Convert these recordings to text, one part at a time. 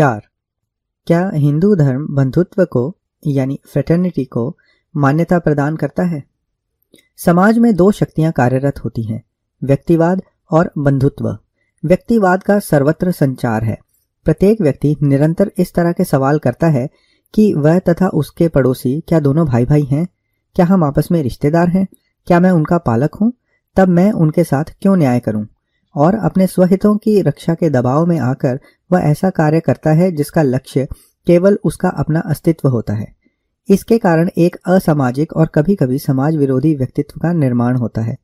चार। क्या हिंदू धर्म बंधुत्व को, यानी फ्रेटर्निटी को, मान्यता प्रदान करता है? समाज में दो शक्तियाँ कार्यरत होती हैं, व्यक्तिवाद और बंधुत्व। व्यक्तिवाद का सर्वत्र संचार है। प्रत्येक व्यक्ति निरंतर इस तरह के सवाल करता है कि वह तथा उसके पड़ोसी क्या दोनों भाई भाई हैं? क्या हम आपस में रिश्तेदार हैं? क्या मैं उनका पालक हूँ? तब मैं उनके साथ क्यों न्याय करूँ? और अपने स्वहितों की रक्षा के दबाव में आकर वह ऐसा कार्य करता है जिसका लक्ष्य केवल उसका अपना अस्तित्व होता है। इसके कारण एक असामाजिक और कभी कभी समाज विरोधी व्यक्तित्व का निर्माण होता है।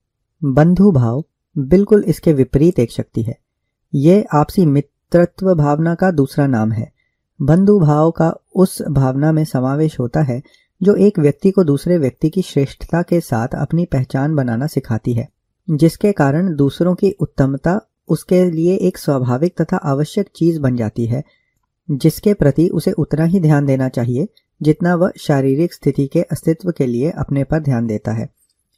बंधु भाव बिल्कुल इसके विपरीत एक शक्ति है। ये आपसी मित्रत्व भावना का दूसरा नाम है। बंधु भाव का उस भावना में समावेश होता है जो एक व्यक्ति को दूसरे व्यक्ति की श्रेष्ठता के साथ अपनी पहचान बनाना सिखाती है, जिसके कारण दूसरों की उत्तमता उसके लिए एक स्वाभाविक तथा आवश्यक चीज़ बन जाती है, जिसके प्रति उसे उतना ही ध्यान देना चाहिए जितना वह शारीरिक स्थिति के अस्तित्व के लिए अपने पर ध्यान देता है।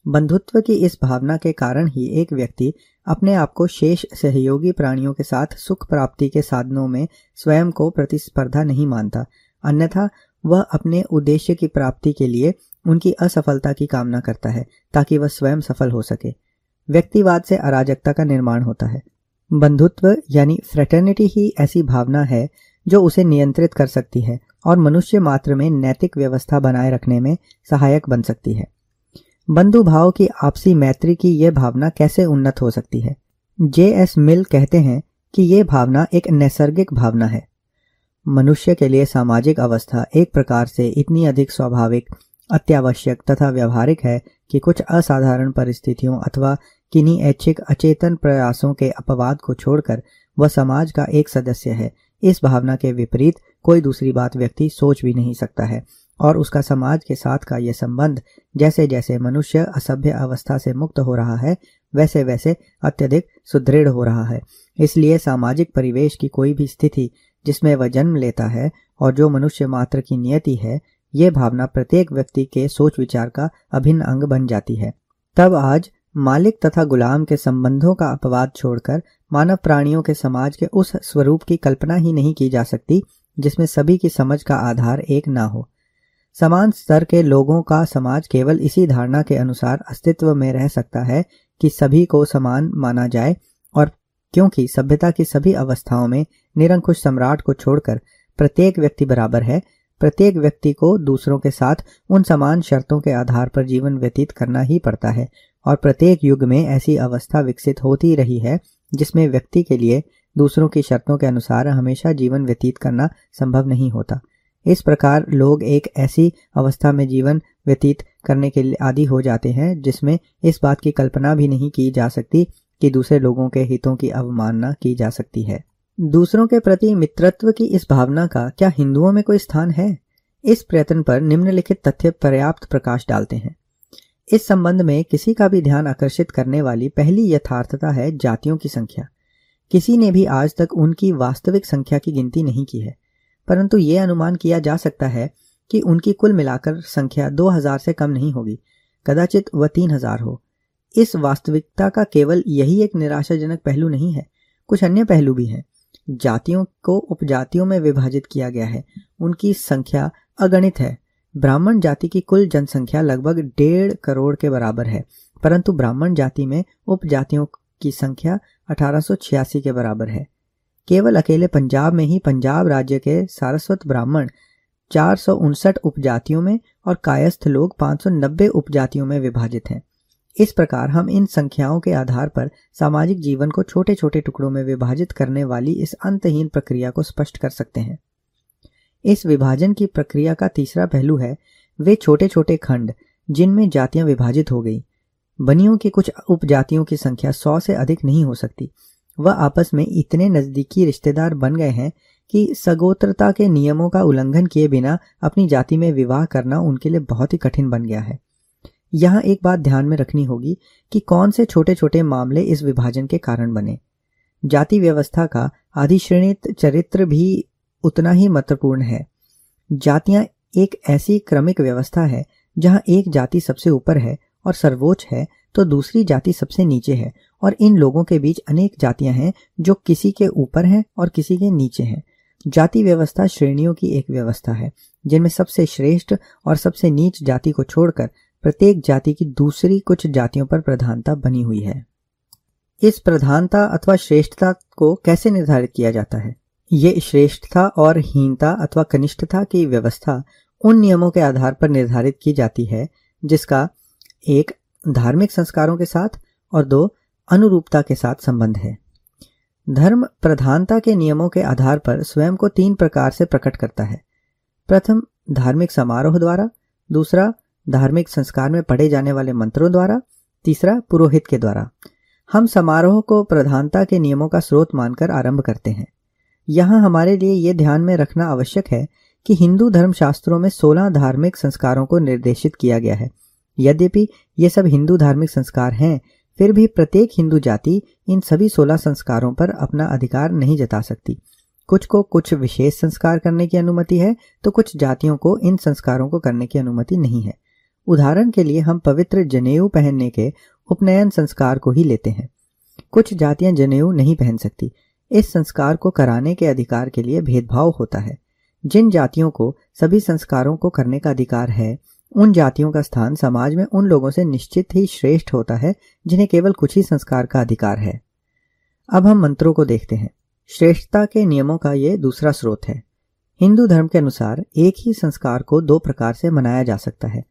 बंधुत्व की इस भावना के कारण ही एक व्यक्ति अपने आप को शेष सहयोगी प्राणियों के साथ सुख प्राप्ति के साधनों में स्वयं को प्रतिस्पर्धा नहीं मानता, अन्यथा वह अपने उद्देश्य की प्राप्ति के लिए उनकी असफलता की कामना करता है ताकि वह स्वयं सफल हो सके। व्यक्तिवाद से अराजकता का निर्माण होता है। बंधुत्व यानी फ्रेटर्निटी ही ऐसी भावना है जो उसे नियंत्रित कर सकती है और मनुष्य मात्र में नैतिक व्यवस्था बनाए रखने में सहायक बन सकती है। बंधु भाव की आपसी मैत्री की यह भावना कैसे उन्नत हो सकती है? जे एस मिल कहते हैं कि यह भावना एक नैसर्गिक भावना है। मनुष्य के लिए सामाजिक अवस्था एक प्रकार से इतनी अधिक स्वाभाविक, अत्यावश्यक तथा व्यवहारिक है कि कुछ असाधारण परिस्थितियों अथवा किन्हीं ऐच्छिक अचेतन प्रयासों के अपवाद को छोड़कर वह समाज का एक सदस्य है। इस भावना के विपरीत कोई दूसरी बात व्यक्ति सोच भी नहीं सकता है और उसका समाज के साथ का यह संबंध जैसे जैसे मनुष्य असभ्य अवस्था से मुक्त हो रहा है वैसे वैसे अत्यधिक सुदृढ़ हो रहा है। इसलिए सामाजिक परिवेश की कोई भी स्थिति जिसमें वह जन्म लेता है और जो मनुष्य मात्र की नियति है ये भावना प्रत्येक व्यक्ति के सोच विचार का अभिन्न अंग बन जाती है। तब आज मालिक तथा गुलाम के संबंधों का अपवाद छोड़कर मानव प्राणियों के समाज के उस स्वरूप की कल्पना ही नहीं की जा सकती, जिसमें सभी की समझ का आधार एक ना हो। समान स्तर के लोगों का समाज केवल इसी धारणा के अनुसार अस्तित्व में रह सकता है कि सभी को समान माना जाए और क्योंकि सभ्यता की सभी अवस्थाओं में निरंकुश सम्राट को छोड़कर प्रत्येक व्यक्ति बराबर है, प्रत्येक व्यक्ति को दूसरों के साथ उन समान शर्तों के आधार पर जीवन व्यतीत करना ही पड़ता है। और प्रत्येक युग में ऐसी अवस्था विकसित होती रही है, जिसमें व्यक्ति के लिए दूसरों की शर्तों के अनुसार हमेशा जीवन व्यतीत करना संभव नहीं होता। इस प्रकार लोग एक ऐसी अवस्था में जीवन व्यतीत करने के लिए आदि हो जाते हैं, जिसमें इस बात की कल्पना भी नहीं की जा सकती कि दूसरे लोगों के हितों की अवमानना की जा सकती है। दूसरों के प्रति मित्रत्व की इस भावना का क्या हिंदुओं में कोई स्थान है? इस प्रयत्न पर निम्नलिखित तथ्य पर्याप्त प्रकाश डालते हैं। इस संबंध में किसी का भी ध्यान आकर्षित करने वाली पहली यथार्थता है जातियों की संख्या। किसी ने भी आज तक उनकी वास्तविक संख्या की गिनती नहीं की है, परंतु ये अनुमान किया जा सकता है कि उनकी कुल मिलाकर संख्या 2000 से कम नहीं होगी, कदाचित वह तीन हज़ार हो। इस वास्तविकता का केवल यही एक निराशाजनक पहलू नहीं है, कुछ अन्य पहलू भी हैं। जातियों को उपजातियों में विभाजित किया गया है, उनकी संख्या अगणित है। ब्राह्मण जाति की कुल जनसंख्या लगभग डेढ़ करोड़ के बराबर है, परंतु ब्राह्मण जाति में उपजातियों की संख्या अठारह सौ छियासी के बराबर है। केवल अकेले पंजाब में ही पंजाब राज्य के सारस्वत ब्राह्मण चार सौ उनसठ उपजातियों में और कायस्थ लोग 590 उपजातियों में विभाजित हैं। इस प्रकार हम इन संख्याओं के आधार पर सामाजिक जीवन को छोटे छोटे टुकड़ों में विभाजित करने वाली इस अंतहीन प्रक्रिया को स्पष्ट कर सकते हैं। इस विभाजन की प्रक्रिया का तीसरा पहलू है वे छोटे छोटे खंड, जिनमें जातियाँ विभाजित हो गई। बनियों की कुछ उपजातियों की संख्या सौ से अधिक नहीं हो सकती। वह आपस में इतने नजदीकी रिश्तेदार बन गए हैं कि सगोत्रता के नियमों का उल्लंघन किए बिना अपनी जाति में विवाह करना उनके लिए बहुत ही कठिन बन गया है। यहाँ एक बात ध्यान में रखनी होगी कि कौन से छोटे छोटे मामले इस विभाजन के कारण बने। जाति व्यवस्था का आधिश्रेणित चरित्र भी उतना ही महत्वपूर्ण है। जातियाँ एक ऐसी क्रमिक व्यवस्था है, जहाँ एक जाति सबसे ऊपर है और सर्वोच्च है तो दूसरी जाति सबसे नीचे है, और इन लोगों के बीच अनेक जातियाँ हैं जो किसी के ऊपर हैं और किसी के नीचे हैं। जाति व्यवस्था श्रेणियों की एक व्यवस्था है, जिनमें सबसे श्रेष्ठ और सबसे नीच जाति को छोड़कर प्रत्येक जाति की दूसरी कुछ जातियों पर प्रधानता बनी हुई है। इस प्रधानता अथवा श्रेष्ठता को कैसे निर्धारित किया जाता है? ये श्रेष्ठता और हीनता अथवा कनिष्ठता की व्यवस्था उन नियमों के आधार पर निर्धारित की जाती है, जिसका एक, धार्मिक संस्कारों के साथ और दो, अनुरूपता के साथ संबंध है। धर्म प्रधानता के नियमों के आधार पर स्वयं को तीन प्रकार से प्रकट करता है। प्रथम, धार्मिक समारोह द्वारा, दूसरा, धार्मिक संस्कार में पढ़े जाने वाले मंत्रों द्वारा, तीसरा, पुरोहित के द्वारा। हम समारोह को प्रधानता के नियमों का स्रोत मानकर आरंभ करते हैं। यहाँ हमारे लिए ये ध्यान में रखना आवश्यक है कि हिंदू धर्म शास्त्रों में 16 धार्मिक संस्कारों को निर्देशित किया गया है। यद्यपि ये सब हिंदू धार्मिक संस्कार हैं, फिर भी प्रत्येक हिंदू जाति इन सभी 16 संस्कारों पर अपना अधिकार नहीं जता सकती। कुछ को कुछ विशेष संस्कार करने की अनुमति है तो कुछ जातियों को इन संस्कारों को करने की अनुमति नहीं है। उदाहरण के लिए हम पवित्र जनेऊ पहनने के उपनयन संस्कार को ही लेते हैं। कुछ जातियाँ जनेऊ नहीं पहन सकती इस संस्कार को कराने के अधिकार के लिए भेदभाव होता है। जिन जातियों को, सभी संस्कारों को करने का अधिकार है, उन जातियों का स्थान समाज में उन लोगों से निश्चित ही श्रेष्ठ होता है, जिन्हें केवल कुछ ही संस्कार का अधिकार है। अब हम मंत्रों को देखते हैं। श्रेष्ठता के नियमों का यह दूसरा स्रोत है। हिंदू धर्म के अनुसार एक ही संस्कार को दो प्रकार से मनाया जा सकता है।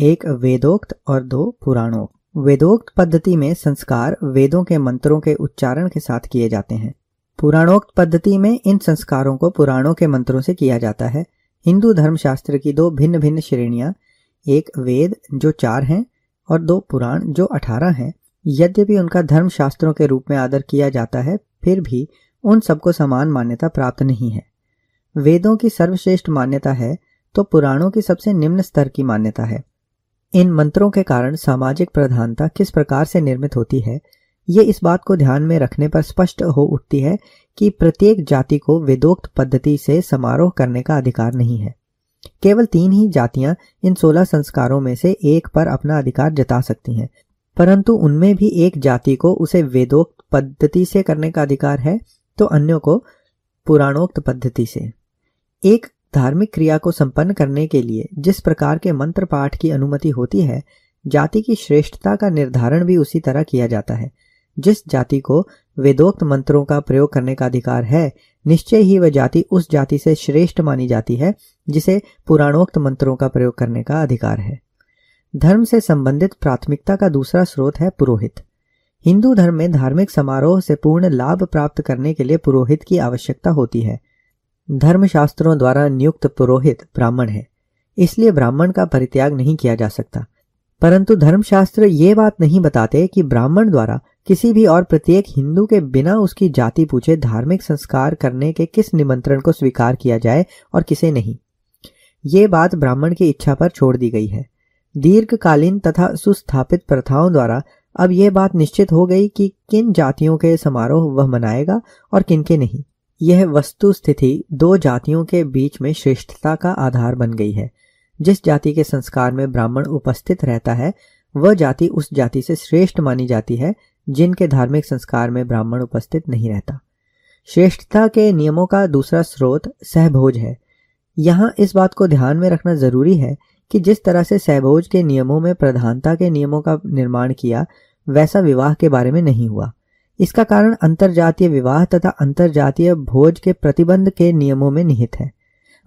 एक वेदोक्त और दो पुराणोक्त। वेदोक्त पद्धति में संस्कार वेदों के मंत्रों के उच्चारण के साथ किए जाते हैं। पुराणोक्त पद्धति में इन संस्कारों को पुराणों के मंत्रों से किया जाता है। हिंदू धर्मशास्त्र की दो भिन्न भिन्न श्रेणियाँ, एक वेद जो चार हैं और दो पुराण जो अठारह हैं। यद्यपि उनका धर्मशास्त्रों के रूप में आदर किया जाता है, फिर भी उन सबको समान मान्यता प्राप्त नहीं है। वेदों की सर्वश्रेष्ठ मान्यता है तो पुराणों की सबसे निम्न स्तर की मान्यता है। इन मंत्रों के कारण सामाजिक प्रधानता किस प्रकार से निर्मित होती है? ये इस बात को ध्यान में रखने पर स्पष्ट हो उठती है कि प्रत्येक जाति को वेदोक्त पद्धति से समारोह करने का अधिकार नहीं है। केवल तीन ही जातियाँ इन सोलह संस्कारों में से एक पर अपना अधिकार जता सकती हैं। परंतु उनमें भी एक जाति को उसे वेदोक्त पद्धति से करने का अधिकार है तो अन्यों को पुराणोक्त पद्धति से। एक धार्मिक क्रिया को संपन्न करने के लिए जिस प्रकार के मंत्र पाठ की अनुमति होती है, जाति की श्रेष्ठता का निर्धारण भी उसी तरह किया जाता है। जिस जाति को वेदोक्त मंत्रों का प्रयोग करने का अधिकार है, निश्चय ही वह जाति उस जाति से श्रेष्ठ मानी जाती है, जिसे पुराणोक्त मंत्रों का प्रयोग करने का अधिकार है। धर्म से संबंधित प्राथमिकता का दूसरा स्रोत है पुरोहित। हिंदू धर्म में धार्मिक समारोह से पूर्ण लाभ प्राप्त करने के लिए पुरोहित की आवश्यकता होती है। धर्मशास्त्रों द्वारा नियुक्त पुरोहित ब्राह्मण है, इसलिए ब्राह्मण का परित्याग नहीं किया जा सकता। परंतु धर्मशास्त्र ये बात नहीं बताते कि ब्राह्मण द्वारा किसी भी और प्रत्येक हिंदू के बिना उसकी जाति पूछे धार्मिक संस्कार करने के किस निमंत्रण को स्वीकार किया जाए और किसे नहीं? ये बात ब्राह्मण की इच्छा पर छोड़ दी गई है। दीर्घकालीन तथा सुस्थापित प्रथाओं द्वारा अब यह बात निश्चित हो गई कि किन जातियों के समारोह वह मनाएगा और किन के नहीं। यह वस्तु स्थिति दो जातियों के बीच में श्रेष्ठता का आधार बन गई है। जिस जाति के संस्कार में ब्राह्मण उपस्थित रहता है, वह जाति उस जाति से श्रेष्ठ मानी जाती है जिनके धार्मिक संस्कार में ब्राह्मण उपस्थित नहीं रहता। श्रेष्ठता के नियमों का दूसरा स्रोत सहभोज है। यहाँ इस बात को ध्यान में रखना ज़रूरी है कि जिस तरह से सहभोज के नियमों में प्रधानता के नियमों का निर्माण किया, वैसा विवाह के बारे में नहीं हुआ। इसका कारण अंतरजातीय विवाह तथा अंतरजातीय भोज के प्रतिबंध के नियमों में निहित है।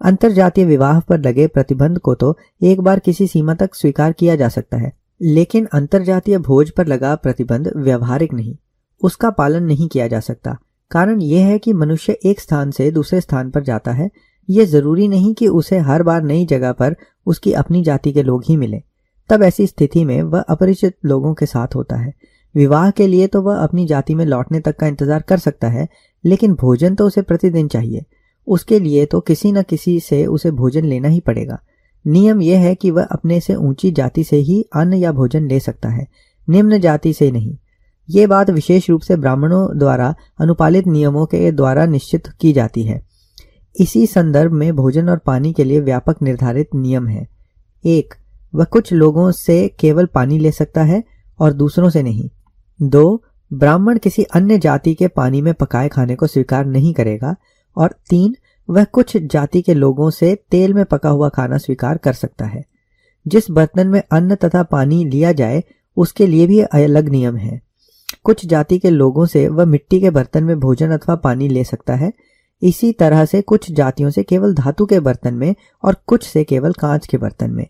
अंतरजातीय विवाह पर लगे प्रतिबंध को तो एक बार किसी सीमा तक स्वीकार किया जा सकता है। लेकिन अंतरजातीय भोज पर लगा प्रतिबंध व्यवहारिक नहीं। उसका पालन नहीं किया जा सकता। कारण यह है कि मनुष्य एक स्थान से दूसरे स्थान पर जाता है। यह ज़रूरी नहीं कि उसे हर बार नई जगह पर उसकी अपनी जाति के लोग ही मिले। तब ऐसी स्थिति में वह अपरिचित लोगों के साथ होता है। विवाह के लिए तो वह अपनी जाति में लौटने तक का इंतज़ार कर सकता है, लेकिन भोजन तो उसे प्रतिदिन चाहिए। उसके लिए तो किसी न किसी से उसे भोजन लेना ही पड़ेगा। नियम यह है कि वह अपने से ऊँची जाति से ही अन्न या भोजन ले सकता है, निम्न जाति से नहीं। ये बात विशेष रूप से ब्राह्मणों द्वारा अनुपालित नियमों के द्वारा निश्चित की जाती है। इसी संदर्भ में भोजन और पानी के लिए व्यापक निर्धारित नियम है। एक, वह कुछ लोगों से केवल पानी ले सकता है और दूसरों से नहीं। दो, ब्राह्मण किसी अन्य जाति के पानी में पकाए खाने को स्वीकार नहीं करेगा। और तीन वह कुछ जाति के लोगों से तेल में पका हुआ खाना स्वीकार कर सकता है। जिस बर्तन में अन्न तथा पानी लिया जाए, उसके लिए भी अलग नियम है। कुछ जाति के लोगों से वह मिट्टी के बर्तन में भोजन अथवा पानी ले सकता है। इसी तरह से कुछ जातियों से केवल धातु के बर्तन में और कुछ से केवल कांच के बर्तन में।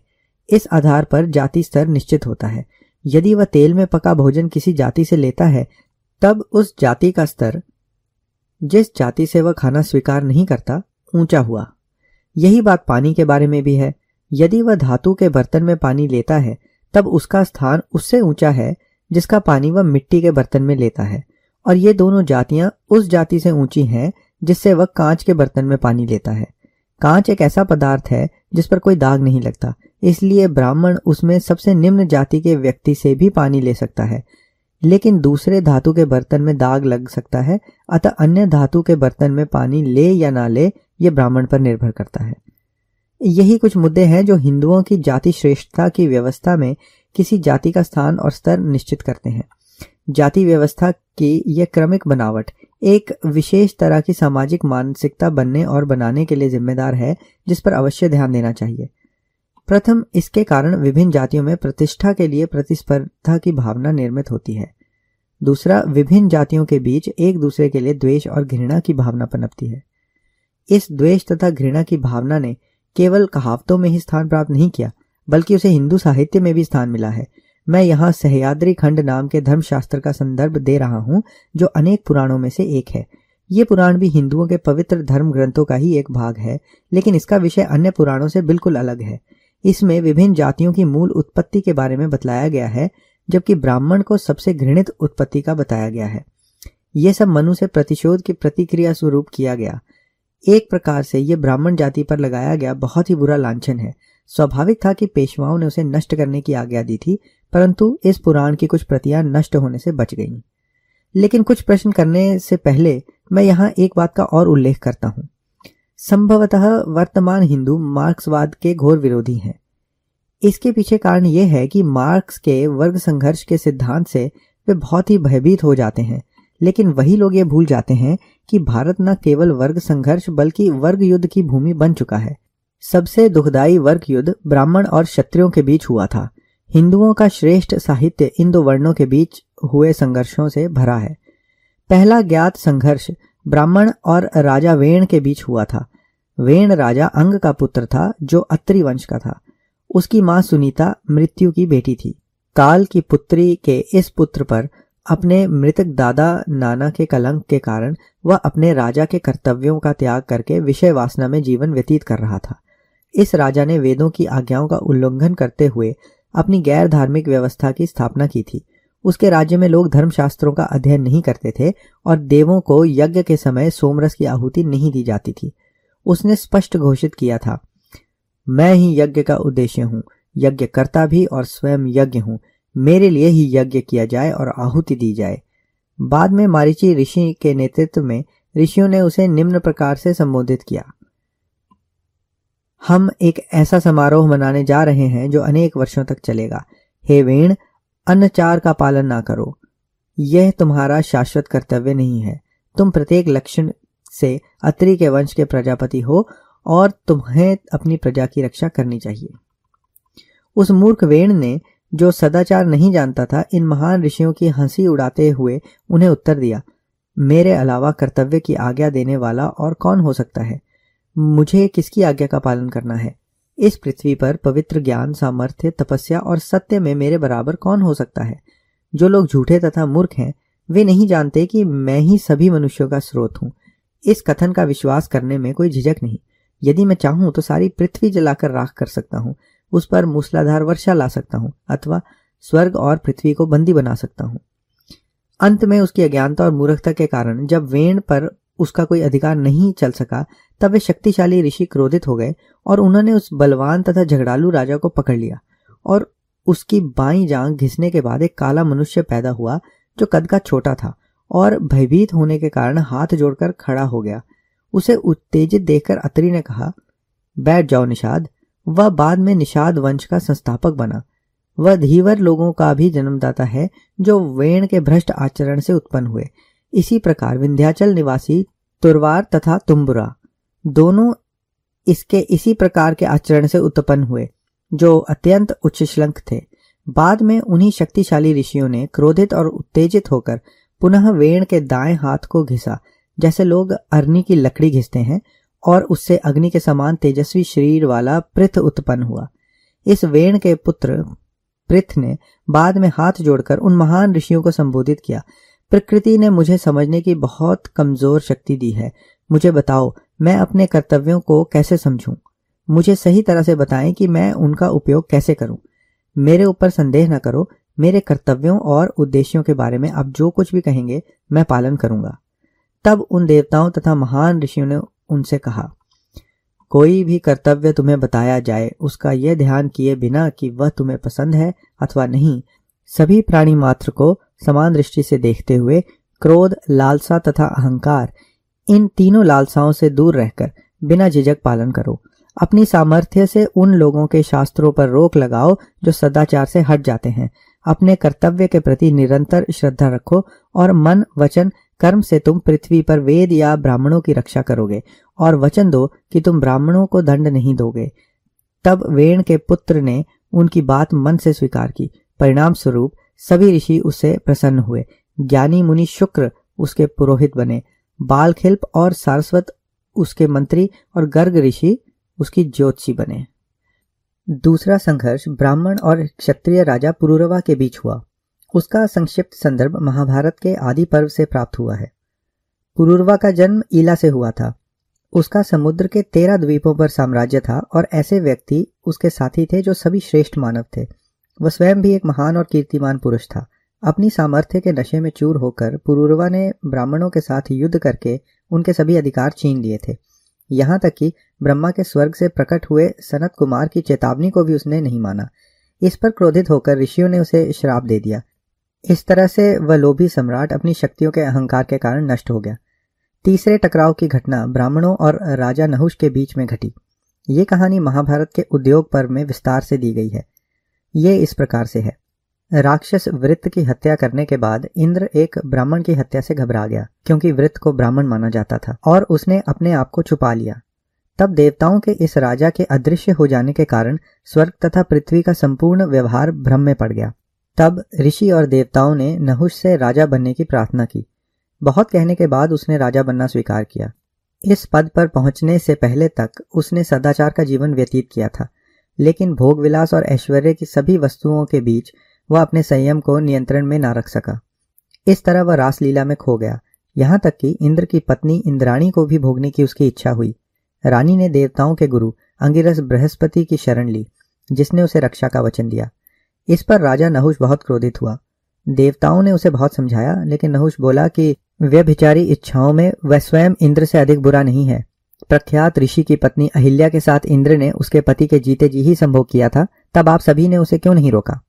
इस आधार पर जाति स्तर निश्चित होता है। यदि वह तेल में पका भोजन किसी जाति से लेता है, तब उस जाति का स्तर जिस जाति से वह खाना स्वीकार नहीं करता, ऊँचा हुआ। यही बात पानी के बारे में भी है। यदि वह धातु के बर्तन में पानी लेता है, तब उसका स्थान उससे ऊँचा है, जिसका पानी वह मिट्टी के बर्तन में लेता है। और ये दोनों जातियाँ उस जाति से ऊँची हैं, जिससे वह कांच के बर्तन में पानी लेता है। कांच एक ऐसा पदार्थ है, जिस पर कोई दाग नहीं लगता। इसलिए ब्राह्मण उसमें सबसे निम्न जाति के व्यक्ति से भी पानी ले सकता है। लेकिन दूसरे धातु के बर्तन में दाग लग सकता है, अतः अन्य धातु के बर्तन में पानी ले या ना ले यह ब्राह्मण पर निर्भर करता है। यही कुछ मुद्दे हैं जो हिंदुओं की जाति श्रेष्ठता की व्यवस्था में किसी जाति का स्थान और स्तर निश्चित करते हैं। जाति व्यवस्था की यह क्रमिक बनावट एक विशेष तरह की सामाजिक मानसिकता बनने और बनाने के लिए जिम्मेदार है, जिस पर अवश्य ध्यान देना चाहिए। प्रथम इसके कारण विभिन्न जातियों में प्रतिष्ठा के लिए प्रतिस्पर्धा की भावना निर्मित होती है। दूसरा, विभिन्न जातियों के बीच एक दूसरे के लिए द्वेष और घृणा की भावना पनपती है। इस द्वेष तथा घृणा की भावना ने केवल कहावतों में ही स्थान प्राप्त नहीं किया, बल्कि उसे हिंदू साहित्य में भी स्थान मिला है। मैं यहाँ सहयाद्री खंड नाम के धर्मशास्त्र का संदर्भ दे रहा हूँ, जो अनेक पुराणों में से एक है। ये पुराण भी हिंदुओं के पवित्र धर्म ग्रंथों का ही एक भाग है, लेकिन इसका विषय अन्य पुराणों से बिल्कुल अलग है। इसमें विभिन्न जातियों की मूल उत्पत्ति के बारे में बतलाया गया है, जबकि ब्राह्मण को सबसे घृणित उत्पत्ति का बताया गया है। यह सब मनु से प्रतिशोध की प्रतिक्रिया स्वरूप किया गया। एक प्रकार से यह ब्राह्मण जाति पर लगाया गया बहुत ही बुरा लांछन है। स्वाभाविक था कि पेशवाओं ने उसे नष्ट करने की आज्ञा दी थी, परंतु इस पुराण की कुछ प्रतियाँ नष्ट होने से बच गईं। लेकिन कुछ प्रश्न करने से पहले मैं यहाँ एक बात का और उल्लेख करता हूँ। संभवतः वर्तमान हिंदू मार्क्सवाद के घोर विरोधी हैं। इसके पीछे कारण यह है कि मार्क्स के वर्ग संघर्ष के सिद्धांत से वे बहुत ही भयभीत हो जाते हैं, लेकिन वही लोग ये भूल जाते हैं कि भारत न केवल वर्ग संघर्ष बल्कि वर्ग युद्ध की भूमि बन चुका है। सबसे दुखदायी वर्ग युद्ध ब्राह्मण और क्षत्रियों के बीच हुआ था। हिंदुओं का श्रेष्ठ साहित्य इन दो वर्णों के बीच हुए संघर्षों से भरा है। पहला ज्ञात संघर्ष ब्राह्मण और राजा वेण के बीच हुआ था। वेण राजा अंग का पुत्र था, जो अत्रि वंश का था। उसकी माँ सुनीता मृत्यु की बेटी थी। काल की पुत्री के इस पुत्र पर अपने मृतक दादा नाना के कलंक के कारण वह अपने राजा के कर्तव्यों का त्याग करके विषय वासना में जीवन व्यतीत कर रहा था। इस राजा ने वेदों की आज्ञाओं का उल्लंघन करते हुए अपनी गैर धार्मिक व्यवस्था की स्थापना की थी। उसके राज्य में लोग धर्मशास्त्रों का अध्ययन नहीं करते थे और देवों को यज्ञ के समय सोमरस की आहुति नहीं दी जाती थी। उसने स्पष्ट घोषित किया था, मैं ही यज्ञ का उद्देश्य हूँ यज्ञ करता भी और स्वयं यज्ञ हूँ। मेरे लिए ही यज्ञ किया जाए और आहुति दी जाए। बाद में मारिची ऋषि के नेतृत्व में ऋषियों ने उसे निम्न प्रकार से संबोधित किया। हम एक ऐसा समारोह मनाने जा रहे हैं जो अनेक वर्षों तक चलेगा। हे वेण, अन्नचार का पालन ना करो। यह तुम्हारा शाश्वत कर्तव्य नहीं है। तुम प्रत्येक लक्षण से अत्रि के वंश के प्रजापति हो और तुम्हें अपनी प्रजा की रक्षा करनी चाहिए। उस मूर्ख वेण ने, जो सदाचार नहीं जानता था, इन महान ऋषियों की हँसी उड़ाते हुए उन्हें उत्तर दिया, मेरे अलावा कर्तव्य की आज्ञा देने वाला और कौन हो सकता है? मुझे किसकी आज्ञा का पालन करना है? इस पृथ्वी पर पवित्र ज्ञान, सामर्थ्य, तपस्या और सत्य में मेरे बराबर कौन हो सकता है? जो लोग झूठे तथा मूर्ख हैं, वे नहीं जानते कि मैं ही सभी मनुष्यों का स्रोत हूँ। इस कथन का विश्वास करने में कोई झिझक नहीं। यदि मैं चाहूँ तो सारी पृथ्वी जलाकर राख कर सकता हूँ, उस पर मूसलाधार वर्षा ला सकता हूँ, अथवा स्वर्ग और पृथ्वी को बंदी बना सकता हूँ। अंत में उसकी अज्ञानता और मूर्खता के कारण जब वेण पर उसका कोई अधिकार नहीं चल सका, तब वे शक्तिशाली ऋषि क्रोधित हो गए और उन्होंने उस बलवान तथा झगड़ालू राजा को पकड़ लिया और उसकी बाई जांग घिसने के बाद एक काला मनुष्य पैदा हुआ, जो कद का छोटा था। और भयभीत होने के कारण हाथ जोड़कर खड़ा हो गया। उसे उत्तेजित देखकर अत्री ने कहा, बैठ जाओ निषाद। वह बाद में निषाद वंश का संस्थापक बना। वह धीवर लोगों का भी जन्मदाता है, जो वेण के भ्रष्ट आचरण से उत्पन्न हुए। इसी प्रकार विंध्याचल निवासी तुरवार तथा तुम्बुरा दोनों इसके इसी प्रकार के आचरण से उत्पन्न हुए, जो अत्यंत उच्च श्लंक थे। बाद में उन्हीं शक्तिशाली ऋषियों ने क्रोधित और उत्तेजित होकर पुनः वेण के दाएँ हाथ को घिसा, जैसे लोग अरनी की लकड़ी घिसते हैं, और उससे अग्नि के समान तेजस्वी शरीर वाला पृथ उत्पन्न हुआ। इस वेण के पुत्र पृथ ने बाद में हाथ जोड़कर उन महान ऋषियों को संबोधित किया। प्रकृति ने मुझे समझने की बहुत कमज़ोर शक्ति दी है। मुझे बताओ, मैं अपने कर्तव्यों को कैसे समझूं? मुझे सही तरह से बताएँ कि मैं उनका उपयोग कैसे करूँ। मेरे ऊपर संदेह न करो मेरे कर्तव्यों और उद्देश्यों के बारे में आप जो कुछ भी कहेंगे, मैं पालन करूँगा। तब उन देवताओं तथा महान ऋषियों ने उनसे कहा, कोई भी कर्तव्य तुम्हें बताया जाए, उसका यह ध्यान किए बिना कि वह तुम्हें पसंद है अथवा नहीं, सभी प्राणी मात्र को समान दृष्टि से देखते हुए क्रोध, लालसा तथा अहंकार, इन तीनों लालसाओं से दूर रहकर बिना झिझक पालन करो। अपनी सामर्थ्य से उन लोगों के शास्त्रों पर रोक लगाओ जो सदाचार से हट जाते हैं। अपने कर्तव्य के प्रति निरंतर श्रद्धा रखो और मन, वचन, कर्म से तुम पृथ्वी पर वेद या ब्राह्मणों की रक्षा करोगे। और वचन दो कि तुम ब्राह्मणों को दंड नहीं दोगे। तब वेण के पुत्र ने उनकी बात मन से स्वीकार की। परिणाम स्वरूप सभी ऋषि उससे प्रसन्न हुए। ज्ञानी मुनि शुक्र उसके पुरोहित बने। बालखिल्प और सारस्वत उसके मंत्री और गर्ग ऋषि उसकी ज्योतिषी बने। दूसरा संघर्ष ब्राह्मण और क्षत्रिय राजा पुरुरवा के बीच हुआ। उसका संक्षिप्त संदर्भ महाभारत के आदि पर्व से प्राप्त हुआ है। पुरुरवा का जन्म ईला से हुआ था। उसका समुद्र के तेरह द्वीपों पर साम्राज्य था और ऐसे व्यक्ति उसके साथी थे जो सभी श्रेष्ठ मानव थे। वह स्वयं भी एक महान और कीर्तिमान पुरुष था। अपनी सामर्थ्य के नशे में चूर होकर पुरुरवा ने ब्राह्मणों के साथ युद्ध करके उनके सभी अधिकार छीन लिए थे। यहाँ तक कि ब्रह्मा के स्वर्ग से प्रकट हुए सनत कुमार की चेतावनी को भी उसने नहीं माना। इस पर क्रोधित होकर ऋषियों ने उसे श्राप दे दिया। इस तरह से वह लोभी सम्राट अपनी शक्तियों के अहंकार के कारण नष्ट हो गया। तीसरे टकराव की घटना ब्राह्मणों और राजा नहुष के बीच में घटी। ये कहानी महाभारत के उद्योग पर्व में विस्तार से दी गई है। ये इस प्रकार से है। राक्षस वृत्त की हत्या करने के बाद इंद्र एक ब्राह्मण की हत्या से घबरा गया, क्योंकि वृत्त को ब्राह्मण माना जाता था, और उसने अपने आप को छुपा लिया। तब देवताओं के इस राजा के अदृश्य हो जाने के कारण स्वर्ग तथा पृथ्वी का संपूर्ण व्यवहार भ्रम में पड़ गया। तब ऋषि और देवताओं ने नहुष से राजा बनने की प्रार्थना की। बहुत कहने के बाद उसने राजा बनना स्वीकार किया। इस पद पर पहुँचने से पहले तक उसने सदाचार का जीवन व्यतीत किया था, लेकिन भोग विलास और ऐश्वर्य की सभी वस्तुओं के बीच वह अपने संयम को नियंत्रण में ना रख सका। इस तरह वह रासलीला में खो गया। यहाँ तक कि इंद्र की पत्नी इंद्राणी को भी भोगने की उसकी इच्छा हुई। रानी ने देवताओं के गुरु अंगिरस बृहस्पति की शरण ली, जिसने उसे रक्षा का वचन दिया। इस पर राजा नहुष बहुत क्रोधित हुआ। देवताओं ने उसे बहुत समझाया, लेकिन नहुष बोला कि व्यभिचारी इच्छाओं में वह स्वयं इंद्र से अधिक बुरा नहीं है। प्रख्यात ऋषि की पत्नी अहिल्या के साथ इंद्र ने उसके पति के जीते जी ही संभोग किया था, तब आप सभी ने उसे क्यों नहीं रोका?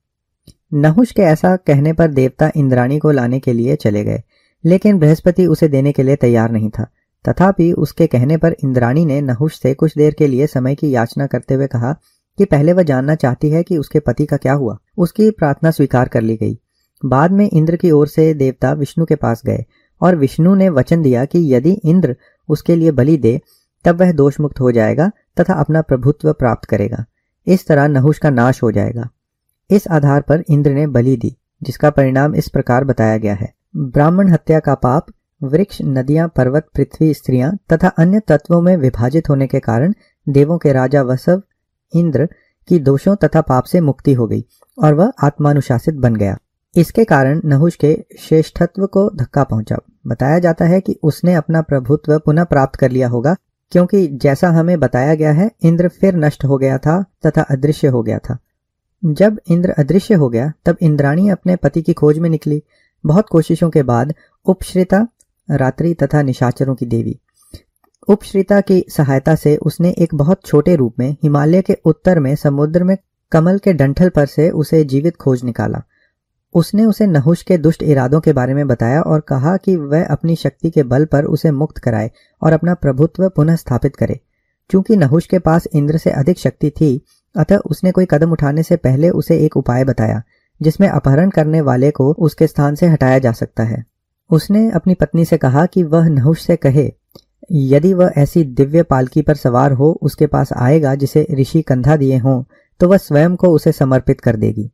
नहुष के ऐसा कहने पर देवता इंद्राणी को लाने के लिए चले गए, लेकिन बृहस्पति उसे देने के लिए तैयार नहीं था। तथापि उसके कहने पर इंद्राणी ने नहुष से कुछ देर के लिए समय की याचना करते हुए कहा कि पहले वह जानना चाहती है कि उसके पति का क्या हुआ। उसकी प्रार्थना स्वीकार कर ली गई। बाद में इंद्र की ओर से देवता विष्णु के पास गए और विष्णु ने वचन दिया कि यदि इंद्र उसके लिए बलि दे, तब वह दोष मुक्त हो जाएगा तथा अपना प्रभुत्व प्राप्त करेगा। इस तरह नहुष का नाश हो जाएगा। इस आधार पर इंद्र ने बलि दी, जिसका परिणाम इस प्रकार बताया गया है। ब्राह्मण हत्या का पाप, वृक्ष, नदियाँ, पर्वत, पृथ्वी, स्त्रियाँ तथा अन्य तत्वों में विभाजित होने के कारण देवों के राजा वसव, इंद्र की दोषों तथा पाप से मुक्ति हो गई और वह आत्मानुशासित बन गया। इसके कारण नहुष के श्रेष्ठत्व को धक्का पहुँचा। बताया जाता है कि उसने अपना प्रभुत्व पुनः प्राप्त कर लिया होगा, क्योंकि जैसा हमें बताया गया है, इंद्र फिर नष्ट हो गया था तथा अदृश्य हो गया था। जब इंद्र अदृश्य हो गया, तब इंद्राणी अपने पति की खोज में निकली। बहुत कोशिशों के बाद उपश्रिता, रात्रि तथा निशाचरों की देवी। उपश्रिता की सहायता से उसने एक बहुत छोटे रूप में, हिमालय के उत्तर में, समुद्र में कमल के डंठल पर से उसे जीवित खोज निकाला। उसने उसे नहुष के दुष्ट इरादों के बारे में बताया और कहा कि वह अपनी शक्ति के बल पर उसे मुक्त कराए और अपना प्रभुत्व पुनः स्थापित करे। क्योंकि नहुष के पास इंद्र से अधिक शक्ति थी अतः उसने कोई कदम उठाने से पहले उसे एक उपाय बताया, जिसमें अपहरण करने वाले को उसके स्थान से हटाया जा सकता है। उसने अपनी पत्नी से कहा कि वह नहुष से कहे, यदि वह ऐसी दिव्य पालकी पर सवार हो, उसके पास आएगा जिसे ऋषि कंधा दिए हों तो वह स्वयं को उसे समर्पित कर देगी।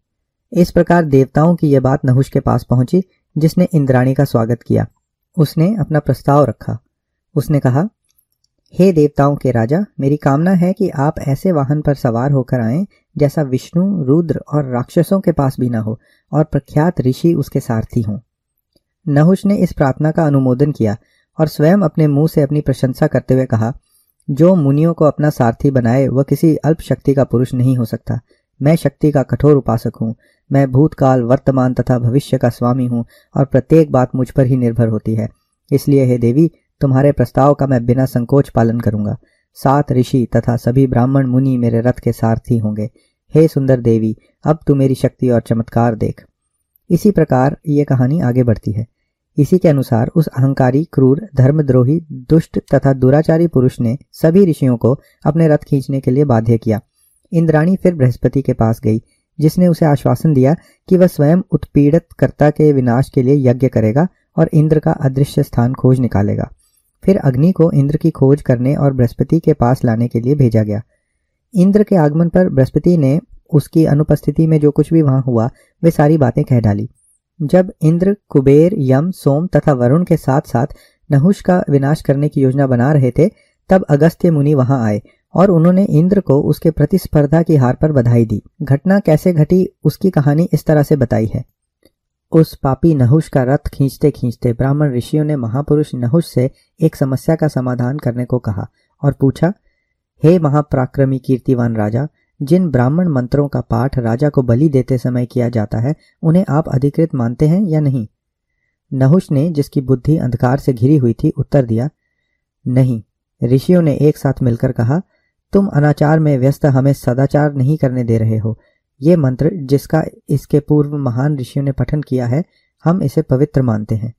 इस प्रकार देवताओं की यह बात नहुष के पास पहुँची, जिसने इंद्राणी का स्वागत किया। उसने अपना प्रस्ताव रखा। उसने कहा हे देवताओं के राजा, मेरी कामना है कि आप ऐसे वाहन पर सवार होकर आए, जैसा विष्णु, रुद्र और राक्षसों के पास भी न हो, और प्रख्यात ऋषि उसके सारथी हों। नहुष ने इस प्रार्थना का अनुमोदन किया और स्वयं अपने मुँह से अपनी प्रशंसा करते हुए कहा, जो मुनियों को अपना सारथी बनाए, वह किसी अल्प शक्ति का पुरुष नहीं हो सकता। मैं शक्ति का कठोर उपासक हूँ, मैं भूतकाल, वर्तमान तथा भविष्य का स्वामी हूँ, और प्रत्येक बात मुझ पर ही निर्भर होती है। इसलिए हे देवी तुम्हारे प्रस्ताव का मैं बिना संकोच पालन करूँगा। सात ऋषि तथा सभी ब्राह्मण मुनि मेरे रथ के सारथी होंगे। हे सुंदर देवी, अब तू मेरी शक्ति और चमत्कार देख। इसी प्रकार ये कहानी आगे बढ़ती है। इसी के अनुसार उस अहंकारी, क्रूर, धर्मद्रोही, दुष्ट तथा दुराचारी पुरुष ने सभी ऋषियों को अपने रथ खींचने के लिए बाध्य किया। इंद्राणी फिर बृहस्पति के पास गई, जिसने उसे आश्वासन दिया कि वह स्वयं उत्पीड़ित कर्ता के विनाश के लिए यज्ञ करेगा और इंद्र का अदृश्य स्थान खोज निकालेगा। फिर अग्नि को इंद्र की खोज करने और बृहस्पति के पास लाने के लिए भेजा गया। इंद्र के आगमन पर बृहस्पति ने उसकी अनुपस्थिति में जो कुछ भी वहाँ हुआ, वे सारी बातें कह डाली। जब इंद्र, कुबेर, यम, सोम तथा वरुण के साथ साथ नहुष का विनाश करने की योजना बना रहे थे, तब अगस्त्य मुनि वहाँ आए और उन्होंने इंद्र को उसके प्रतिस्पर्धा की हार पर बधाई दी। घटना कैसे घटी, उसकी कहानी इस तरह से बताई है। उस पापी नहुष का रथ खींचते खींचते ब्राह्मण ऋषियों ने महापुरुष नहुष से एक समस्या का समाधान करने को कहा और पूछा, हे महापराक्रमी कीर्तिवान राजा, जिन ब्राह्मण मंत्रों का पाठ राजा को बलि देते समय किया जाता है, उन्हें आप अधिकृत मानते हैं या नहीं? नहुष ने, जिसकी बुद्धि अंधकार से घिरी हुई थी, उत्तर दिया, नहीं। ऋषियों ने एक साथ मिलकर कहा, तुम अनाचार में व्यस्त हमें सदाचार नहीं करने दे रहे हो। ये मंत्र जिसका इसके पूर्व महान ऋषियों ने पठन किया है हम इसे पवित्र मानते हैं।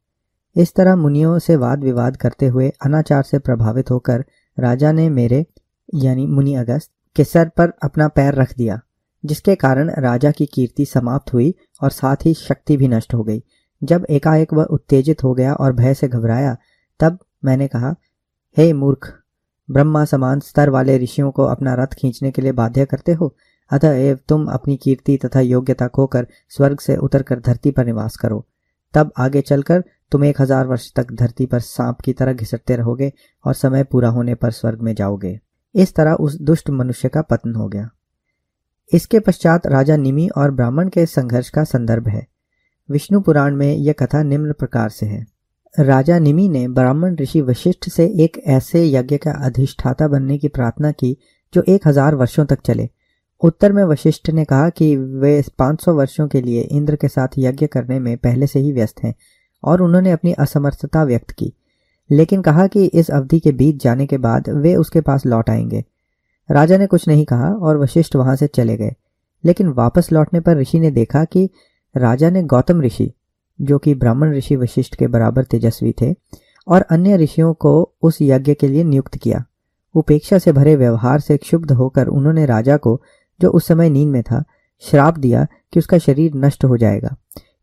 इस तरह मुनियों से वाद विवाद करते हुए अनाचार से प्रभावित होकर राजा ने मेरे यानी मुनि अगस्त के सर पर अपना पैर रख दिया जिसके कारण राजा की कीर्ति समाप्त हुई और साथ ही शक्ति भी नष्ट हो गई। जब एकाएक वह उत्तेजित हो गया और भय से घबराया तब मैंने कहा हे hey, मूर्ख ब्रह्मा समान स्तर वाले ऋषियों को अपना रथ खींचने के लिए बाध्य करते हो? अतः एव तुम अपनी कीर्ति तथा योग्यता खोकर स्वर्ग से उतरकर धरती पर निवास करो। तब आगे चलकर तुम एक हज़ार वर्ष तक धरती पर सांप की तरह घिसटते रहोगे और समय पूरा होने पर स्वर्ग में जाओगे। इस तरह उस दुष्ट मनुष्य का पतन हो गया। इसके पश्चात राजा निमि और ब्राह्मण के संघर्ष का संदर्भ है। विष्णु पुराण में यह कथा निम्न प्रकार से है। राजा निमि ने ब्राह्मण ऋषि वशिष्ठ से एक ऐसे यज्ञ का अधिष्ठाता बनने की प्रार्थना की जो एक हज़ार वर्षों तक चले। उत्तर में वशिष्ठ ने कहा कि वे 500 वर्षों के लिए इंद्र के साथ यज्ञ करने में पहले से ही व्यस्त हैं और उन्होंने अपनी असमर्थता व्यक्त की, लेकिन कहा कि इस अवधि के बीत जाने के बाद वे उसके पास लौट आएँगे। राजा ने कुछ नहीं कहा और वशिष्ठ वहाँ से चले गए, लेकिन वापस लौटने पर ऋषि ने देखा कि राजा ने गौतम ऋषि, जो कि ब्राह्मण ऋषि वशिष्ठ के बराबर तेजस्वी थे, और अन्य ऋषियों को उस यज्ञ के लिए नियुक्त किया। उपेक्षा से भरे व्यवहार से क्षुब्ध होकर उन्होंने राजा को जो उस समय नींद में था, श्राप दिया कि उसका शरीर नष्ट हो जाएगा।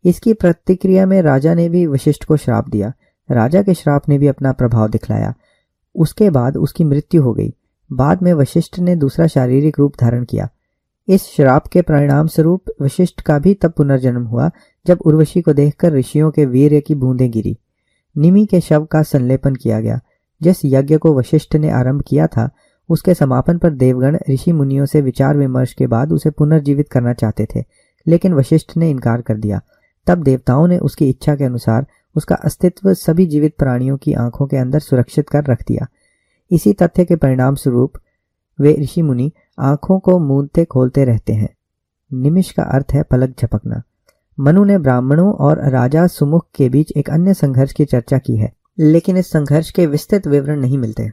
इसकी प्रतिक्रिया में राजा ने भी वशिष्ठ को श्राप दिया। राजा के श्राप ने भी अपना प्रभाव दिखलाया। उसके बाद उसकी मृत्यु हो गई। बाद में वशिष्ठ ने दूसरा शारीरिक रूप धारण किया। इस श्राप के परिणाम स्वरूप वशिष्ठ का भी तब पुनर्जन्म हुआ, जब उर्वशी को देखकर ऋषियों के वीर की बूंदें गिरी। निमि के शव का संलेपन किया गया। जिस यज्ञ को वशिष्ठ ने आरंभ किया था उसके समापन पर देवगण ऋषि मुनियों से विचार विमर्श के बाद उसे पुनर्जीवित करना चाहते थे, लेकिन वशिष्ठ ने इनकार कर दिया। तब देवताओं ने उसकी इच्छा के अनुसार उसका अस्तित्व सभी जीवित प्राणियों की आँखों के अंदर सुरक्षित कर रख दिया। इसी तथ्य के परिणाम स्वरूप वे ऋषि मुनि आँखों को मूंदते खोलते रहते हैं। निमिष का अर्थ है पलक झपकना। मनु ने ब्राह्मणों और राजा सुमुख के बीच एक अन्य संघर्ष की चर्चा की है, लेकिन इस संघर्ष के विस्तृत विवरण नहीं मिलते।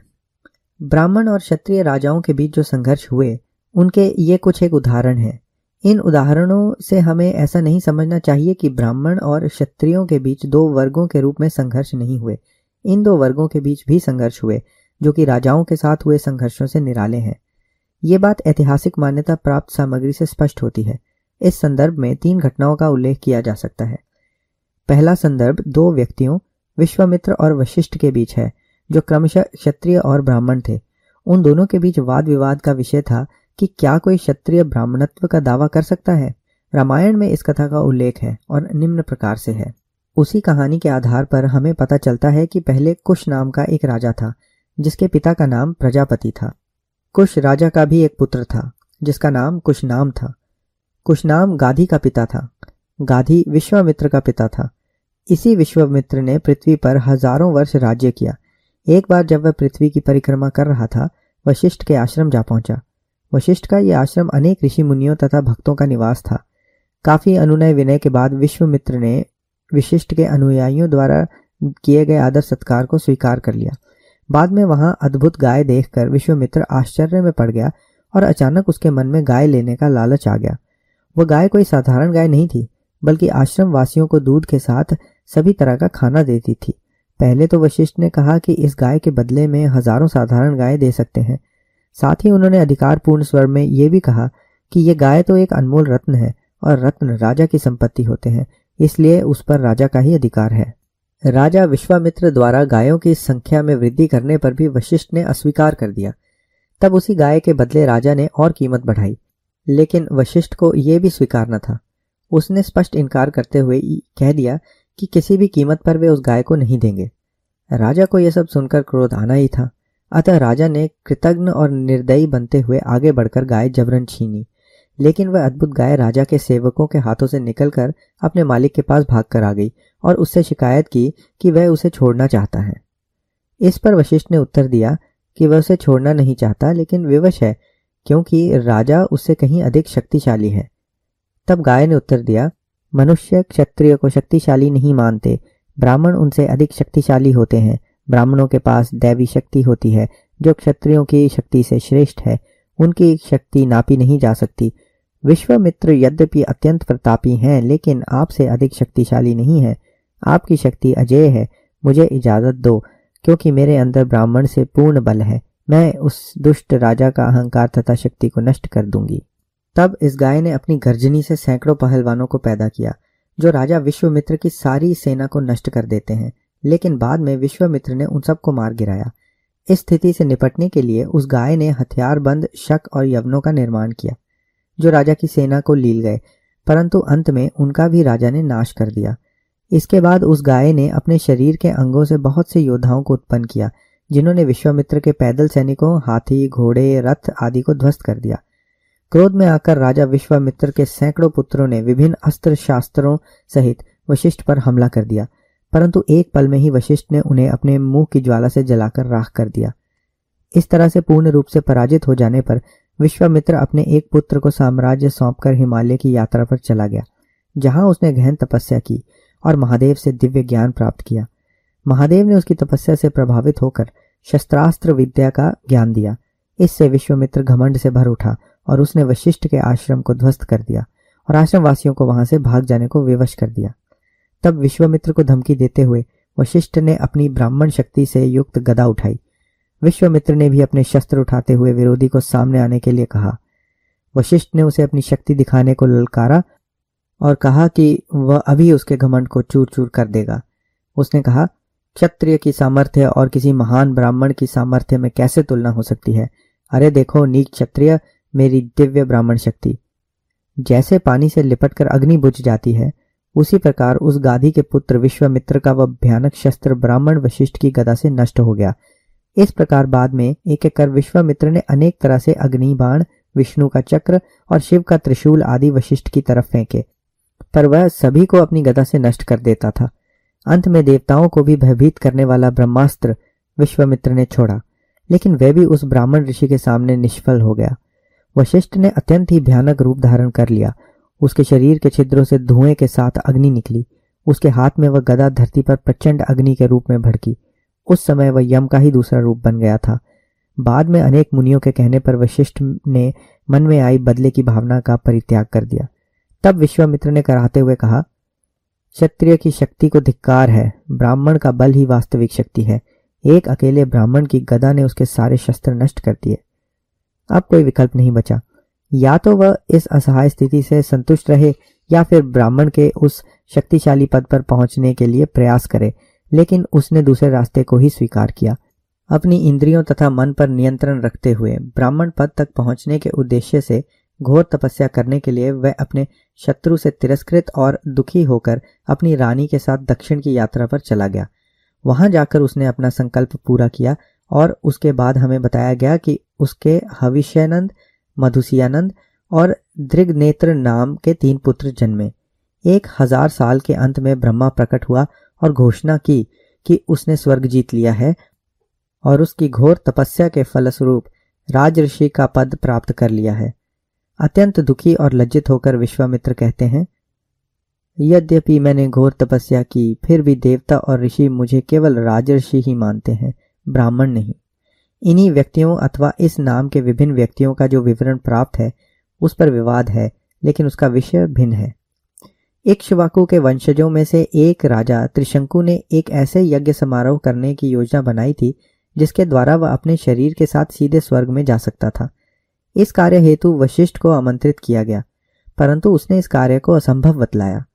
ब्राह्मण और क्षत्रिय राजाओं के बीच जो संघर्ष हुए, उनके ये कुछ एक उदाहरण है। इन उदाहरणों से हमें ऐसा नहीं समझना चाहिए कि ब्राह्मण और क्षत्रियों के बीच दो वर्गों के रूप में संघर्ष नहीं हुए। इन दो वर्गों के बीच भी संघर्ष हुए, जो कि राजाओं के साथ हुए संघर्षों से निराले हैं। ये बात ऐतिहासिक मान्यता प्राप्त सामग्री से स्पष्ट होती है। इस संदर्भ में तीन घटनाओं का उल्लेख किया जा सकता है। पहला संदर्भ दो व्यक्तियों, विश्वामित्र और वशिष्ठ के बीच है। जो क्रमशः क्षत्रिय और ब्राह्मण थे। उन दोनों के बीच वाद विवाद का विषय था कि क्या कोई क्षत्रिय ब्राह्मणत्व का दावा कर सकता है। रामायण में इस कथा का उल्लेख है और निम्न प्रकार से है। उसी कहानी के आधार पर हमें पता चलता है कि पहले कुश नाम का एक राजा था, जिसके पिता का नाम प्रजापति था। कुश राजा का भी एक पुत्र था, जिसका नाम कुशनाम था। कुशनाम गाधी का पिता था। गाधी विश्वामित्र का पिता था। इसी विश्वामित्र ने पृथ्वी पर हज़ारों वर्ष राज्य किया। एक बार जब वह पृथ्वी की परिक्रमा कर रहा था, वशिष्ठ के आश्रम जा पहुँचा। वशिष्ठ का यह आश्रम अनेक ऋषि मुनियों तथा भक्तों का निवास था। काफ़ी अनुनय विनय के बाद विश्वमित्र ने विशिष्ट के अनुयायियों द्वारा किए गए आदर सत्कार को स्वीकार कर लिया। बाद में वहाँ अद्भुत गाय देखकर विश्वमित्र आश्चर्य में पड़ गया और अचानक उसके मन में गाय लेने का लालच आ गया। वह गाय कोई साधारण गाय नहीं थी, बल्कि आश्रम वासियों को दूध के साथ सभी तरह का खाना देती थी। पहले तो वशिष्ठ ने कहा कि इस गाय के बदले में हज़ारों साधारण गाय दे सकते हैं। साथ ही उन्होंने अधिकारपूर्ण स्वर में यह भी कहा कि यह गाय तो एक अनमोल रत्न है और रत्न राजा की संपत्ति होते हैं, इसलिए उस पर राजा का ही अधिकार है। राजा विश्वामित्र द्वारा गायों की संख्या में वृद्धि करने पर भी वशिष्ठ ने अस्वीकार कर दिया। तब उसी गाय के बदले राजा ने और कीमत बढ़ाई, लेकिन वशिष्ठ को यह भी स्वीकार न था। उसने स्पष्ट इनकार करते हुए कह दिया कि किसी भी कीमत पर वे उस गाय को नहीं देंगे। राजा को यह सब सुनकर क्रोध आना ही था। अतः राजा ने कृतज्ञ और निर्दयी बनते हुए आगे बढ़कर गाय जबरन छीनी। लेकिन वह अद्भुत गाय राजा के सेवकों के हाथों से निकलकर अपने मालिक के पास भाग कर आ गई और उससे शिकायत की कि वह उसे छोड़ना चाहता है। इस पर वशिष्ठ ने उत्तर दिया कि वह उसे छोड़ना नहीं चाहता, लेकिन विवश है, क्योंकि राजा उससे कहीं अधिक शक्तिशाली है। तब गाय ने उत्तर दिया मनुष्य क्षत्रिय को शक्तिशाली नहीं मानते। ब्राह्मण उनसे अधिक शक्तिशाली होते हैं। ब्राह्मणों के पास दैवी शक्ति होती है, जो क्षत्रियों की शक्ति से श्रेष्ठ है। उनकी शक्ति नापी नहीं जा सकती। विश्वामित्र यद्यपि अत्यंत प्रतापी हैं, लेकिन आपसे अधिक शक्तिशाली नहीं है। आपकी शक्ति अजय है। मुझे इजाज़त दो, क्योंकि मेरे अंदर ब्राह्मण से पूर्ण बल है। मैं उस दुष्ट राजा का अहंकार तथा शक्ति को नष्ट कर दूँगी। तब इस गाय ने अपनी गर्जनी से सैकड़ों पहलवानों को पैदा किया, जो राजा विश्वमित्र की सारी सेना को नष्ट कर देते हैं, लेकिन बाद में विश्वमित्र ने उन सबको मार गिराया। इस स्थिति से निपटने के लिए उस गाय ने हथियारबंद, शक और यवनों का निर्माण किया, जो राजा की सेना को लील गए, परंतु अंत में उनका भी राजा ने नाश कर दिया। इसके बाद उस गाय ने अपने शरीर के अंगों से बहुत से योद्धाओं को उत्पन्न किया, जिन्होंने विश्वामित्र के पैदल सैनिकों, हाथी, घोड़े, रथ आदि को ध्वस्त कर दिया। क्रोध में आकर राजा विश्वामित्र के सैकड़ों पुत्रों ने विभिन्न अस्त्र शास्त्रों सहित वशिष्ठ पर हमला कर दिया, परंतु एक पल में ही वशिष्ठ ने उन्हें अपने मुँह की ज्वाला से जलाकर राख कर दिया। इस तरह से पूर्ण रूप से पराजित हो जाने पर विश्वामित्र अपने एक पुत्र को साम्राज्य सौंपकर हिमालय की यात्रा पर चला गया, जहाँ उसने गहन तपस्या की और महादेव से दिव्य ज्ञान प्राप्त किया। महादेव ने उसकी तपस्या से प्रभावित होकर शस्त्रास्त्र विद्या का ज्ञान दिया। इससे विश्वमित्र घमंड से भर उठा और उसने वशिष्ठ के आश्रम को ध्वस्त कर दिया और आश्रम वासियों को वहाँ से भाग जाने को विवश कर दिया। तब विश्वमित्र को धमकी देते हुए वशिष्ठ ने अपनी ब्राह्मण शक्ति से युक्त गदा उठाई। विश्वमित्र ने भी अपने शस्त्र उठाते हुए विरोधी को सामने आने के लिए कहा। वशिष्ठ ने उसे अपनी शक्ति दिखाने को ललकारा और कहा कि वह अभी उसके घमंड को चूर चूर कर देगा। उसने कहा, क्षत्रिय की सामर्थ्य और किसी महान ब्राह्मण की सामर्थ्य में कैसे तुलना हो सकती है? अरे देखो, नीक क्षत्रिय मेरी दिव्य ब्राह्मण शक्ति। जैसे पानी से लिपटकर अग्नि बुझ जाती है, उसी प्रकार उस गाधी के पुत्र विश्वामित्र का वह भयानक शस्त्र ब्राह्मण वशिष्ठ की गदा से नष्ट हो गया। इस प्रकार बाद में एक एक कर विश्वामित्र ने अनेक तरह से अग्नि बाण, विष्णु का चक्र और शिव का त्रिशूल आदि वशिष्ठ की तरफ़ फेंके। पर वह सभी को अपनी गदा से नष्ट कर देता था। अंत में देवताओं को भी भयभीत करने वाला ब्रह्मास्त्र विश्वामित्र ने छोड़ा, लेकिन वह भी उस ब्राह्मण ऋषि के सामने निष्फल हो गया। वशिष्ठ ने अत्यंत ही भयानक रूप धारण कर लिया। उसके शरीर के छिद्रों से धुएँ के साथ अग्नि निकली। उसके हाथ में वह गदा धरती पर प्रचंड अग्नि के रूप में भड़की। उस समय वह यम का ही दूसरा रूप बन गया था। बाद में अनेक मुनियों के कहने पर वशिष्ठ ने मन में आई बदले की भावना का परित्याग कर दिया। तब विश्वामित्र ने कराते हुए कहा, क्षत्रिय की शक्ति को धिक्कार है। ब्राह्मण का बल ही वास्तविक शक्ति है। एक अकेले ब्राह्मण की गदा ने उसके सारे शस्त्र नष्ट कर दिए। अब कोई विकल्प नहीं बचा। या तो वह इस असहाय स्थिति से संतुष्ट रहे, या फिर ब्राह्मण के उस शक्तिशाली पद पर पहुँचने के लिए प्रयास करे, लेकिन उसने दूसरे रास्ते को ही स्वीकार किया। अपनी इंद्रियों तथा मन पर नियंत्रण रखते हुए ब्राह्मण पद तक पहुँचने के उद्देश्य से घोर तपस्या करने के लिए वह अपने शत्रु से तिरस्कृत और दुखी होकर अपनी रानी के साथ दक्षिण की यात्रा पर चला गया। वहाँ जाकर उसने अपना संकल्प पूरा किया और उसके बाद हमें बताया गया कि उसके हविष्यानंद, मधुसियानंद और दृगनेत्र नाम के तीन पुत्र जन्मे। एक हज़ार साल के अंत में ब्रह्मा प्रकट हुआ और घोषणा की कि उसने स्वर्ग जीत लिया है और उसकी घोर तपस्या के फलस्वरूप राज ऋषि का पद प्राप्त कर लिया है। अत्यंत दुखी और लज्जित होकर विश्वामित्र कहते हैं, यद्यपि मैंने घोर तपस्या की, फिर भी देवता और ऋषि मुझे केवल राजर्षि ही मानते हैं, ब्राह्मण नहीं। इन्हीं व्यक्तियों अथवा इस नाम के विभिन्न व्यक्तियों का जो विवरण प्राप्त है, उस पर विवाद है, लेकिन उसका विषय भिन्न है। इक्ष्वाकु के वंशजों में से एक राजा त्रिशंकु ने एक ऐसे यज्ञ समारोह करने की योजना बनाई थी, जिसके द्वारा वह अपने शरीर के साथ सीधे स्वर्ग में जा सकता था। इस कार्य हेतु वशिष्ठ को आमंत्रित किया गया, परंतु उसने इस कार्य को असंभव बतलाया।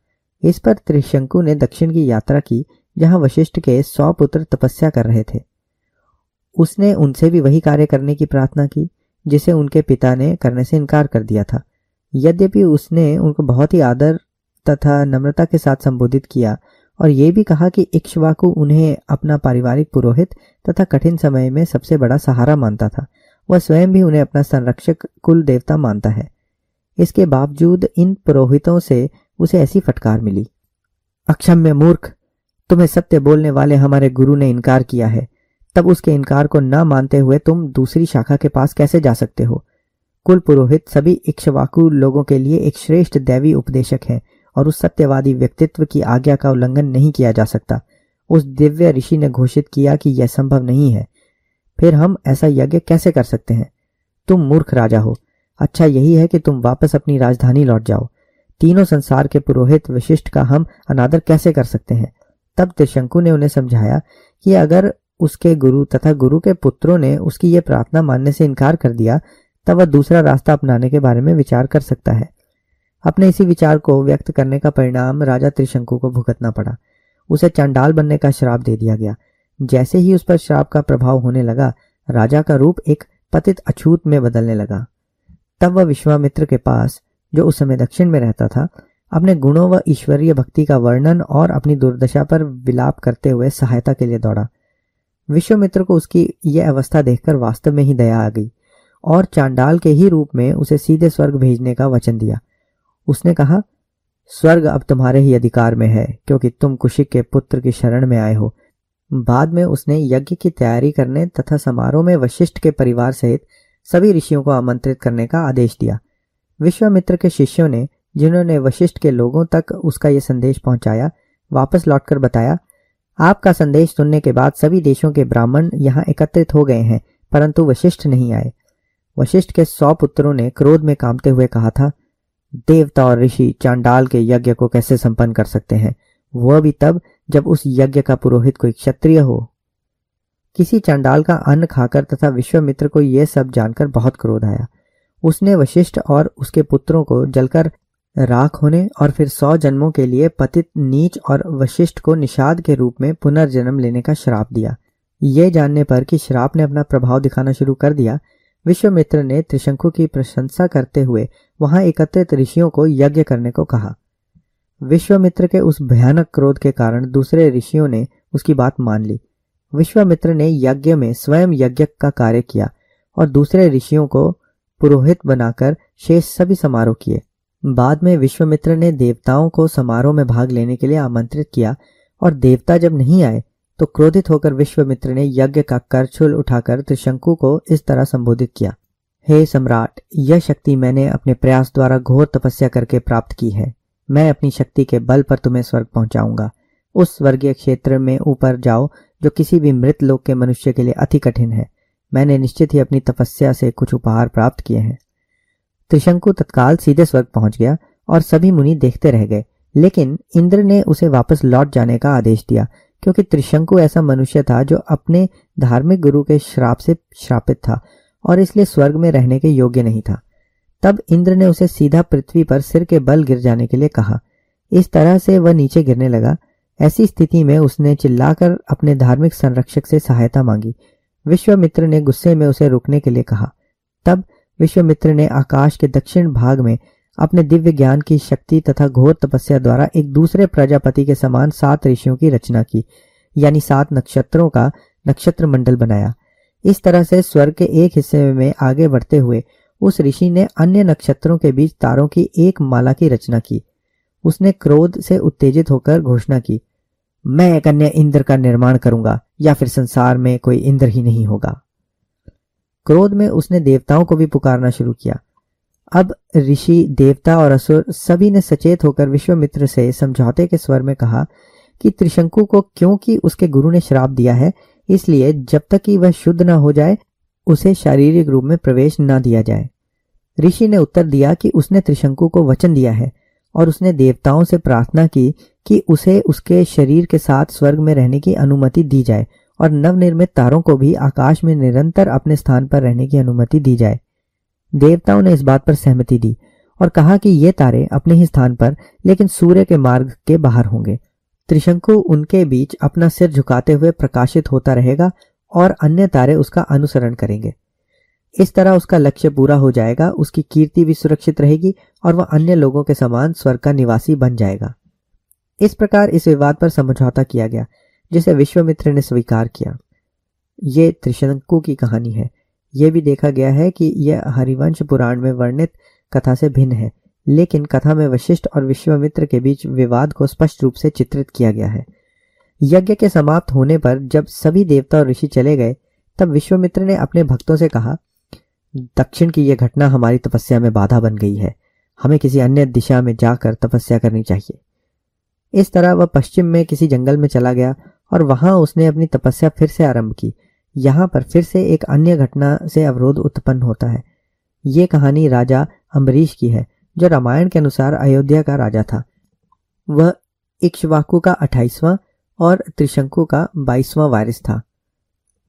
इस पर त्रिशंकु ने दक्षिण की यात्रा की, जहाँ वशिष्ठ के सौ पुत्र तपस्या कर रहे थे। उसने उनसे भी वही कार्य करने की प्रार्थना की, जिसे उनके पिता ने करने से इनकार कर दिया था। यद्यपि उसने उनको बहुत ही आदर तथा नम्रता के साथ संबोधित किया, और ये भी कहा कि इक्ष्वाकु उन्हें अपना पारिवारिक पुरोहित तथा कठिन समय में सबसे बड़ा सहारा मानता था। वह स्वयं भी उन्हें अपना संरक्षक कुल देवता मानता है। इसके बावजूद इन पुरोहितों से उसे ऐसी फटकार मिली। अक्षम्य मूर्ख, तुम्हें सत्य बोलने वाले हमारे गुरु ने इनकार किया है। तब उसके इनकार को न मानते हुए तुम दूसरी शाखा के पास कैसे जा सकते हो? कुल पुरोहित सभी इक्ष्वाकु लोगों के लिए एक श्रेष्ठ दैवी उपदेशक है और उस सत्यवादी व्यक्तित्व की आज्ञा का उल्लंघन नहीं किया जा सकता। उस दिव्य ऋषि ने घोषित किया कि यह संभव नहीं है। फिर हम ऐसा यज्ञ कैसे कर सकते हैं? तुम मूर्ख राजा हो। अच्छा यही है कि तुम वापस अपनी राजधानी लौट जाओ। तीनों संसार के पुरोहित विशिष्ट का हम अनादर कैसे कर सकते हैं? तब त्रिशंकु ने उन्हें समझाया कि अगर उसके गुरु तथा गुरु के पुत्रों ने उसकी यह प्रार्थना मानने से इनकार कर दिया, तब वह दूसरा रास्ता अपनाने के बारे में विचार कर सकता है। अपने इसी विचार को व्यक्त करने का परिणाम राजा त्रिशंकु को भुगतना पड़ा। उसे चंडाल बनने का श्राप दे दिया गया। जैसे ही उस पर श्राप का प्रभाव होने लगा, राजा का रूप एक पतित अछूत में बदलने लगा। तब वह विश्वामित्र के पास, जो उस समय दक्षिण में रहता था, अपने गुणों व ईश्वरीय भक्ति का वर्णन और अपनी दुर्दशा पर विलाप करते हुए सहायता के लिए दौड़ा। विश्वमित्र को उसकी यह अवस्था देखकर वास्तव में ही दया आ गई और चांडाल के ही रूप में उसे सीधे स्वर्ग भेजने का वचन दिया। उसने कहा, स्वर्ग अब तुम्हारे ही अधिकार में है, क्योंकि तुम कुशिक के पुत्र की शरण में आए हो। बाद में उसने यज्ञ की तैयारी करने तथा समारोह में वशिष्ठ के परिवार सहित सभी ऋषियों को आमंत्रित करने का आदेश दिया। विश्वामित्र के शिष्यों ने, जिन्होंने वशिष्ठ के लोगों तक उसका यह संदेश पहुँचाया, वापस लौटकर बताया आपका संदेश सुनने के बाद सभी देशों के ब्राह्मण यहाँ एकत्रित हो गए हैं, परंतु वशिष्ठ नहीं आए। वशिष्ठ के सौ पुत्रों ने क्रोध में कामते हुए कहा था, देवता और ऋषि चांडाल के यज्ञ को कैसे संपन्न कर सकते हैं? वह भी तब जब उस यज्ञ का पुरोहित कोई क्षत्रिय हो। किसी चांडाल का अन्न खाकर तथा विश्वमित्र को यह सब जानकर बहुत क्रोध आया। उसने वशिष्ठ और उसके पुत्रों को जलकर राख होने और फिर सौ जन्मों के लिए पतित नीच और वशिष्ठ को निषाद के रूप में पुनर्जन्म लेने का श्राप दिया। ये जानने पर कि श्राप ने अपना प्रभाव दिखाना शुरू कर दिया, विश्वमित्र ने त्रिशंकु की प्रशंसा करते हुए वहाँ एकत्रित ऋषियों को यज्ञ करने को कहा। विश्वामित्र के उस भयानक क्रोध के कारण दूसरे ऋषियों ने उसकी बात मान ली। विश्वामित्र ने यज्ञ में स्वयं यज्ञ का कार्य किया और दूसरे ऋषियों को पुरोहित बनाकर शेष सभी समारोह किए। बाद में विश्वामित्र ने देवताओं को समारोह में भाग लेने के लिए आमंत्रित किया और देवता जब नहीं आए तो क्रोधित होकर विश्वामित्र ने यज्ञ का करछुल उठाकर त्रिशंकु को इस तरह संबोधित किया, हे सम्राट, यह शक्ति मैंने अपने प्रयास द्वारा घोर तपस्या करके प्राप्त की है। मैं अपनी शक्ति के बल पर तुम्हें स्वर्ग पहुंचाऊँगा। उस स्वर्गीय क्षेत्र में ऊपर जाओ, जो किसी भी मृत लोक के मनुष्य के लिए अति कठिन है। मैंने निश्चित ही अपनी तपस्या से कुछ उपहार प्राप्त किए हैं। त्रिशंकु तत्काल सीधे स्वर्ग पहुँच गया और सभी मुनि देखते रह गए। लेकिन इंद्र ने उसे वापस लौट जाने का आदेश दिया, क्योंकि त्रिशंकु ऐसा मनुष्य था जो अपने धार्मिक गुरु के श्राप से श्रापित था और इसलिए स्वर्ग में रहने के योग्य नहीं था। तब इंद्र ने उसे सीधा पृथ्वी पर सिर के बल गिर जाने के लिए कहा। इस तरह से वह नीचे गिरने लगा। ऐसी स्थिति में उसने चिल्लाकर अपने धार्मिक संरक्षक से सहायता मांगी। विश्वामित्र ने गुस्से में उसे रुकने के लिए कहा। तब विश्वामित्र ने आकाश के दक्षिण भाग में अपने दिव्य ज्ञान की शक्ति तथा घोर तपस्या द्वारा एक दूसरे प्रजापति के समान सात ऋषियों की रचना की, यानी सात नक्षत्रों का नक्षत्र मंडल बनाया। इस तरह से स्वर्ग के एक हिस्से में आगे बढ़ते हुए उस ऋषि ने अन्य नक्षत्रों के बीच तारों की एक माला की रचना की। उसने क्रोध से उत्तेजित होकर घोषणा की, मैं एक अन्य इंद्र का निर्माण करूँगा, या फिर संसार में कोई इंद्र ही नहीं होगा। क्रोध में उसने देवताओं को भी पुकारना शुरू किया। अब ऋषि देवता और असुर सभी ने सचेत होकर विश्वमित्र से समझौते के स्वर में कहा कि त्रिशंकु को क्योंकि उसके गुरु ने श्राप दिया है, इसलिए जब तक कि वह शुद्ध न हो जाए, उसे शारीरिक रूप में प्रवेश न दिया जाए। ऋषि ने उत्तर दिया कि उसने त्रिशंकु को वचन दिया है और उसने देवताओं से प्रार्थना की कि उसे उसके शरीर के साथ स्वर्ग में रहने की अनुमति दी जाए। और नवनिर्मित तारों को भी आकाश में निरंतर अपने स्थान पर रहने की अनुमति दी जाए। देवताओं ने इस बात पर सहमति दी और कहा कि ये तारे अपने ही स्थान पर, लेकिन सूर्य के मार्ग के बाहर होंगे। त्रिशंकु उनके बीच अपना सिर झुकाते हुए प्रकाशित होता रहेगा और अन्य तारे उसका अनुसरण करेंगे। इस तरह उसका लक्ष्य पूरा हो जाएगा, उसकी कीर्ति भी सुरक्षित रहेगी और वह अन्य लोगों के समान स्वर्ग का निवासी बन जाएगा। इस प्रकार इस विवाद पर समझौता किया गया। जिसे विश्वमित्र ने स्वीकार किया। ये त्रिशंकु की कहानी है। यह भी देखा गया है कि यह हरिवंश पुराण में वर्णित कथा से भिन्न है, लेकिन कथा में वशिष्ठ और विश्वामित्र के बीच विवाद को स्पष्ट रूप से चित्रित किया गया है। यज्ञ के समाप्त होने पर जब सभी देवता और ऋषि चले गए, तब विश्वामित्र ने अपने भक्तों से कहा, दक्षिण की यह घटना हमारी तपस्या में बाधा बन गई है। हमें किसी अन्य दिशा में जाकर तपस्या करनी चाहिए। इस तरह वह पश्चिम में किसी जंगल में चला गया और वहाँ उसने अपनी तपस्या फिर से आरंभ की। यहाँ पर फिर से एक अन्य घटना से अवरोध उत्पन्न होता है। ये कहानी राजा अम्बरीश की है, जो रामायण के अनुसार अयोध्या का राजा था। वह इक्ष्वाकु का अट्ठाईसवां और त्रिशंकु का बाईसवां वारिस था।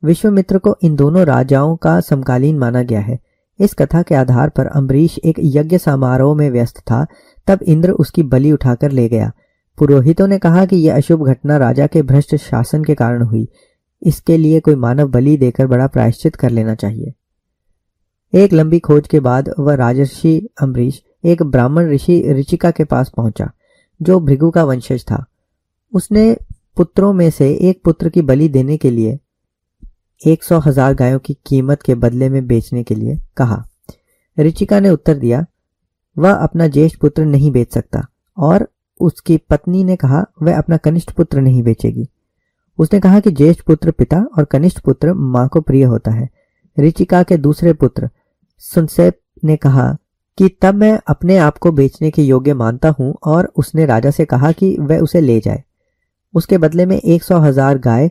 विश्वमित्र को इन दोनों राजाओं का समकालीन माना गया है। इस कथा के आधार पर अम्बरीश एक यज्ञ समारोह में व्यस्त था, तब इंद्र उसकी बलि उठाकर ले गया। पुरोहितों ने कहा कि यह अशुभ घटना राजा के भ्रष्ट शासन के कारण हुई। इसके लिए कोई मानव बलि देकर बड़ा प्रायश्चित कर लेना चाहिए। एक लंबी खोज के बाद वह राजर्षि अम्बरीश, एक ब्राह्मण ऋषि ऋचिका के पास पहुँचा, जो भृगु का वंशज था। उसने पुत्रों में से एक पुत्र की बलि देने के लिए एक सौ हज़ार गायों की कीमत के बदले में बेचने के लिए कहा। ऋचिका ने उत्तर दिया, वह अपना ज्येष्ठ पुत्र नहीं बेच सकता और उसकी पत्नी ने कहा, वह अपना कनिष्ठ पुत्र नहीं बेचेगी. उसने कहा कि ज्येष्ठ पुत्र पिता और कनिष्ठ पुत्र माँ को प्रिय होता है। ऋचिका के दूसरे पुत्र सुनसेप ने कहा कि तब मैं अपने आप को बेचने के योग्य मानता हूँ और उसने राजा से कहा कि वह उसे ले जाए। उसके बदले में एक सौ हज़ार गाय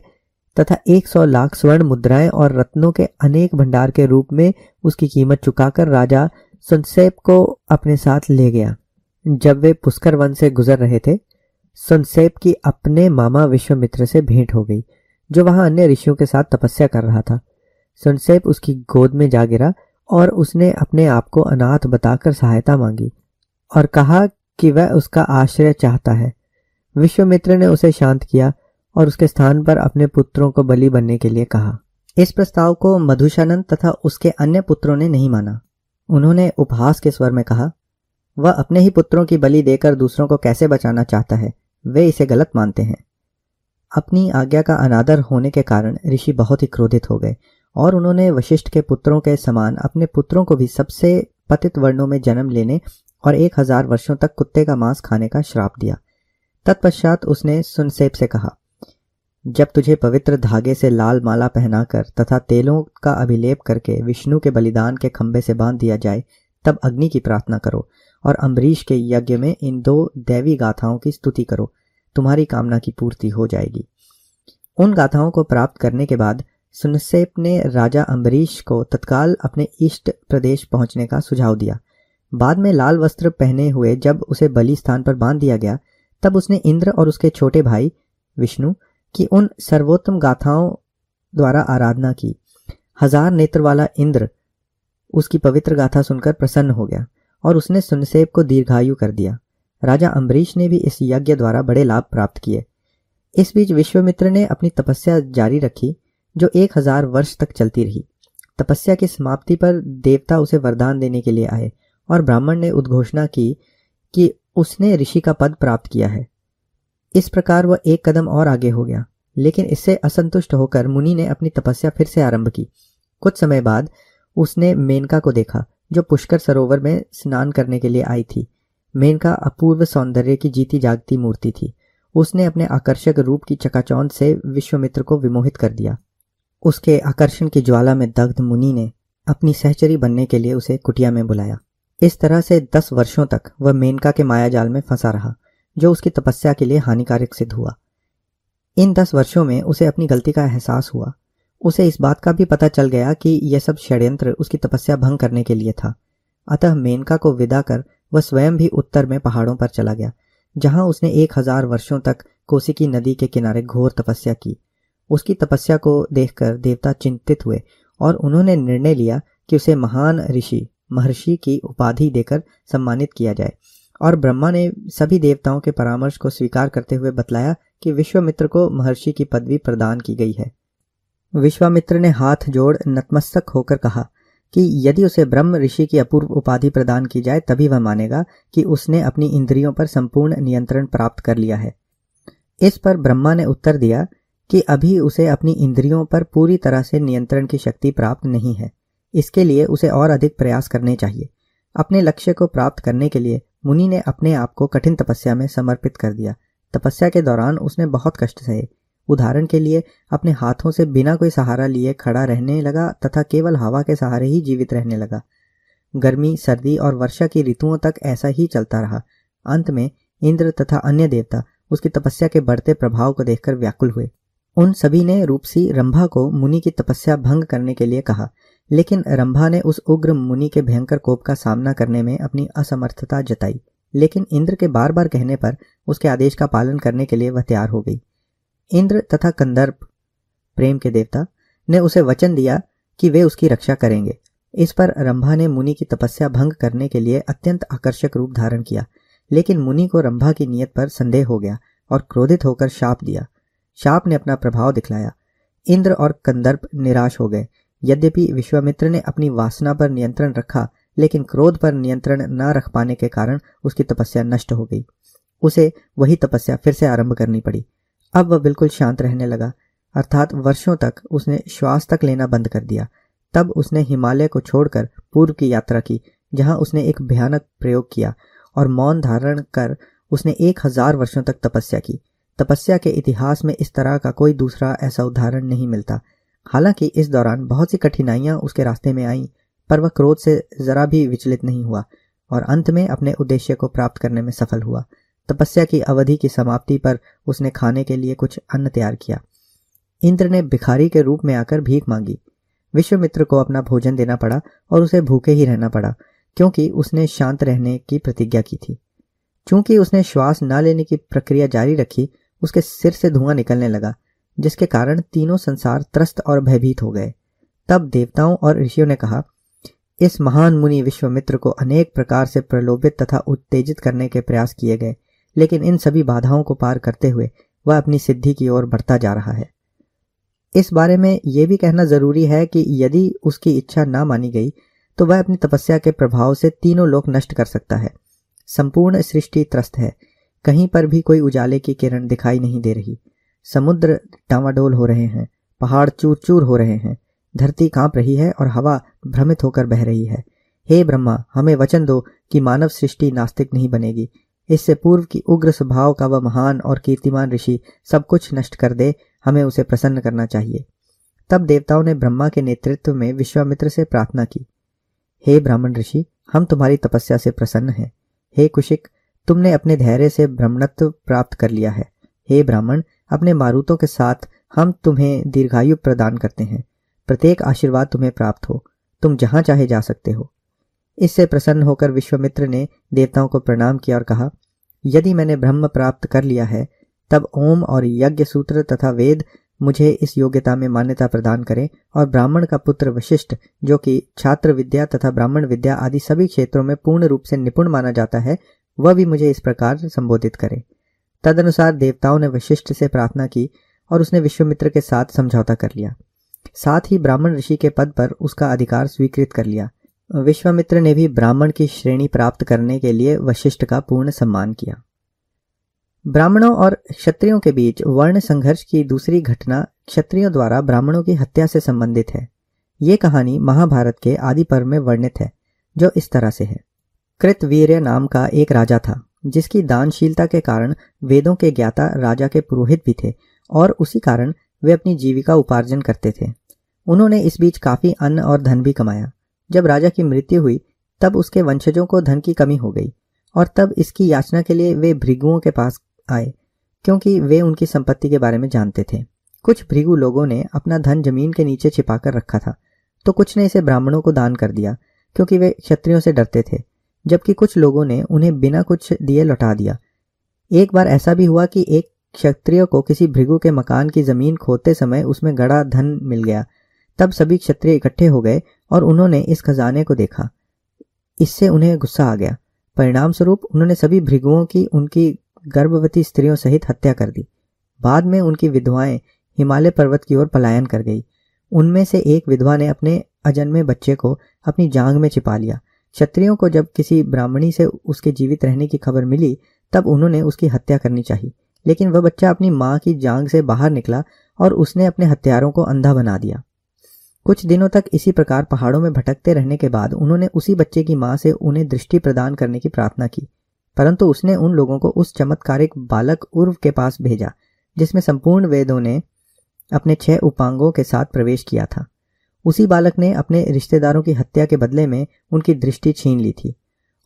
तथा एक सौ लाख स्वर्ण मुद्राएँ और रत्नों के अनेक भंडार के रूप में उसकी कीमत चुकाकर राजा सुनसेप को अपने साथ ले गया। जब वे पुष्कर वन से गुजर रहे थे सुनसेप की अपने मामा विश्वमित्र से भेंट हो गई, जो वहाँ अन्य ऋषियों के साथ तपस्या कर रहा था। सुनसेप उसकी गोद में जा गिरा और उसने अपने आप को अनाथ बताकर सहायता मांगी और कहा कि वह उसका आश्रय चाहता है। विश्वमित्र ने उसे शांत किया और उसके स्थान पर अपने पुत्रों को बलि बनने के लिए कहा। इस प्रस्ताव को मधुशानंद तथा उसके अन्य पुत्रों ने नहीं माना। उन्होंने उपहास के स्वर में कहा वह अपने ही पुत्रों की बलि देकर दूसरों को कैसे बचाना चाहता है, वे इसे गलत मानते हैं। अपनी आज्ञा का अनादर होने के कारण ऋषि बहुत ही क्रोधित हो गए और उन्होंने वशिष्ठ के पुत्रों के समान अपने पुत्रों को भी सबसे पतित वर्णों में जन्म लेने और एक हज़ार वर्षों तक कुत्ते का मांस खाने का श्राप दिया। तत्पश्चात उसने सुनसेप से कहा, जब तुझे पवित्र धागे से लाल माला पहनाकर तथा तेलों का अभिलेप करके विष्णु के बलिदान के खंभे से बाँध दिया जाए, तब अग्नि की प्रार्थना करो। और अम्बरीश के यज्ञ में इन दो दैवी गाथाओं की स्तुति करो। तुम्हारी कामना की पूर्ति हो जाएगी। उन गाथाओं को प्राप्त करने के बाद सुनसेप ने राजा अम्बरीश को तत्काल अपने इष्ट प्रदेश पहुँचने का सुझाव दिया। बाद में लाल वस्त्र पहने हुए जब उसे बलि स्थान पर बाँध दिया गया, तब उसने इंद्र और उसके छोटे भाई विष्णु की उन सर्वोत्तम गाथाओं द्वारा आराधना की। हज़ार नेत्र वाला इंद्र उसकी पवित्र गाथा सुनकर प्रसन्न हो गया। और उसने सुनसेब को दीर्घायु कर दिया। राजा अम्बरीश ने भी इस यज्ञ द्वारा बड़े लाभ प्राप्त किए। इस बीच विश्वमित्र ने अपनी तपस्या जारी रखी, जो एक हज़ार वर्ष तक चलती रही। तपस्या की समाप्ति पर देवता उसे वरदान देने के लिए आए और ब्राह्मण ने उद्घोषणा की कि उसने ऋषि का पद प्राप्त किया है। इस प्रकार वह एक कदम और आगे हो गया, लेकिन इससे असंतुष्ट होकर मुनि ने अपनी तपस्या फिर से आरंभ की। कुछ समय बाद उसने मेनका को देखा जो पुष्कर सरोवर में स्नान करने के लिए आई थी। मेनका अपूर्व सौंदर्य की जीती जागती मूर्ति थी। उसने अपने आकर्षक रूप की चकाचौंध से विश्वमित्र को विमोहित कर दिया। उसके आकर्षण की ज्वाला में दग्ध मुनि ने अपनी सहचरी बनने के लिए उसे कुटिया में बुलाया। इस तरह से दस वर्षों तक वह मेनका के मायाजाल में फंसा रहा, जो उसकी तपस्या के लिए हानिकारक सिद्ध हुआ। इन दस वर्षों में उसे अपनी गलती का एहसास हुआ। उसे इस बात का भी पता चल गया कि यह सब षड्यंत्र उसकी तपस्या भंग करने के लिए था। अतः मेनका को विदा कर वह स्वयं भी उत्तर में पहाड़ों पर चला गया, जहाँ उसने एक हज़ार वर्षों तक कोसिकी नदी के किनारे घोर तपस्या की। उसकी तपस्या को देखकर देवता चिंतित हुए और उन्होंने निर्णय लिया कि उसे महान ऋषि, महर्षि की उपाधि देकर सम्मानित किया जाए। और ब्रह्मा ने सभी देवताओं के परामर्श को स्वीकार करते हुए बतलाया कि विश्वामित्र को महर्षि की पदवी प्रदान की गई है। विश्वामित्र ने हाथ जोड़ नतमस्तक होकर कहा कि यदि उसे ब्रह्म ऋषि की अपूर्व उपाधि प्रदान की जाए, तभी वह मानेगा कि उसने अपनी इंद्रियों पर संपूर्ण नियंत्रण प्राप्त कर लिया है। इस पर ब्रह्मा ने उत्तर दिया कि अभी उसे अपनी इंद्रियों पर पूरी तरह से नियंत्रण की शक्ति प्राप्त नहीं है। इसके लिए उसे और अधिक प्रयास करने चाहिए। अपने लक्ष्य को प्राप्त करने के लिए मुनि ने अपने आप को कठिन तपस्या में समर्पित कर दिया। तपस्या के दौरान उसने बहुत कष्ट सहे। उदाहरण के लिए, अपने हाथों से बिना कोई सहारा लिए खड़ा रहने लगा तथा केवल हवा के सहारे ही जीवित रहने लगा। गर्मी, सर्दी और वर्षा की ऋतुओं तक ऐसा ही चलता रहा। अंत में, इंद्र तथा अन्य देवता उसकी तपस्या के बढ़ते प्रभाव को देखकर व्याकुल हुए। उन सभी ने रूपसी रंभा को मुनि की तपस्या भंग करने के लिए कहा, लेकिन रंभा ने उस उग्र मुनि के भयंकर कोप का सामना करने में अपनी असमर्थता जताई। लेकिन इंद्र के बार बार कहने पर उसके आदेश का पालन करने के लिए वह तैयार हो गई। इंद्र तथा कंदर्प, प्रेम के देवता, ने उसे वचन दिया कि वे उसकी रक्षा करेंगे। इस पर रंभा ने मुनि की तपस्या भंग करने के लिए अत्यंत आकर्षक रूप धारण किया, लेकिन मुनि को रंभा की नियत पर संदेह हो गया और क्रोधित होकर शाप दिया। शाप ने अपना प्रभाव दिखलाया। इंद्र और कंदर्प निराश हो गए। यद्यपि विश्वामित्र ने अपनी वासना पर नियंत्रण रखा, लेकिन क्रोध पर नियंत्रण न रख पाने के कारण उसकी तपस्या नष्ट हो गई। उसे वही तपस्या फिर से आरंभ करनी पड़ी। अब वह बिल्कुल शांत रहने लगा। अर्थात वर्षों तक उसने श्वास तक लेना बंद कर दिया। तब उसने हिमालय को छोड़कर पूर्व की यात्रा की, जहाँ उसने एक भयानक प्रयोग किया और मौन धारण कर उसने एक हज़ार वर्षों तक तपस्या की। तपस्या के इतिहास में इस तरह का कोई दूसरा ऐसा उदाहरण नहीं मिलता। हालाँकि इस दौरान बहुत सी कठिनाइयाँ उसके रास्ते में आईं, पर वह क्रोध से जरा भी विचलित नहीं हुआ और अंत में अपने उद्देश्य को प्राप्त करने में सफल हुआ। तपस्या की अवधि की समाप्ति पर उसने खाने के लिए कुछ अन्न तैयार किया। इंद्र ने भिखारी के रूप में आकर भीख मांगी। विश्वमित्र को अपना भोजन देना पड़ा और उसे भूखे ही रहना पड़ा, क्योंकि उसने शांत रहने की प्रतिज्ञा की थी। चूँकि उसने श्वास न लेने की प्रक्रिया जारी रखी, उसके सिर से धुआँ निकलने लगा, जिसके कारण तीनों संसार त्रस्त और भयभीत हो गए। तब देवताओं और ऋषियों ने कहा, इस महान मुनि विश्वमित्र को अनेक प्रकार से प्रलोभित तथा उत्तेजित करने के प्रयास किए गए। लेकिन इन सभी बाधाओं को पार करते हुए वह अपनी सिद्धि की ओर बढ़ता जा रहा है। इस बारे में यह भी कहना ज़रूरी है कि यदि उसकी इच्छा ना मानी गई तो वह अपनी तपस्या के प्रभाव से तीनों लोक नष्ट कर सकता है। संपूर्ण सृष्टि त्रस्त है। कहीं पर भी कोई उजाले की किरण दिखाई नहीं दे रही। समुद्र डावाडोल हो रहे हैं, पहाड़ चूर चूर हो रहे हैं, धरती काँप रही है और हवा भ्रमित होकर बह रही है। हे ब्रह्मा, हमें वचन दो कि मानव सृष्टि नास्तिक नहीं बनेगी। इससे पूर्व की उग्र स्वभाव का वह महान और कीर्तिमान ऋषि सब कुछ नष्ट कर दे, हमें उसे प्रसन्न करना चाहिए। तब देवताओं ने ब्रह्मा के नेतृत्व में विश्वामित्र से प्रार्थना की, हे ब्राह्मण ऋषि, हम तुम्हारी तपस्या से प्रसन्न हैं। हे कुशिक, तुमने अपने धैर्य से ब्रह्मणत्व प्राप्त कर लिया है। हे ब्राह्मण, अपने मारुतों के साथ हम तुम्हें दीर्घायु प्रदान करते हैं। प्रत्येक आशीर्वाद तुम्हें प्राप्त हो। तुम जहाँ चाहे जा सकते हो। इससे प्रसन्न होकर विश्वमित्र ने देवताओं को प्रणाम किया और कहा, यदि मैंने ब्रह्म प्राप्त कर लिया है, तब ओम और यज्ञ सूत्र तथा वेद मुझे इस योग्यता में मान्यता प्रदान करें और ब्राह्मण का पुत्र वशिष्ठ, जो कि छात्र विद्या तथा ब्राह्मण विद्या आदि सभी क्षेत्रों में पूर्ण रूप से निपुण माना जाता है, वह भी मुझे इस प्रकार संबोधित करे। तदनुसार देवताओं ने वशिष्ठ से प्रार्थना की और उसने विश्वमित्र के साथ समझौता कर लिया। साथ ही ब्राह्मण ऋषि के पद पर उसका अधिकार स्वीकृत कर लिया। विश्वामित्र ने भी ब्राह्मण की श्रेणी प्राप्त करने के लिए वशिष्ठ का पूर्ण सम्मान किया। ब्राह्मणों और क्षत्रियों के बीच वर्ण संघर्ष की दूसरी घटना क्षत्रियों द्वारा ब्राह्मणों की हत्या से संबंधित है। ये कहानी महाभारत के आदि पर्व में वर्णित है, जो इस तरह से है। कृतवीर्य नाम का एक राजा था, जिसकी दानशीलता के कारण वेदों के ज्ञाता राजा के पुरोहित भी थे, और उसी कारण वे अपनी जीविका उपार्जन करते थे। उन्होंने इस बीच काफ़ी अन्न और धन भी कमाया। जब राजा की मृत्यु हुई, तब उसके वंशजों को धन की कमी हो गई, और तब इसकी याचना के लिए वे भृगुओं के पास आए, क्योंकि वे उनकी संपत्ति के बारे में जानते थे। कुछ भृगु लोगों ने अपना धन ज़मीन के नीचे छिपाकर रखा था तो कुछ ने इसे ब्राह्मणों को दान कर दिया, क्योंकि वे क्षत्रियों से डरते थे, जबकि कुछ लोगों ने उन्हें बिना कुछ दिए लौटा दिया। एक बार ऐसा भी हुआ कि एक क्षत्रिय को किसी भृगु के मकान की ज़मीन खोदते समय उसमें गड़ा धन मिल गया, तब सभी क्षत्रिय इकट्ठे हो गए और उन्होंने इस खजाने को देखा। इससे उन्हें गुस्सा आ गया। परिणाम स्वरूप उन्होंने सभी भृगुओं की, उनकी गर्भवती स्त्रियों सहित हत्या कर दी। बाद में उनकी विधवाएँ हिमालय पर्वत की ओर पलायन कर गई। उनमें से एक विधवा ने अपने अजन्मे बच्चे को अपनी जांग में छिपा लिया। क्षत्रियों को जब किसी ब्राह्मणी से उसके जीवित रहने की खबर मिली, तब उन्होंने उसकी हत्या करनी चाहिए। लेकिन वह बच्चा अपनी माँ की जांग से बाहर निकला और उसने अपने हत्यारों को अंधा बना दिया। कुछ दिनों तक इसी प्रकार पहाड़ों में भटकते रहने के बाद उन्होंने उसी बच्चे की माँ से उन्हें दृष्टि प्रदान करने की प्रार्थना की। परंतु उसने उन लोगों को उस चमत्कारिक बालक उर्व के पास भेजा, जिसमें संपूर्ण वेदों ने अपने छह उपांगों के साथ प्रवेश किया था। उसी बालक ने अपने रिश्तेदारों की हत्या के बदले में उनकी दृष्टि छीन ली थी,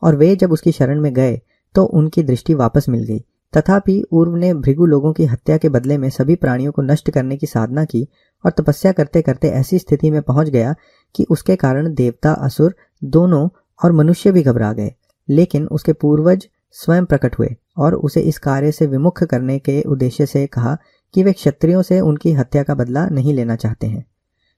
और वे जब उसकी शरण में गए तो उनकी दृष्टि वापस मिल गई। तथापि उर्व ने भृगु लोगों की हत्या के बदले में सभी प्राणियों को नष्ट करने की साधना की और तपस्या करते करते ऐसी स्थिति में पहुँच गया कि उसके कारण देवता, असुर दोनों और मनुष्य भी घबरा गए। लेकिन उसके पूर्वज स्वयं प्रकट हुए और उसे इस कार्य से विमुख करने के उद्देश्य से कहा कि वे क्षत्रियों से उनकी हत्या का बदला नहीं लेना चाहते हैं।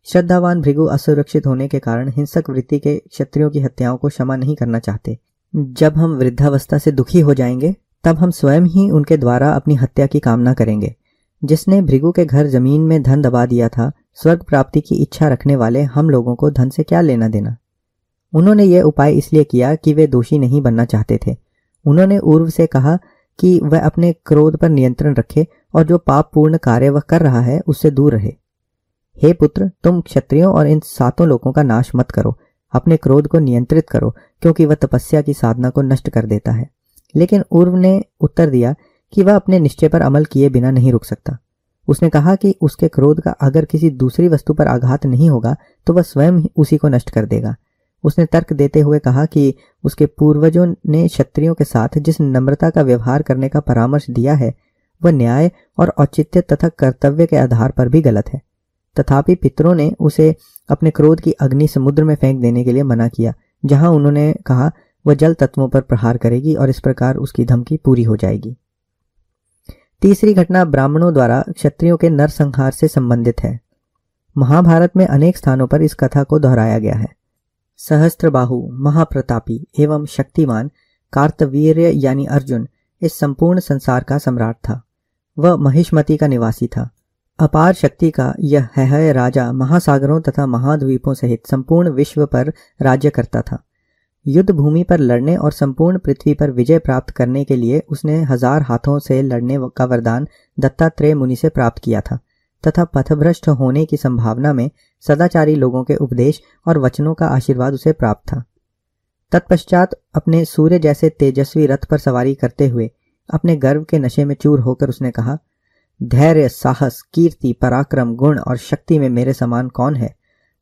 श्रद्धावान भृगु असुरक्षित होने के कारण हिंसक वृत्ति के क्षत्रियों की हत्याओं को क्षमा नहीं करना चाहते। जब हम वृद्धावस्था से दुखी हो जाएँगे, तब हम स्वयं ही उनके द्वारा अपनी हत्या की कामना करेंगे। जिसने भृगु के घर ज़मीन में धन दबा दिया था, स्वर्ग प्राप्ति की इच्छा रखने वाले हम लोगों को धन से क्या लेना देना? उन्होंने यह उपाय इसलिए किया कि वे दोषी नहीं बनना चाहते थे। उन्होंने उर्व से कहा कि वह अपने क्रोध पर नियंत्रण रखे और जो पाप पूर्ण कार्य वह कर रहा है, उससे दूर रहे। हे पुत्र, तुम क्षत्रियों और इन सातों लोगों का नाश मत करो। अपने क्रोध को नियंत्रित करो, क्योंकि वह तपस्या की साधना को नष्ट कर देता है। लेकिन उर्व ने उत्तर दिया कि वह अपने निश्चय पर अमल किए बिना नहीं रुक सकता। उसने कहा कि उसके क्रोध का अगर किसी दूसरी वस्तु पर आघात नहीं होगा तो वह स्वयं उसी को नष्ट कर देगा। उसने तर्क देते हुए कहा कि उसके पूर्वजों ने क्षत्रियों के साथ जिस नम्रता का व्यवहार करने का परामर्श दिया है, वह न्याय और औचित्य तथा कर्तव्य के आधार पर भी गलत है। तथापि पितरों ने उसे अपने क्रोध की अग्नि समुद्र में फेंक देने के लिए मना किया, जहाँ उन्होंने कहा, वह जल तत्वों पर प्रहार करेगी और इस प्रकार उसकी धमकी पूरी हो जाएगी। तीसरी घटना ब्राह्मणों द्वारा क्षत्रियों के नरसंहार से संबंधित है। महाभारत में अनेक स्थानों पर इस कथा को दोहराया गया है। सहस्त्रबाहु, महाप्रतापी एवं शक्तिमान कार्तवीर्य यानी अर्जुन इस संपूर्ण संसार का सम्राट था। वह महिष्मति का निवासी था। अपार शक्ति का यह है राजा महासागरों तथा महाद्वीपों सहित संपूर्ण विश्व पर राज्य करता था। युद्ध भूमि पर लड़ने और संपूर्ण पृथ्वी पर विजय प्राप्त करने के लिए उसने हज़ार हाथों से लड़ने का वरदान दत्तात्रेय मुनि से प्राप्त किया था, तथा पथभ्रष्ट होने की संभावना में सदाचारी लोगों के उपदेश और वचनों का आशीर्वाद उसे प्राप्त था। तत्पश्चात अपने सूर्य जैसे तेजस्वी रथ पर सवारी करते हुए अपने गर्व के नशे में चूर होकर उसने कहा, धैर्य, साहस, कीर्ति, पराक्रम, गुण और शक्ति में मेरे समान कौन है?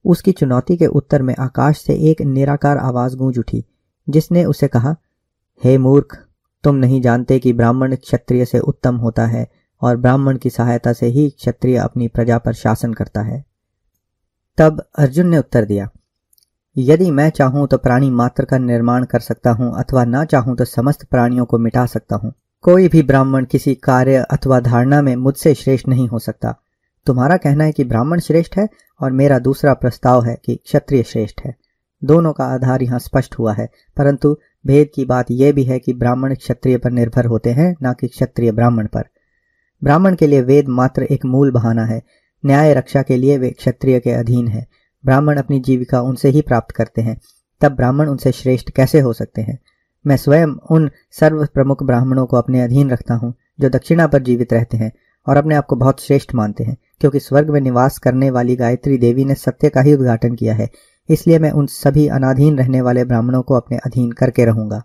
उसकी चुनौती के उत्तर में आकाश से एक निराकार आवाज़ गूंज उठी, जिसने उसे कहा, हे मूर्ख, तुम नहीं जानते कि ब्राह्मण क्षत्रिय से उत्तम होता है और ब्राह्मण की सहायता से ही क्षत्रिय अपनी प्रजा पर शासन करता है। तब अर्जुन ने उत्तर दिया, यदि मैं चाहूँ तो प्राणी मात्र का निर्माण कर सकता हूँ अथवा ना चाहूँ तो समस्त प्राणियों को मिटा सकता हूँ। कोई भी ब्राह्मण किसी कार्य अथवा धारणा में मुझसे श्रेष्ठ नहीं हो सकता। तुम्हारा कहना है कि ब्राह्मण श्रेष्ठ है और मेरा दूसरा प्रस्ताव है कि क्षत्रिय श्रेष्ठ है। दोनों का आधार यहाँ स्पष्ट हुआ है, परंतु भेद की बात यह भी है कि ब्राह्मण क्षत्रिय पर निर्भर होते हैं, न कि क्षत्रिय ब्राह्मण पर। ब्राह्मण के लिए वेद मात्र एक मूल बहाना है। न्याय रक्षा के लिए वे क्षत्रिय के अधीन है। ब्राह्मण अपनी जीविका उनसे ही प्राप्त करते हैं। तब ब्राह्मण उनसे श्रेष्ठ कैसे हो सकते हैं? मैं स्वयं उन सर्व प्रमुख ब्राह्मणों को अपने अधीन रखता हूँ, जो दक्षिणा पर जीवित रहते हैं और अपने आप को बहुत श्रेष्ठ मानते हैं। क्योंकि स्वर्ग में निवास करने वाली गायत्री देवी ने सत्य का ही उद्घाटन किया है, इसलिए मैं उन सभी अनाधीन रहने वाले ब्राह्मणों को अपने अधीन करके रहूँगा।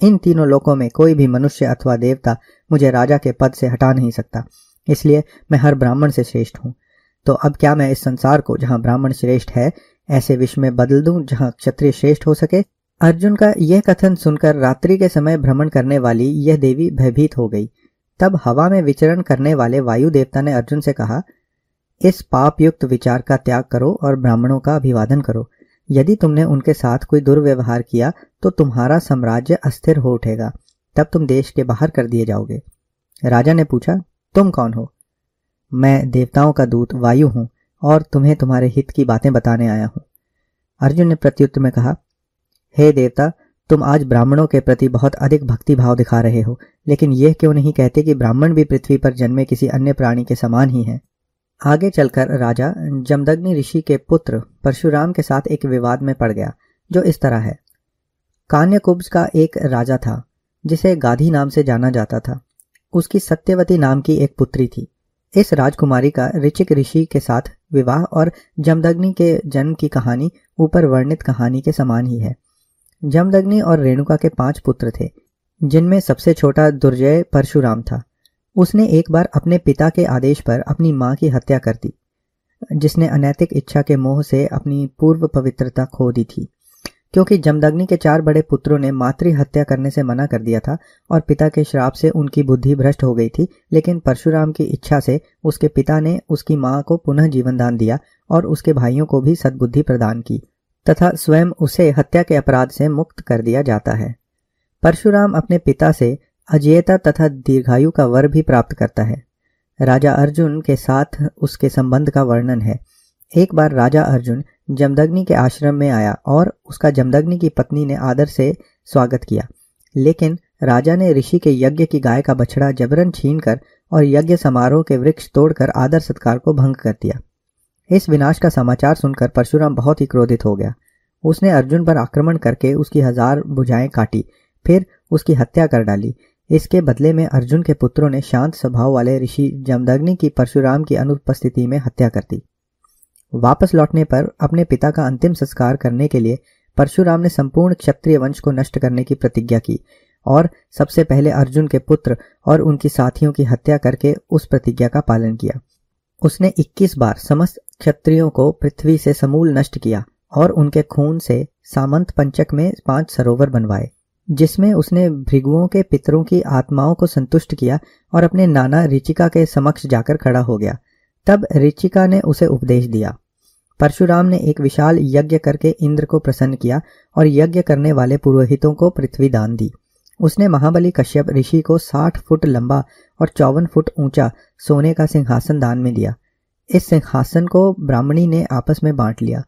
इन तीनों लोकों में कोई भी मनुष्य अथवा देवता मुझे राजा के पद से हटा नहीं सकता, इसलिए मैं हर ब्राह्मण से श्रेष्ठ हूँ। तो अब क्या मैं इस संसार को जहाँ ब्राह्मण श्रेष्ठ है, ऐसे विश्व में बदल दूँ जहाँ क्षत्रिय श्रेष्ठ हो सके? अर्जुन का यह कथन सुनकर रात्रि के समय भ्रमण करने वाली यह देवी भयभीत हो गई। तब हवा में विचरण करने वाले वायु देवता ने अर्जुन से कहा इस पाप युक्त विचार का त्याग करो और ब्राह्मणों का अभिवादन करो। यदि तुमने उनके साथ कोई दुर्व्यवहार किया तो तुम्हारा साम्राज्य अस्थिर हो उठेगा। तब तुम देश के बाहर कर दिए जाओगे। राजा ने पूछा, तुम कौन हो? मैं देवताओं का दूत, वायु हूँ, और तुम्हें तुम्हारे हित की बातें बताने आया हूँ। अर्जुन ने प्रत्युत्तर में कहा, हे देवता, तुम आज ब्राह्मणों के प्रति बहुत अधिक भक्ति भाव दिखा रहे हो, लेकिन यह क्यों नहीं कहते कि ब्राह्मण भी पृथ्वी पर जन्मे किसी अन्य प्राणी के समान ही हैं? आगे चलकर राजा जमदग्नि ऋषि के पुत्र परशुराम के साथ एक विवाद में पड़ गया, जो इस तरह है। कान्यकुब्ज का एक राजा था, जिसे गाधी नाम से जाना जाता था। उसकी सत्यवती नाम की एक पुत्री थी। इस राजकुमारी का ऋचिक ऋषि के साथ विवाह और जमदग्नि के जन्म की कहानी ऊपर वर्णित कहानी के समान ही है। जमदग्नि और रेणुका के पाँच पुत्र थे, जिनमें सबसे छोटा दुर्जय परशुराम था। उसने एक बार अपने पिता के आदेश पर अपनी माँ की हत्या कर दी, जिसने अनैतिक इच्छा के मोह से अपनी पूर्व पवित्रता खो दी थी। क्योंकि जमदग्नि के चार बड़े पुत्रों ने मातृ हत्या करने से मना कर दिया था और पिता के श्राप से उनकी बुद्धि भ्रष्ट हो गई थी, लेकिन परशुराम की इच्छा से उसके पिता ने उसकी माँ को पुनः जीवन दान दिया और उसके भाइयों को भी सद्बुद्धि प्रदान की, तथा स्वयं उसे हत्या के अपराध से मुक्त कर दिया जाता है। परशुराम अपने पिता से अजयता तथा दीर्घायु का वर भी प्राप्त करता है। राजा अर्जुन के साथ उसके संबंध का वर्णन है। एक बार राजा अर्जुन जमदग्नि के आश्रम में आया और उसका जमदग्नि की पत्नी ने आदर से स्वागत किया। लेकिन राजा ने ऋषि के यज्ञ की गाय का बछड़ा जबरन छीन कर और यज्ञ समारोह के वृक्ष तोड़कर आदर सत्कार को भंग कर दिया। इस विनाश का समाचार सुनकर परशुराम बहुत ही क्रोधित हो गया। उसने अर्जुन पर आक्रमण करके उसकी हज़ार भुजाएँ काटी, फिर उसकी हत्या कर डाली। इसके बदले में अर्जुन के पुत्रों ने शांत स्वभाव वाले ऋषि जमदग्नि की परशुराम की अनुपस्थिति में हत्या कर दी। वापस लौटने पर अपने पिता का अंतिम संस्कार करने के लिए परशुराम ने संपूर्ण क्षत्रिय वंश को नष्ट करने की प्रतिज्ञा की और सबसे पहले अर्जुन के पुत्र और उनकी साथियों की हत्या करके उस प्रतिज्ञा का पालन किया। उसने 21 बार समस्त क्षत्रियों को पृथ्वी से समूल नष्ट किया और उनके खून से सामंत पंचक में पाँच सरोवर बनवाए। जिसमें उसने भृगुओं के पितरों की आत्माओं को संतुष्ट किया और अपने नाना रिचिका के समक्ष जाकर खड़ा हो गया। तब रिचिका ने उसे उपदेश दिया। परशुराम ने एक विशाल यज्ञ करके इंद्र को प्रसन्न किया और यज्ञ करने वाले पुरोहितों को पृथ्वी दान दी। उसने महाबली कश्यप ऋषि को साठ फुट लंबा और चौवन फुट ऊँचा सोने का सिंहासन दान में दिया। इस सिंहासन को ब्राह्मणी ने आपस में बांट लिया,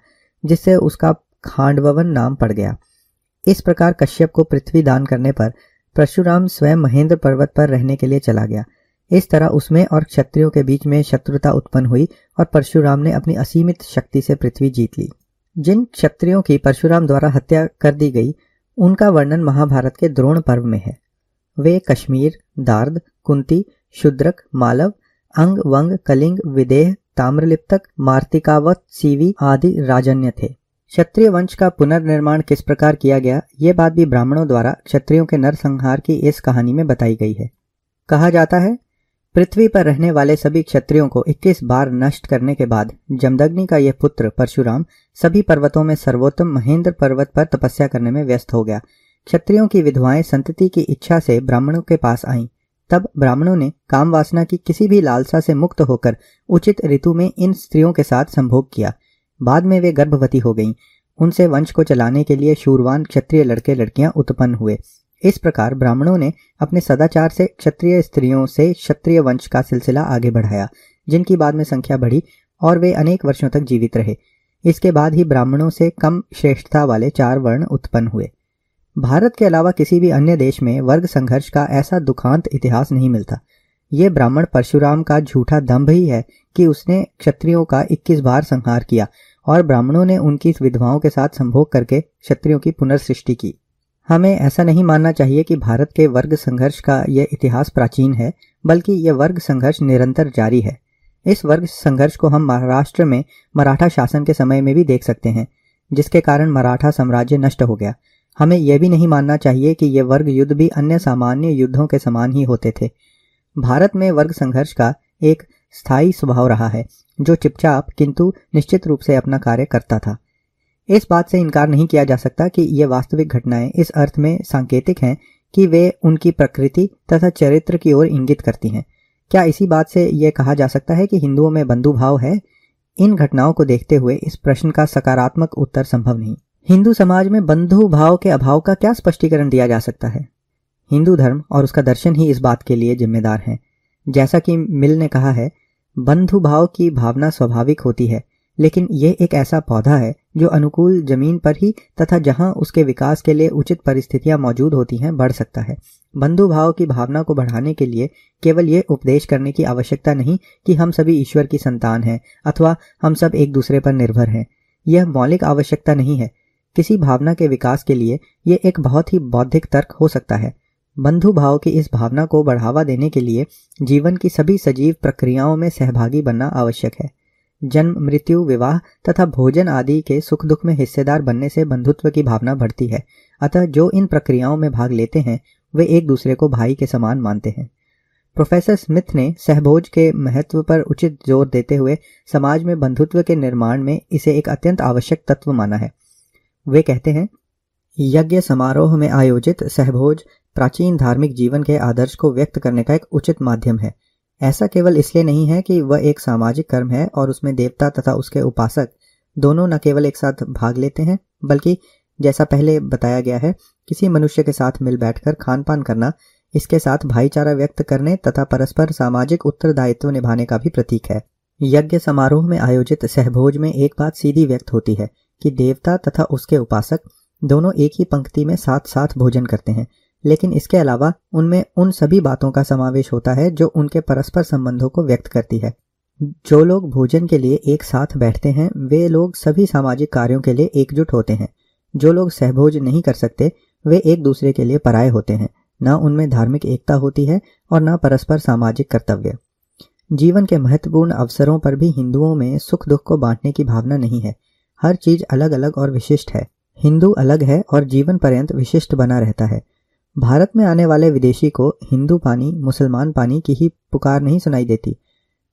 जिससे उसका खांडवन नाम पड़ गया। इस प्रकार कश्यप को पृथ्वी दान करने पर परशुराम स्वयं महेंद्र पर्वत पर रहने के लिए चला गया। इस तरह उसमें और क्षत्रियों के बीच में शत्रुता उत्पन्न हुई और परशुराम ने अपनी असीमित शक्ति से पृथ्वी जीत ली। जिन क्षत्रियों की परशुराम द्वारा हत्या कर दी गई, उनका वर्णन महाभारत के द्रोण पर्व में है। वे कश्मीर, दार्द, कुंती, शुद्रक, मालव, अंग, वंग, कलिंग, विदेह, ताम्रलिप्तक, मार्तिकावत, सीवी आदि राजन्य थे। क्षत्रिय वंश का पुनर्निर्माण किस प्रकार किया गया, ये बात भी ब्राह्मणों द्वारा क्षत्रियों के नरसंहार की इस कहानी में बताई गई है। कहा जाता है, पृथ्वी पर रहने वाले सभी क्षत्रियों को 21 बार नष्ट करने के बाद जमदग्नि का यह पुत्र परशुराम सभी पर्वतों में सर्वोत्तम महेंद्र पर्वत पर तपस्या करने में व्यस्त हो गया। क्षत्रियों की विधवाएँ संतति की इच्छा से ब्राह्मणों के पास आईं। तब ब्राह्मणों ने काम वासना की किसी भी लालसा से मुक्त होकर उचित ऋतु में इन स्त्रियों के साथ संभोग किया। बाद में वे गर्भवती हो गईं। उनसे वंश को चलाने के लिए शूरवान क्षत्रिय लड़के लड़कियाँ उत्पन्न हुए। इस प्रकार ब्राह्मणों ने अपने सदाचार से क्षत्रिय स्त्रियों से क्षत्रिय वंश का सिलसिला आगे बढ़ाया, जिनकी बाद में संख्या बढ़ी और वे अनेक वर्षों तक जीवित रहे। इसके बाद ही ब्राह्मणों से कम श्रेष्ठता वाले चार वर्ण उत्पन्न हुए। भारत के अलावा किसी भी अन्य देश में वर्ग संघर्ष का ऐसा दुखांत इतिहास नहीं मिलता। ये ब्राह्मण परशुराम का झूठा दम्भ ही है कि उसने क्षत्रियों का 21 बार संहार किया और ब्राह्मणों ने उनकी विधवाओं के साथ संभोग करके क्षत्रियों की पुनर्सृष्टि की। हमें ऐसा नहीं मानना चाहिए कि भारत के वर्ग संघर्ष का यह इतिहास प्राचीन है, बल्कि यह वर्ग संघर्ष निरंतर जारी है। इस वर्ग संघर्ष को हम महाराष्ट्र में मराठा शासन के समय में भी देख सकते हैं, जिसके कारण मराठा साम्राज्य नष्ट हो गया। हमें यह भी नहीं मानना चाहिए कि यह वर्ग युद्ध भी अन्य सामान्य युद्धों के समान ही होते थे। भारत में वर्ग संघर्ष का एक स्थायी स्वभाव रहा है, जो चुपचाप किंतु निश्चित रूप से अपना कार्य करता था। इस बात से इनकार नहीं किया जा सकता कि ये वास्तविक घटनाएँ इस अर्थ में सांकेतिक हैं कि वे उनकी प्रकृति तथा चरित्र की ओर इंगित करती हैं। क्या इसी बात से यह कहा जा सकता है कि हिंदुओं में बंधु भाव है? इन घटनाओं को देखते हुए इस प्रश्न का सकारात्मक उत्तर संभव नहीं। हिंदू समाज में बंधु भाव के अभाव का क्या स्पष्टीकरण दिया जा सकता है? हिंदू धर्म और उसका दर्शन ही इस बात के लिए जिम्मेदार है। जैसा कि मिल ने कहा है, बंधु भाव की भावना स्वाभाविक होती है, लेकिन यह एक ऐसा पौधा है जो अनुकूल ज़मीन पर ही तथा जहाँ उसके विकास के लिए उचित परिस्थितियाँ मौजूद होती हैं बढ़ सकता है। बंधु भाव की भावना को बढ़ाने के लिए केवल ये उपदेश करने की आवश्यकता नहीं कि हम सभी ईश्वर की संतान हैं अथवा हम सब एक दूसरे पर निर्भर हैं। यह मौलिक आवश्यकता नहीं है। किसी भावना के विकास के लिए यह एक बहुत ही बौद्धिक तर्क हो सकता है। बंधु भाव की इस भावना को बढ़ावा देने के लिए जीवन की सभी सजीव प्रक्रियाओं में सहभागी बनना आवश्यक है। जन्म, मृत्यु, विवाह तथा भोजन आदि के सुख दुख में हिस्सेदार बनने से बंधुत्व की भावना बढ़ती है। अतः जो इन प्रक्रियाओं में भाग लेते हैं, वे एक दूसरे को भाई के समान मानते हैं। प्रोफेसर स्मिथ ने सहभोज के महत्व पर उचित ज़ोर देते हुए समाज में बंधुत्व के निर्माण में इसे एक अत्यंत आवश्यक तत्व माना है। वे कहते हैं यज्ञ समारोह में आयोजित सहभोज प्राचीन धार्मिक जीवन के आदर्श को व्यक्त करने का एक उचित माध्यम है। ऐसा केवल इसलिए नहीं है कि वह एक सामाजिक कर्म है और उसमें देवता तथा उसके उपासक दोनों न केवल एक साथ भाग लेते हैं, बल्कि जैसा पहले बताया गया है, किसी मनुष्य के साथ मिल बैठकर खान पान करना, इसके साथ भाईचारा व्यक्त करने तथा परस्पर सामाजिक उत्तरदायित्व निभाने का भी प्रतीक है। यज्ञ समारोह में आयोजित सहभोज में एक बात सीधी व्यक्त होती है कि देवता तथा उसके उपासक दोनों एक ही पंक्ति में साथ साथ भोजन करते हैं। लेकिन इसके अलावा उनमें उन सभी बातों का समावेश होता है जो उनके परस्पर संबंधों को व्यक्त करती है। जो लोग भोजन के लिए एक साथ बैठते हैं, वे लोग सभी सामाजिक कार्यों के लिए एकजुट होते हैं। जो लोग सहभोज नहीं कर सकते, वे एक दूसरे के लिए पराये होते हैं। न उनमें धार्मिक एकता होती है और न परस्पर सामाजिक कर्तव्य। जीवन के महत्वपूर्ण अवसरों पर भी हिंदुओं में सुख दुख को बांटने की भावना नहीं है। हर चीज़ अलग अलग और विशिष्ट है। हिंदू अलग है और जीवन पर्यंत विशिष्ट बना रहता है। भारत में आने वाले विदेशी को हिंदू पानी, मुसलमान पानी की ही पुकार नहीं सुनाई देती।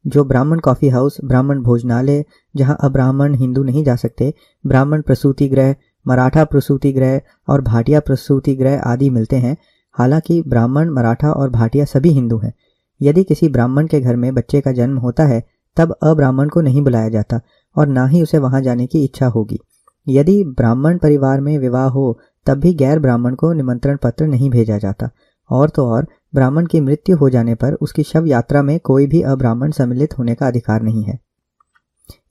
जो ब्राह्मण कॉफ़ी हाउस ब्राह्मण भोजनालय, जहाँ अब्राह्मण हिंदू नहीं जा सकते, ब्राह्मण प्रसूति ग्रह, मराठा प्रसूति ग्रह और भाटिया प्रसूति ग्रह आदि मिलते हैं। हालाँकि ब्राह्मण, मराठा और भाटिया सभी हिंदू हैं। यदि किसी ब्राह्मण के घर में बच्चे का जन्म होता है, तब अब्राह्मण को नहीं बुलाया जाता और ना ही उसे वहाँ जाने की इच्छा होगी। यदि ब्राह्मण परिवार में विवाह हो, तब भी गैर ब्राह्मण को निमंत्रण पत्र नहीं भेजा जाता। और तो और, ब्राह्मण की मृत्यु हो जाने पर उसकी शव यात्रा में कोई भी अब्राह्मण सम्मिलित होने का अधिकार नहीं है।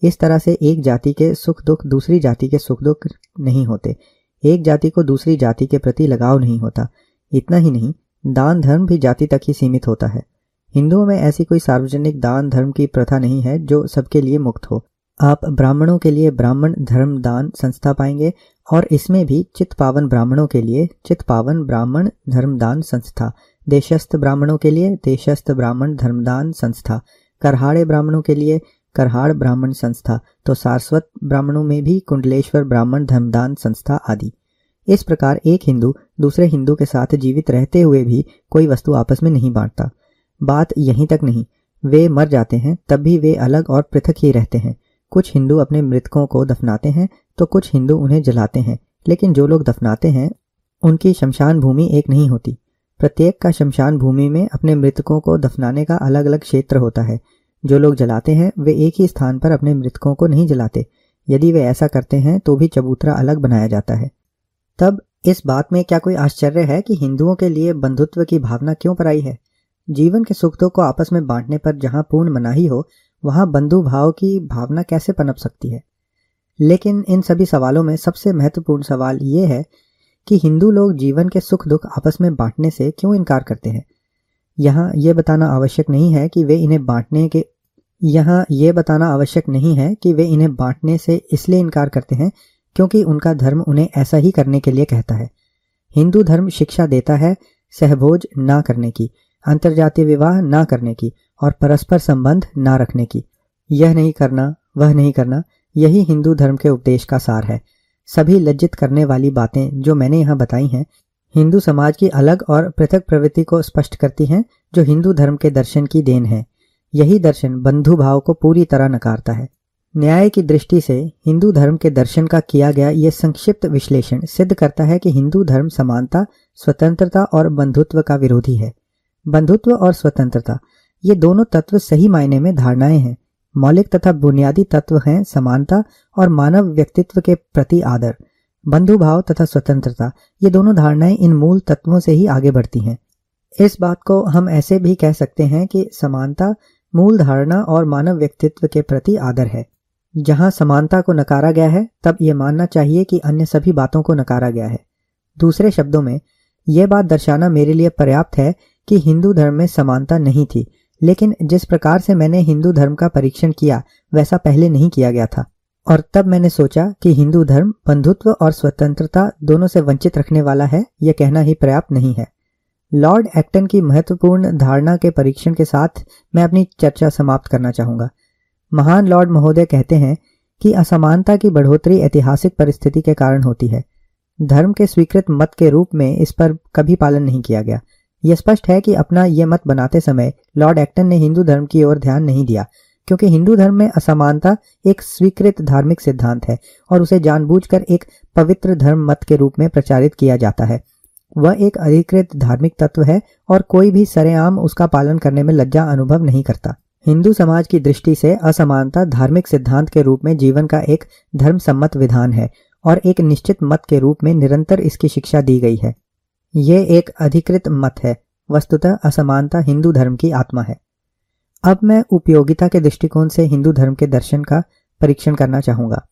इस तरह से एक जाति के सुख दुख दूसरी जाति के सुख दुख नहीं होते। एक जाति को दूसरी जाति के प्रति लगाव नहीं होता। इतना ही नहीं, दान धर्म भी जाति तक ही सीमित होता है। हिंदुओं में ऐसी कोई सार्वजनिक दान धर्म की प्रथा नहीं है जो सबके लिए मुक्त हो। आप ब्राह्मणों के लिए ब्राह्मण धर्म दान संस्था पाएँगे और इसमें भी चित पावन ब्राह्मणों के लिए चित पावन ब्राह्मण धर्मदान संस्था, देशस्थ ब्राह्मणों के लिए देशस्थ ब्राह्मण धर्मदान संस्था, करहाड़े ब्राह्मणों के लिए करहाड़ ब्राह्मण संस्था तो सारस्वत ब्राह्मणों में भी कुंडलेश्वर ब्राह्मण धर्मदान संस्था आदि। इस प्रकार एक हिंदू दूसरे हिंदू के साथ जीवित रहते हुए भी कोई वस्तु आपस में नहीं बांटता। बात यहीं तक नहीं, वे मर जाते हैं, तब भी वे अलग और पृथक ही रहते हैं। कुछ हिंदू अपने मृतकों को दफनाते हैं तो कुछ हिंदू उन्हें जलाते हैं। लेकिन जो लोग दफनाते हैं, उनकी शमशान भूमि एक नहीं होती। प्रत्येक का शमशान भूमि में अपने मृतकों को दफनाने का अलग अलग क्षेत्र होता है। जो लोग जलाते हैं, वे एक ही स्थान पर अपने मृतकों को नहीं जलाते। यदि वे ऐसा करते हैं तो भी चबूतरा अलग बनाया जाता है। तब इस बात में क्या कोई आश्चर्य है कि हिंदुओं के लिए बंधुत्व की भावना क्यों पर आई है? जीवन के सुख को आपस में बांटने पर जहाँ पूर्ण मनाही हो वहाँ बंधु भाव की भावना कैसे पनप सकती है? लेकिन इन सभी सवालों में सबसे महत्वपूर्ण सवाल ये है कि हिंदू लोग जीवन के सुख दुख आपस में बांटने से क्यों इनकार करते हैं? यहाँ ये बताना आवश्यक नहीं है कि वे इन्हें बांटने के, यहाँ ये बताना आवश्यक नहीं है कि वे इन्हें बांटने से इसलिए इनकार करते हैं क्योंकि उनका धर्म उन्हें ऐसा ही करने के लिए कहता है। हिंदू धर्म शिक्षा देता है सहभोज ना करने की। अंतर्जातीय विवाह ना करने की और परस्पर संबंध ना रखने की। यह नहीं करना, वह नहीं करना, यही हिंदू धर्म के उपदेश का सार है। सभी लज्जित करने वाली बातें जो मैंने यहाँ बताई हैं, हिंदू समाज की अलग और पृथक प्रवृत्ति को स्पष्ट करती हैं, जो हिंदू धर्म के दर्शन की देन है। यही दर्शन बंधु भाव को पूरी तरह नकारता है। न्याय की दृष्टि से हिंदू धर्म के दर्शन का किया गया यह संक्षिप्त विश्लेषण सिद्ध करता है कि हिंदू धर्म समानता, स्वतंत्रता और बंधुत्व का विरोधी है। बंधुत्व और स्वतंत्रता, ये दोनों तत्व सही मायने में धारणाएँ हैं। मौलिक तथा बुनियादी तत्व हैं समानता और मानव व्यक्तित्व के प्रति आदर। बंधु भाव तथा स्वतंत्रता, ये दोनों धारणाएँ इन मूल तत्वों से ही आगे बढ़ती हैं। इस बात को हम ऐसे भी कह सकते हैं कि समानता मूल धारणा और मानव व्यक्तित्व के प्रति आदर है। जहाँ समानता को नकारा गया है, तब ये मानना चाहिए कि अन्य सभी बातों को नकारा गया है। दूसरे शब्दों में यह बात दर्शाना मेरे लिए पर्याप्त है कि हिंदू धर्म में समानता नहीं थी, लेकिन जिस प्रकार से मैंने हिंदू धर्म का परीक्षण किया, वैसा पहले नहीं किया गया था। और तब मैंने सोचा कि हिंदू धर्म बंधुत्व और स्वतंत्रता दोनों से वंचित रखने वाला है, यह कहना ही पर्याप्त नहीं है। लॉर्ड एक्टन की महत्वपूर्ण धारणा के परीक्षण के साथ मैं अपनी चर्चा समाप्त करना चाहूँगा। महान लॉर्ड महोदय कहते हैं कि असमानता की बढ़ोतरी ऐतिहासिक परिस्थिति के कारण होती है। धर्म के स्वीकृत मत के रूप में इस पर कभी पालन नहीं किया गया। यह स्पष्ट है कि अपना यह मत बनाते समय लॉर्ड एक्टन ने हिंदू धर्म की ओर ध्यान नहीं दिया, क्योंकि हिंदू धर्म में असमानता एक स्वीकृत धार्मिक सिद्धांत है और उसे जानबूझकर एक पवित्र धर्म मत के रूप में प्रचारित किया जाता है। वह एक अधिकृत धार्मिक तत्व है और कोई भी सरेआम उसका पालन करने में लज्जा अनुभव नहीं करता। हिंदू समाज की दृष्टि से असमानता धार्मिक सिद्धांत के रूप में जीवन का एक धर्म सम्मत विधान है और एक निश्चित मत के रूप में निरंतर इसकी शिक्षा दी गई है। ये एक अधिकृत मत है, वस्तुतः असमानता हिंदू धर्म की आत्मा है। अब मैं उपयोगिता के दृष्टिकोण से हिंदू धर्म के दर्शन का परीक्षण करना चाहूँगा।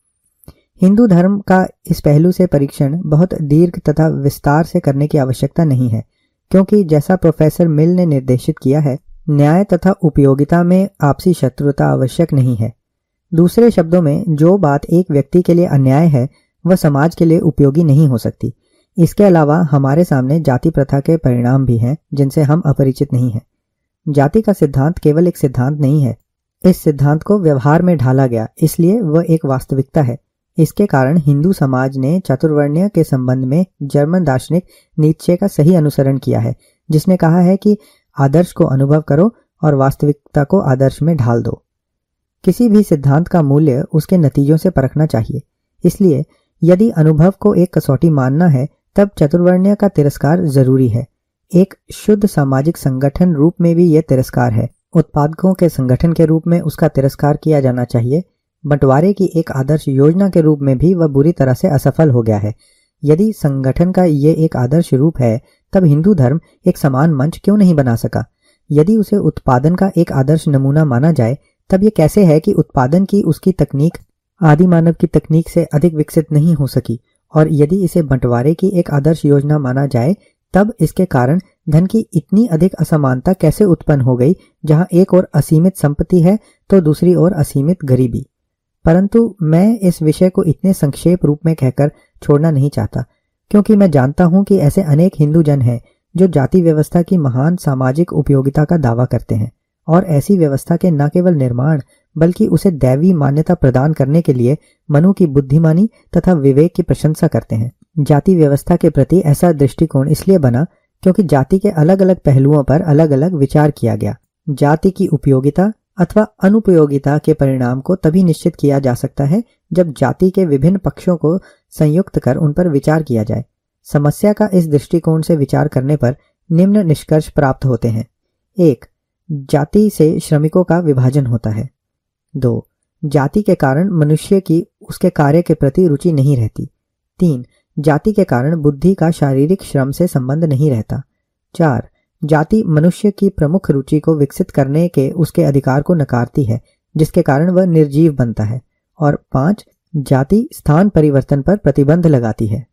हिंदू धर्म का इस पहलू से परीक्षण बहुत दीर्घ तथा विस्तार से करने की आवश्यकता नहीं है, क्योंकि जैसा प्रोफेसर मिल ने निर्देशित किया है, न्याय तथा उपयोगिता में आपसी शत्रुता आवश्यक नहीं है। दूसरे शब्दों में, जो बात एक व्यक्ति के लिए अन्याय है, वह समाज के लिए उपयोगी नहीं हो सकती। इसके अलावा हमारे सामने जाति प्रथा के परिणाम भी हैं, जिनसे हम अपरिचित नहीं हैं। जाति का सिद्धांत केवल एक सिद्धांत नहीं है। इस सिद्धांत को व्यवहार में ढाला गया, इसलिए वह एक वास्तविकता है। इसके कारण हिंदू समाज ने चतुर्वर्ण्य के संबंध में जर्मन दार्शनिक नीचे का सही अनुसरण किया है, जिसने कहा है कि आदर्श को अनुभव करो और वास्तविकता को आदर्श में ढाल दो। किसी भी सिद्धांत का मूल्य उसके नतीजों से परखना चाहिए। इसलिए यदि अनुभव को एक कसौटी मानना है तब चतुर्वर्ण्य का तिरस्कार ज़रूरी है। एक शुद्ध सामाजिक संगठन रूप में भी यह तिरस्कार है। उत्पादकों के संगठन के रूप में उसका तिरस्कार किया जाना चाहिए। बंटवारे की एक आदर्श योजना के रूप में भी वह बुरी तरह से असफल हो गया है। यदि संगठन का ये एक आदर्श रूप है, तब हिंदू धर्म एक समान मंच क्यों नहीं बना सका? यदि उसे उत्पादन का एक आदर्श नमूना माना जाए, तब ये कैसे है कि उत्पादन की उसकी तकनीक, आदि मानव की तकनीक से अधिक विकसित नहीं हो सकी? और यदि इसे बंटवारे की एक आदर्श योजना माना जाए, तब इसके कारण धन की इतनी अधिक असमानता कैसे उत्पन्न हो गई, जहाँ एक और असीमित संपत्ति है तो दूसरी ओर असीमित गरीबी। परंतु मैं इस विषय को इतने संक्षेप रूप में कहकर छोड़ना नहीं चाहता, क्योंकि मैं जानता हूँ कि ऐसे अनेक हिंदू जन हैं, जो जाति व्यवस्था की महान सामाजिक उपयोगिता का दावा करते हैं, और ऐसी व्यवस्था के न केवल निर्माण, बल्कि उसे दैवी मान्यता प्रदान करने के लिए मनु की बुद्धिमानी तथा विवेक की प्रशंसा करते हैं। जाति व्यवस्था के प्रति ऐसा दृष्टिकोण इसलिए बना क्योंकि जाति के अलग अलग पहलुओं पर अलग अलग विचार किया गया। जाति की उपयोगिता अथवा अनुपयोगिता के परिणाम को तभी निश्चित किया जा सकता है जब जाति के विभिन्न पक्षों को संयुक्त कर उन पर विचार किया जाए। समस्या का इस दृष्टिकोण से विचार करने पर निम्न निष्कर्ष प्राप्त होते हैं। एक, जाति से श्रमिकों का विभाजन होता है। दो जाति के कारण मनुष्य की उसके कार्य के प्रति रुचि नहीं रहती। तीन, जाति के कारण बुद्धि का शारीरिक श्रम से संबंध नहीं रहता। चार, जाति मनुष्य की प्रमुख रुचि को विकसित करने के उसके अधिकार को नकारती है, जिसके कारण वह निर्जीव बनता है। और पाँच, जाति स्थान परिवर्तन पर प्रतिबंध लगाती है।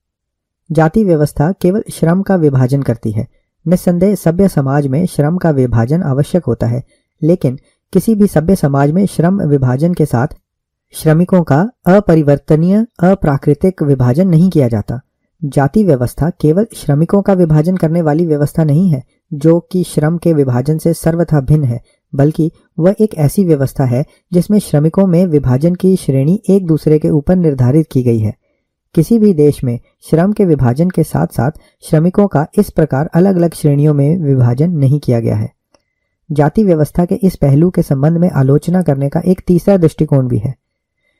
जाति व्यवस्था केवल श्रम का विभाजन करती है। निस्संदेह सभ्य समाज में श्रम का विभाजन आवश्यक होता है, लेकिन किसी भी सभ्य समाज में श्रम विभाजन के साथ श्रमिकों का अपरिवर्तनीय, अप्राकृतिक विभाजन नहीं किया जाता। जाति व्यवस्था केवल श्रमिकों का विभाजन करने वाली व्यवस्था नहीं है, जो कि श्रम के विभाजन से सर्वथा भिन्न है, बल्कि वह एक ऐसी व्यवस्था है जिसमें श्रमिकों में विभाजन की श्रेणी एक दूसरे के ऊपर निर्धारित की गई है। किसी भी देश में श्रम के विभाजन के साथ साथ श्रमिकों का इस प्रकार अलग अलग श्रेणियों में विभाजन नहीं किया गया है। जाति व्यवस्था के इस पहलू के संबंध में आलोचना करने का एक तीसरा दृष्टिकोण भी है।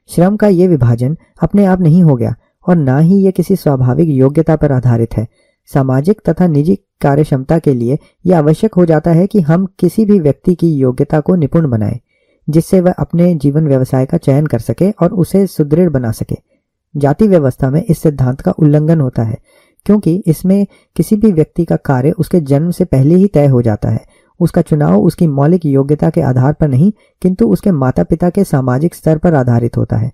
श्रम का यह विभाजन अपने आप नहीं हो गया और ना ही यह किसी स्वाभाविक योग्यता पर आधारित है। सामाजिक तथा निजी कार्य क्षमता के लिए यह आवश्यक हो जाता है कि हम किसी भी व्यक्ति की योग्यता को निपुण बनाएँ, जिससे वह अपने जीवन व्यवसाय का चयन कर सके और उसे सुदृढ़ बना सके। जाति व्यवस्था में इस सिद्धांत का उल्लंघन होता है, क्योंकि इसमें किसी भी व्यक्ति का कार्य उसके जन्म से पहले ही तय हो जाता है। उसका चुनाव उसकी मौलिक योग्यता के आधार पर नहीं, किंतु उसके माता पिता के सामाजिक स्तर पर आधारित होता है।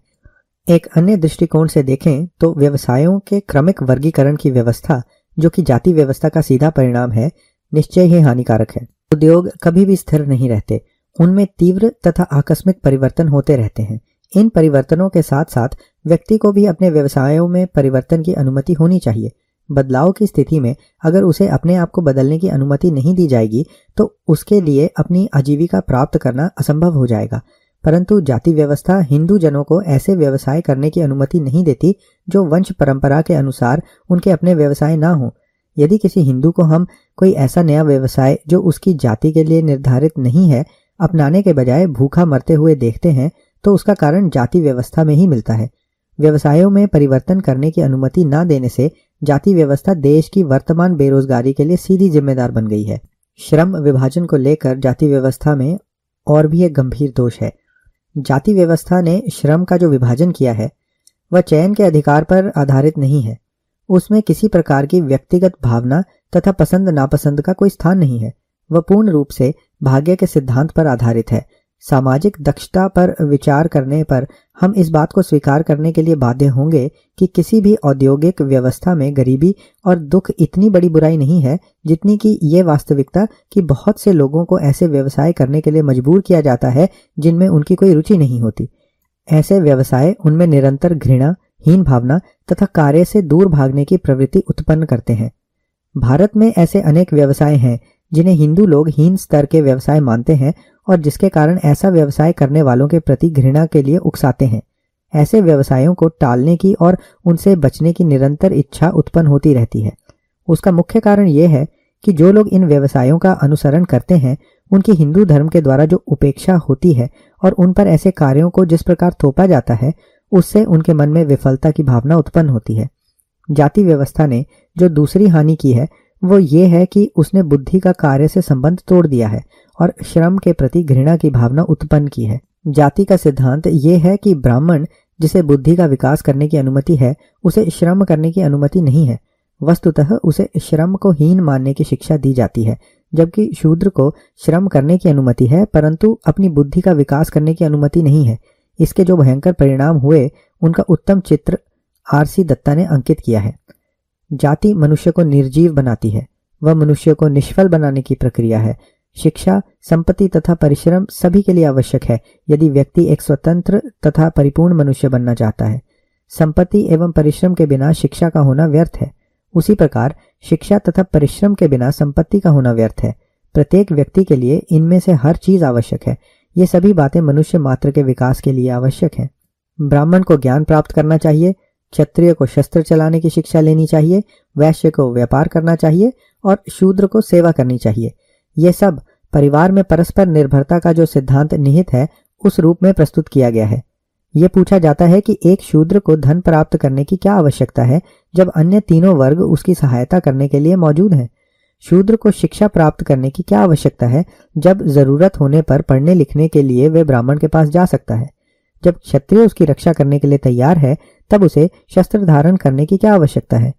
एक अन्य दृष्टिकोण से देखें तो व्यवसायों के क्रमिक वर्गीकरण की व्यवस्था, जो कि जाति व्यवस्था का सीधा परिणाम है, निश्चय ही हानिकारक है। उद्योग कभी भी स्थिर नहीं रहते, उनमें तीव्र तथा आकस्मिक परिवर्तन होते रहते हैं। इन परिवर्तनों के साथ साथ व्यक्ति को भी अपने व्यवसायों में परिवर्तन की अनुमति होनी चाहिए। बदलाव की स्थिति में अगर उसे अपने आप को बदलने की अनुमति नहीं दी जाएगी तो उसके लिए अपनी आजीविका प्राप्त करना असंभव हो जाएगा। परंतु जाति व्यवस्था हिंदू जनों को ऐसे व्यवसाय करने की अनुमति नहीं देती जो वंश परंपरा के अनुसार उनके अपने व्यवसाय ना हो। यदि किसी हिंदू को हम कोई ऐसा नया व्यवसाय जो उसकी जाति के लिए निर्धारित नहीं है, अपनाने के बजाय भूखा मरते हुए देखते हैं तो उसका कारण जाति व्यवस्था में ही मिलता है। व्यवसायों में परिवर्तन करने की अनुमति न देने से जाति व्यवस्था देश की वर्तमान बेरोजगारी के लिए सीधी जिम्मेदार बन गई है। श्रम विभाजन को लेकर जाति व्यवस्था में और भी एक गंभीर दोष है। जाति व्यवस्था ने श्रम का जो विभाजन किया है, वह चयन के अधिकार पर आधारित नहीं है। उसमें किसी प्रकार की व्यक्तिगत भावना तथा पसंद नापसंद का कोई स्थान नहीं है। वह पूर्ण रूप से भाग्य के सिद्धांत पर आधारित है। सामाजिक दक्षता पर विचार करने पर हम इस बात को स्वीकार करने के लिए बाध्य होंगे कि किसी भी औद्योगिक व्यवस्था में गरीबी और दुख इतनी बड़ी बुराई नहीं है जितनी कि ये वास्तविकता कि बहुत से लोगों को ऐसे व्यवसाय करने के लिए मजबूर किया जाता है जिनमें उनकी कोई रुचि नहीं होती। ऐसे व्यवसाय उनमें निरंतर घृणा, हीन भावना तथा कार्य से दूर भागने की प्रवृत्ति उत्पन्न करते हैं। भारत में ऐसे अनेक व्यवसाय हैं जिन्हें हिंदू लोग हीन स्तर के व्यवसाय मानते हैं और जिसके कारण ऐसा व्यवसाय करने वालों के प्रति घृणा के लिए उकसाते हैं। ऐसे व्यवसायों को टालने की और उनसे बचने की निरंतर इच्छा उत्पन्न होती रहती है। उसका मुख्य कारण यह है कि जो लोग इन व्यवसायों का अनुसरण करते हैं, उनकी हिंदू धर्म के द्वारा जो उपेक्षा होती है और उन पर ऐसे कार्यों को जिस प्रकार थोपा जाता है, उससे उनके मन में विफलता की भावना उत्पन्न होती है। जाति व्यवस्था ने जो दूसरी हानि की है वो ये है कि उसने बुद्धि का कार्य से संबंध तोड़ दिया है और श्रम के प्रति घृणा की भावना उत्पन्न की है। जाति का सिद्धांत ये है कि ब्राह्मण जिसे बुद्धि का विकास करने की अनुमति है, उसे श्रम करने की अनुमति नहीं है। वस्तुतः उसे श्रम को हीन मानने की शिक्षा दी जाती है, जबकि शूद्र को श्रम करने की अनुमति है, परंतु अपनी बुद्धि का विकास करने की अनुमति नहीं है। इसके जो भयंकर परिणाम हुए, उनका उत्तम चित्र आरसी दत्ता ने अंकित किया है। जाति मनुष्य को निर्जीव बनाती है। वह मनुष्य को निष्फल बनाने की प्रक्रिया है। शिक्षा, संपत्ति तथा परिश्रम सभी के लिए आवश्यक है, यदि व्यक्ति एक स्वतंत्र तथा परिपूर्ण मनुष्य बनना चाहता है। संपत्ति एवं परिश्रम के बिना शिक्षा का होना व्यर्थ है। उसी प्रकार, शिक्षा तथा परिश्रम के बिना संपत्ति का होना व्यर्थ है। प्रत्येक व्यक्ति के लिए इनमें से हर चीज़ आवश्यक है। ये सभी बातें मनुष्य मात्र के विकास के लिए आवश्यक है। ब्राह्मण को ज्ञान प्राप्त करना चाहिए क्षत्रिय को शस्त्र चलाने की शिक्षा लेनी चाहिए, वैश्य को व्यापार करना चाहिए और शूद्र को सेवा करनी चाहिए। ये सब परिवार में परस्पर निर्भरता का जो सिद्धांत निहित है, उस रूप में प्रस्तुत किया गया है। ये पूछा जाता है कि एक शूद्र को धन प्राप्त करने की क्या आवश्यकता है, जब अन्य तीनों वर्ग उसकी सहायता करने के लिए मौजूद हैं। शूद्र को शिक्षा प्राप्त करने की क्या आवश्यकता है, जब ज़रूरत होने पर पढ़ने लिखने के लिए वे ब्राह्मण के पास जा सकता है। जब क्षत्रिय उसकी रक्षा करने के लिए तैयार है तब उसे शस्त्र धारण करने की क्या आवश्यकता है?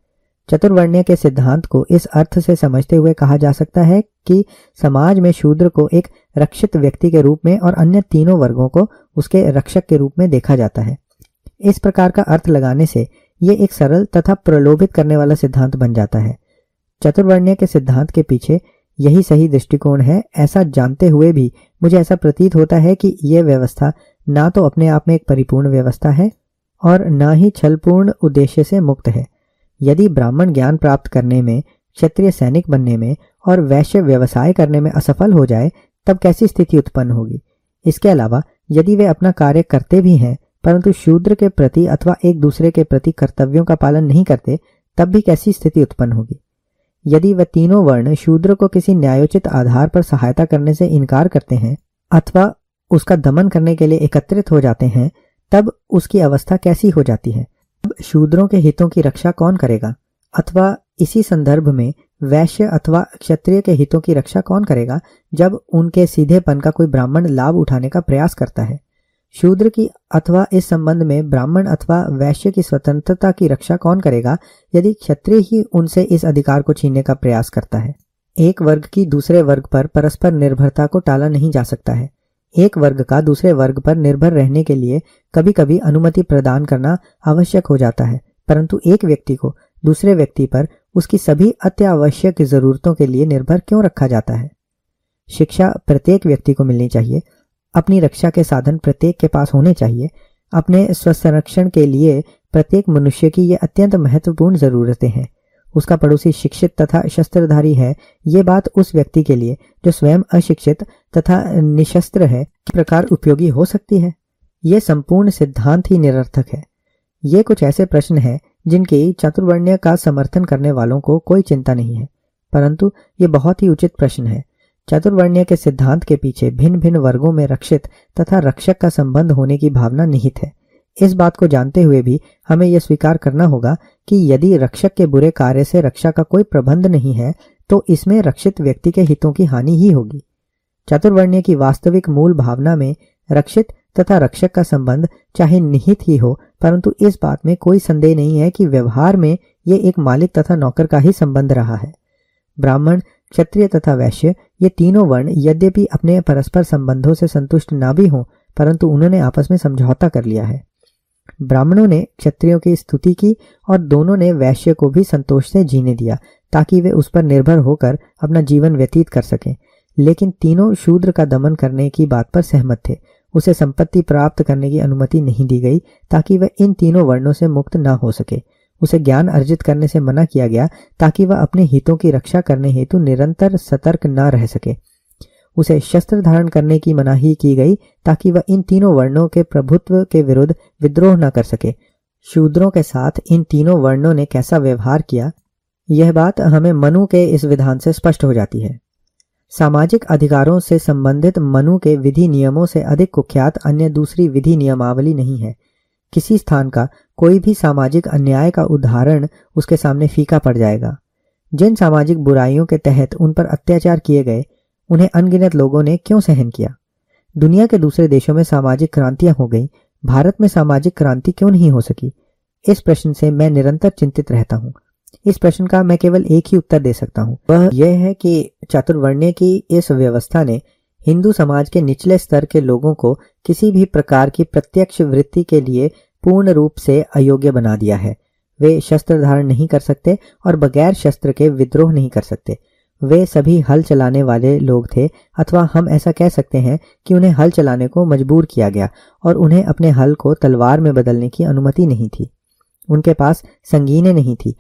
चतुर्वर्ण्य के सिद्धांत को इस अर्थ से समझते हुए कहा जा सकता है कि समाज में शूद्र को एक रक्षित व्यक्ति के रूप में और अन्य तीनों वर्गों को उसके रक्षक के रूप में देखा जाता है। इस प्रकार का अर्थ लगाने से ये एक सरल तथा प्रलोभित करने वाला सिद्धांत बन जाता है। चतुर्वर्ण्य के सिद्धांत के पीछे यही सही दृष्टिकोण है, ऐसा जानते हुए भी मुझे ऐसा प्रतीत होता है कि यह व्यवस्था ना तो अपने आप में एक परिपूर्ण व्यवस्था है और न ही छलपूर्ण उद्देश्य से मुक्त है। यदि ब्राह्मण ज्ञान प्राप्त करने में, क्षत्रिय सैनिक बनने में और वैश्य व्यवसाय करने में असफल हो जाए, तब कैसी स्थिति उत्पन्न होगी? इसके अलावा, यदि वे अपना कार्य करते भी हैं, परंतु शूद्र के प्रति अथवा एक दूसरे के प्रति कर्तव्यों का पालन नहीं करते, तब भी कैसी स्थिति उत्पन्न होगी? यदि वह तीनों वर्ण शूद्र को किसी न्यायोचित आधार पर सहायता करने से इनकार करते हैं, अथवा उसका दमन करने के लिए एकत्रित हो जाते हैं तब उसकी अवस्था कैसी हो जाती है? अब शूद्रों के हितों की रक्षा कौन करेगा? अथवा इसी संदर्भ में वैश्य अथवा क्षत्रिय के हितों की रक्षा कौन करेगा, जब उनके सीधेपन का कोई ब्राह्मण लाभ उठाने का प्रयास करता है? शूद्र की अथवा इस संबंध में ब्राह्मण अथवा वैश्य की स्वतंत्रता की रक्षा कौन करेगा, यदि क्षत्रिय ही उनसे इस अधिकार को छीनने का प्रयास करता है? एक वर्ग की दूसरे वर्ग पर परस्पर निर्भरता को टाला नहीं जा सकता है। एक वर्ग का दूसरे वर्ग पर निर्भर रहने के लिए कभी कभी अनुमति प्रदान करना आवश्यक हो जाता है, परंतु एक व्यक्ति को दूसरे व्यक्ति पर उसकी सभी अत्यावश्यक जरूरतों के लिए निर्भर क्यों रखा जाता है? शिक्षा प्रत्येक व्यक्ति को मिलनी चाहिए, अपनी रक्षा के साधन प्रत्येक के पास होने चाहिए, अपने स्वसंरक्षण के लिए प्रत्येक मनुष्य की ये अत्यंत महत्वपूर्ण जरूरतें हैं। उसका पड़ोसी शिक्षित तथा शस्त्रधारी है। ये बात उस व्यक्ति के लिए, जो स्वयं अशिक्षित तथा निशस्त्र है प्रकार उपयोगी हो सकती है। ये संपूर्ण सिद्धांत ही निरर्थक है। ये कुछ ऐसे प्रश्न हैं, जिनकी चतुर्वर्ण्य का समर्थन करने वालों को कोई चिंता नहीं है। परंतु ये बहुत ही उचित प्रश्न है। चतुर्वर्ण्य के सिद्धांत के पीछे भिन्न भिन्न वर्गों में रक्षित तथा रक्षक का संबंध होने की भावना निहित है। इस बात को जानते हुए भी हमें यह स्वीकार करना होगा कि यदि रक्षक के बुरे कार्य से रक्षा का कोई प्रबंध नहीं है तो इसमें रक्षित व्यक्ति के हितों की हानि ही होगी। चतुर्वर्ण्य की वास्तविक मूल भावना में रक्षित तथा रक्षक का संबंध चाहे निहित ही हो, परंतु इस बात में कोई संदेह नहीं है कि व्यवहार में ये एक मालिक तथा नौकर का ही संबंध रहा है। ब्राह्मण, क्षत्रिय तथा वैश्य, ये तीनों वर्ण यद्यपि अपने परस्पर संबंधों से संतुष्ट ना भी हों, परंतु उन्होंने आपस में समझौता कर लिया है। ब्राह्मणों ने क्षत्रियों की स्तुति की और दोनों ने वैश्य को भी संतोष से जीने दिया, ताकि वे उस पर निर्भर होकर अपना जीवन व्यतीत कर सकें। लेकिन तीनों शूद्र का दमन करने की बात पर सहमत थे। उसे संपत्ति प्राप्त करने की अनुमति नहीं दी गई, ताकि वह इन तीनों वर्णों से मुक्त न हो सके। उसे ज्ञान अर्जित करने से मना किया गया, ताकि वह अपने हितों की रक्षा करने हेतु निरंतर सतर्क न रह सके। उसे शस्त्र धारण करने की मनाही की गई ताकि वह इन तीनों वर्णों के प्रभुत्व के विरुद्ध विद्रोह न कर सके। शूद्रों के साथ इन तीनों वर्णों ने कैसा व्यवहार किया? यह बात हमें मनु के इस विधान से स्पष्ट हो जाती है। सामाजिक अधिकारों से संबंधित मनु के विधि नियमों से अधिक कुख्यात अन्य दूसरी विधि नियमावली नहीं है। किसी स्थान का कोई भी सामाजिक अन्याय का उदाहरण उसके सामने फीका पड़ जाएगा। जिन सामाजिक बुराइयों के तहत उन पर अत्याचार किए गए उन्हें अनगिनत लोगों ने क्यों सहन किया? दुनिया के दूसरे देशों में सामाजिक क्रांतियाँ हो गई, भारत में सामाजिक क्रांति क्यों नहीं हो सकी? इस प्रश्न से मैं निरंतर चिंतित रहता हूँ। इस प्रश्न का मैं केवल एक ही उत्तर दे सकता हूँ। वह यह है कि चातुर्वर्ण्य की इस व्यवस्था ने हिंदू समाज के निचले स्तर के लोगों को किसी भी प्रकार की प्रत्यक्ष वृत्ति के लिए पूर्ण रूप से अयोग्य बना दिया है। वे शस्त्र धारण नहीं कर सकते और बगैर शस्त्र के विद्रोह नहीं कर सकते। वे सभी हल चलाने वाले लोग थे, अथवा हम ऐसा कह सकते हैं कि उन्हें हल चलाने को मजबूर किया गया और उन्हें अपने हल को तलवार में बदलने की अनुमति नहीं थी। उनके पास संगीने नहीं थी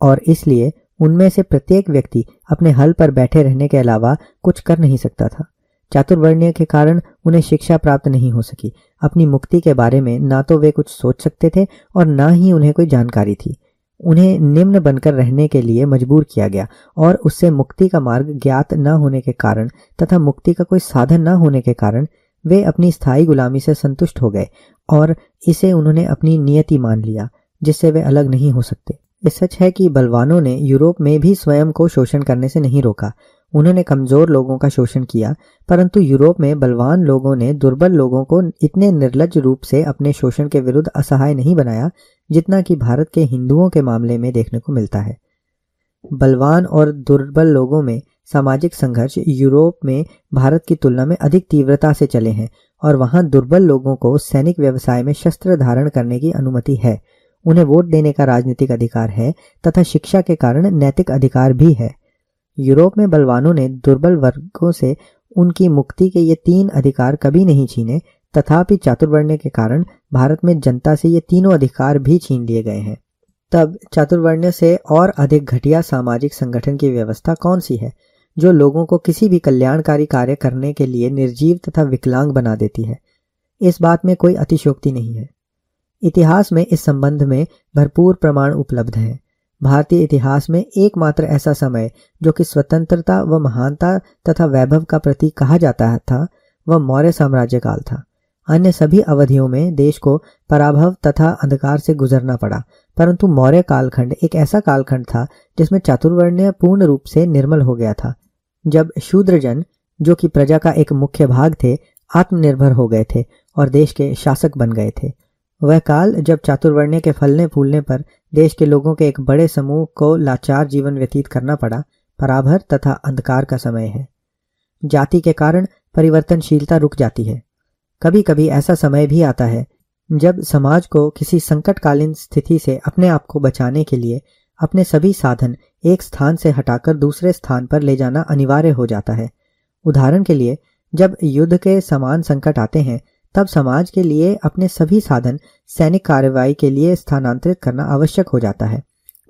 और इसलिए उनमें से प्रत्येक व्यक्ति अपने हल पर बैठे रहने के अलावा कुछ कर नहीं सकता था। चातुर्वर्ण्य के कारण उन्हें शिक्षा प्राप्त नहीं हो सकी। अपनी मुक्ति के बारे में ना तो वे कुछ सोच सकते थे और ना ही उन्हें कोई जानकारी थी। उन्हें निम्न बनकर रहने के लिए मजबूर किया गया और उससे मुक्ति का मार्ग ज्ञात न होने के कारण तथा मुक्ति का कोई साधन न होने के कारण वे अपनी स्थायी गुलामी से संतुष्ट हो गए और इसे उन्होंने अपनी नियति मान लिया, जिससे वे अलग नहीं हो सकते। ये सच है कि बलवानों ने यूरोप में भी स्वयं को शोषण करने से नहीं रोका उन्होंने कमज़ोर लोगों का शोषण किया, परंतु यूरोप में बलवान लोगों ने दुर्बल लोगों को इतने निर्लज रूप से अपने शोषण के विरुद्ध असहाय नहीं बनाया, जितना कि भारत के हिंदुओं के मामले में देखने को मिलता है। बलवान और दुर्बल लोगों में सामाजिक संघर्ष यूरोप में भारत की तुलना में अधिक तीव्रता से चले हैं, और वहाँ दुर्बल लोगों को सैनिक व्यवसाय में शस्त्र धारण करने की अनुमति है। उन्हें वोट देने का राजनीतिक अधिकार है, तथा शिक्षा के कारण नैतिक अधिकार भी है। यूरोप में बलवानों ने दुर्बल वर्गों से उनकी मुक्ति के ये तीन अधिकार कभी नहीं छीने, तथापि चातुर्वर्ण्य के कारण भारत में जनता से ये तीनों अधिकार भी छीन लिए गए हैं। तब चातुर्वर्ण्य से और अधिक घटिया सामाजिक संगठन की व्यवस्था कौन सी है, जो लोगों को किसी भी कल्याणकारी कार्य करने के लिए निर्जीव तथा विकलांग बना देती है? इस बात में कोई अतिशोक्ति नहीं है। इतिहास में इस संबंध में भरपूर प्रमाण उपलब्ध है। भारतीय इतिहास में एकमात्र ऐसा समय, जो कि स्वतंत्रता व महानता तथा वैभव का प्रतीक कहा जाता था, वह मौर्य साम्राज्य काल था। अन्य सभी अवधियों में देश को पराभव तथा अंधकार से गुजरना पड़ा, परंतु मौर्य कालखंड एक ऐसा कालखंड था, जिसमें चातुर्वर्ण्य पूर्ण रूप से निर्मल हो गया था। जब शूद्रजन, जो कि प्रजा का एक मुख्य भाग थे, आत्मनिर्भर हो गए थे और देश के शासक बन गए थे, वह काल जब चातुर्वर्ण्य के फलने फूलने पर देश के लोगों के एक बड़े समूह को लाचार जीवन व्यतीत करना पड़ा पराभर तथा अंधकार का समय है। जाति के कारण परिवर्तनशीलता रुक जाती है। कभी कभी ऐसा समय भी आता है, जब समाज को किसी संकटकालीन स्थिति से अपने आप को बचाने के लिए अपने सभी साधन एक स्थान से हटाकर दूसरे स्थान पर ले जाना अनिवार्य हो जाता है। उदाहरण के लिए, जब युद्ध के समान संकट आते हैं तब समाज के लिए अपने सभी साधन सैनिक कार्रवाई के लिए स्थानांतरित करना आवश्यक हो जाता है।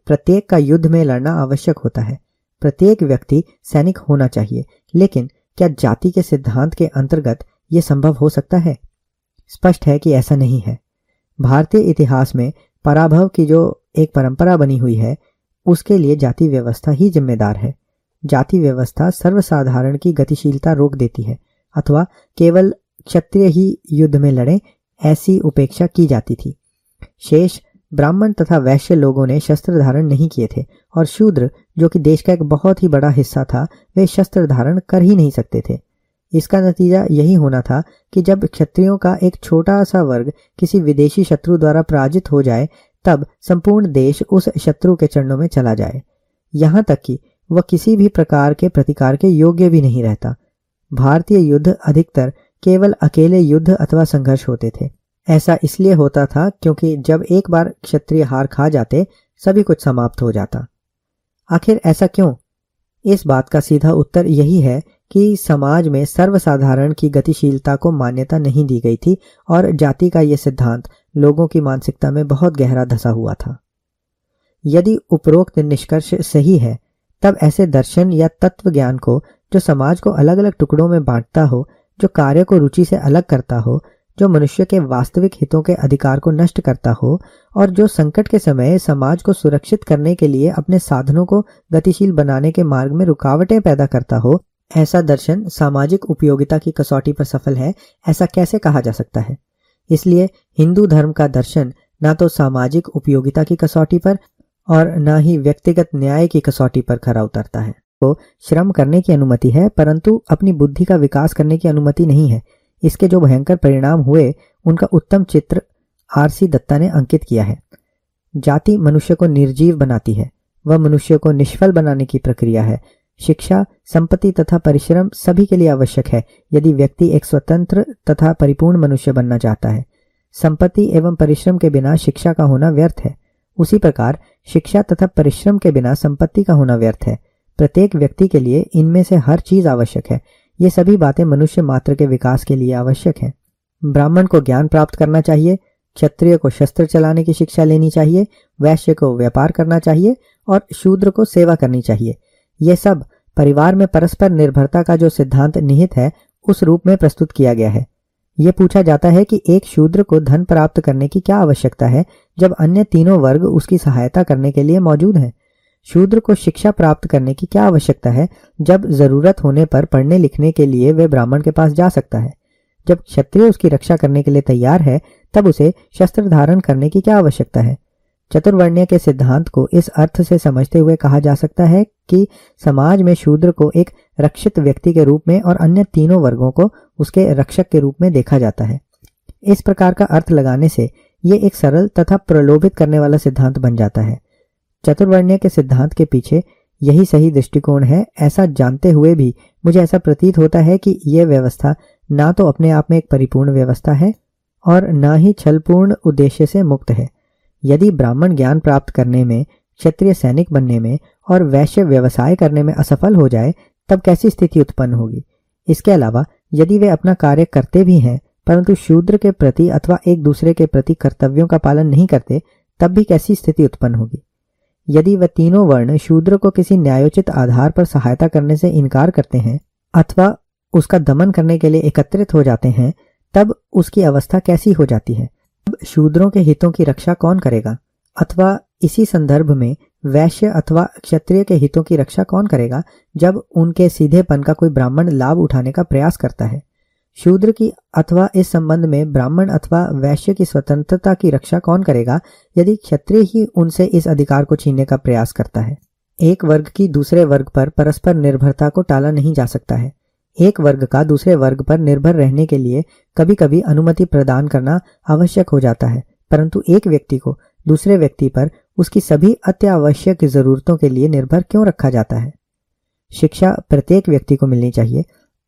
प्रत्येक का युद्ध में लड़ना आवश्यक होता है। प्रत्येक व्यक्ति सैनिक होना चाहिए, लेकिन क्या जाति के सिद्धांत के अंतर्गत यह संभव हो सकता है? स्पष्ट है कि ऐसा नहीं है। भारतीय इतिहास में पराभव की जो एक परंपरा बनी हुई है, उसके लिए जाति व्यवस्था ही जिम्मेदार है। जाति व्यवस्था सर्वसाधारण की गतिशीलता रोक देती है, अथवा केवल क्षत्रिय ही युद्ध में लड़े, ऐसी उपेक्षा की जाती थी। शेष ब्राह्मण तथा वैश्य लोगों ने शस्त्र धारण नहीं किए थे, और शूद्र, जो कि देश का एक बहुत ही बड़ा हिस्सा था, वे शस्त्र धारण कर ही नहीं सकते थे। इसका नतीजा यही होना था कि जब क्षत्रियों का एक छोटा सा वर्ग किसी विदेशी शत्रु द्वारा पराजित हो जाए, तब संपूर्ण देश उस शत्रु के चरणों में चला जाए। यहाँ तक कि वह किसी भी प्रकार के प्रतिकार के योग्य भी नहीं रहता। भारतीय युद्ध अधिकतर केवल अकेले युद्ध अथवा संघर्ष होते थे। ऐसा इसलिए होता था क्योंकि जब एक बार क्षत्रिय हार खा जाते, सभी कुछ समाप्त हो जाता। आखिर ऐसा क्यों? इस बात का सीधा उत्तर यही है कि समाज में सर्वसाधारण की गतिशीलता को मान्यता नहीं दी गई थी और जाति का यह सिद्धांत लोगों की मानसिकता में बहुत गहरा धसा हुआ था। यदि उपरोक्त निष्कर्ष सही है, तब ऐसे दर्शन या तत्व ज्ञान को जो समाज को अलग अलग टुकड़ों में बांटता हो जो कार्य को रुचि से अलग करता हो, जो मनुष्य के वास्तविक हितों के अधिकार को नष्ट करता हो, और जो संकट के समय समाज को सुरक्षित करने के लिए अपने साधनों को गतिशील बनाने के मार्ग में रुकावटें पैदा करता हो, ऐसा दर्शन सामाजिक उपयोगिता की कसौटी पर सफल है, ऐसा कैसे कहा जा सकता है? इसलिए हिंदू धर्म का दर्शन न तो सामाजिक उपयोगिता की कसौटी पर और न ही व्यक्तिगत न्याय की कसौटी पर खरा उतरता है। को श्रम करने की अनुमति है, परंतु अपनी बुद्धि का विकास करने की अनुमति नहीं है। इसके जो भयंकर परिणाम हुए, उनका उत्तम चित्र आरसी दत्ता ने अंकित किया है। जाति मनुष्य को निर्जीव बनाती है, वह मनुष्य को निष्फल बनाने की प्रक्रिया है। शिक्षा, संपत्ति तथा परिश्रम सभी के लिए आवश्यक है, यदि व्यक्ति एक स्वतंत्र तथा परिपूर्ण मनुष्य बनना चाहता है। संपत्ति एवं परिश्रम के बिना शिक्षा का होना व्यर्थ है। उसी प्रकार, शिक्षा तथा परिश्रम के बिना संपत्ति का होना व्यर्थ है। प्रत्येक व्यक्ति के लिए इनमें से हर चीज़ आवश्यक है। ये सभी बातें मनुष्य मात्र के विकास के लिए आवश्यक है। ब्राह्मण को ज्ञान प्राप्त करना चाहिए, क्षत्रिय को शस्त्र चलाने की शिक्षा लेनी चाहिए, वैश्य को व्यापार करना चाहिए और शूद्र को सेवा करनी चाहिए। ये सब परिवार में परस्पर निर्भरता का जो सिद्धांत निहित है, उस रूप में प्रस्तुत किया गया है। यह पूछा जाता है कि एक शूद्र को धन प्राप्त करने की क्या आवश्यकता है, जब अन्य तीनों वर्ग उसकी सहायता करने के लिए मौजूद हैं। शूद्र को शिक्षा प्राप्त करने की क्या आवश्यकता है? जब ज़रूरत होने पर पढ़ने लिखने के लिए वह ब्राह्मण के पास जा सकता है। जब क्षत्रिय उसकी रक्षा करने के लिए तैयार है, तब उसे शस्त्र धारण करने की क्या आवश्यकता है? चतुर्वर्ण्य के सिद्धांत को इस अर्थ से समझते हुए कहा जा सकता है कि समाज में शूद्र को एक रक्षित व्यक्ति के रूप में और अन्य तीनों वर्गों को उसके रक्षक के रूप में देखा जाता है। इस प्रकार का अर्थ लगाने से ये एक सरल तथा प्रलोभित करने वाला सिद्धांत बन जाता है। चतुर्वर्ण्य के सिद्धांत के पीछे यही सही दृष्टिकोण है। ऐसा जानते हुए भी मुझे ऐसा प्रतीत होता है कि यह व्यवस्था ना तो अपने आप में एक परिपूर्ण व्यवस्था है और ना ही छलपूर्ण उद्देश्य से मुक्त है। यदि ब्राह्मण ज्ञान प्राप्त करने में, क्षत्रिय सैनिक बनने में और वैश्य व्यवसाय करने में असफल हो जाए, तब कैसी स्थिति उत्पन्न होगी? इसके अलावा, यदि वे अपना कार्य करते भी हैं, परंतु शूद्र के प्रति अथवा एक दूसरे के प्रति कर्तव्यों का पालन नहीं करते, तब भी कैसी स्थिति उत्पन्न होगी? यदि वह तीनों वर्ण शूद्र को किसी न्यायोचित आधार पर सहायता करने से इनकार करते हैं, अथवा उसका दमन करने के लिए एकत्रित हो जाते हैं, तब उसकी अवस्था कैसी हो जाती है? तब शूद्रों के हितों की रक्षा कौन करेगा? अथवा इसी संदर्भ में वैश्य अथवा क्षत्रिय के हितों की रक्षा कौन करेगा, जब उनके सीधेपन का कोई ब्राह्मण लाभ उठाने का प्रयास करता है? शूद्र की अथवा इस संबंध में ब्राह्मण अथवा वैश्य की स्वतंत्रता की रक्षा कौन करेगा, यदि क्षत्रिय ही उनसे इस अधिकार को छीनने का प्रयास करता है? एक वर्ग की दूसरे वर्ग पर परस्पर निर्भरता को टाला नहीं जा सकता है। एक वर्ग का दूसरे वर्ग पर निर्भर रहने के लिए कभी कभी अनुमति प्रदान करना आवश्यक हो जाता है, परंतु एक व्यक्ति को दूसरे व्यक्ति पर उसकी सभी अत्यावश्यक जरूरतों के लिए निर्भर क्यों रखा जाता है? शिक्षा प्रत्येक व्यक्ति को मिलनी चाहिए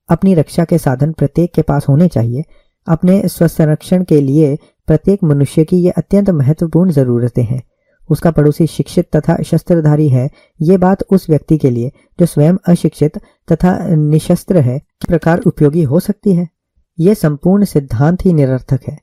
अपनी रक्षा के साधन प्रत्येक के पास होने चाहिए। अपने स्वसंरक्षण के लिए प्रत्येक मनुष्य की ये अत्यंत महत्वपूर्ण जरूरतें हैं। उसका पड़ोसी शिक्षित तथा शस्त्रधारी है। ये बात उस व्यक्ति के लिए, जो स्वयं अशिक्षित तथा निशस्त्र है प्रकार उपयोगी हो सकती है। ये संपूर्ण सिद्धांत ही निरर्थक है।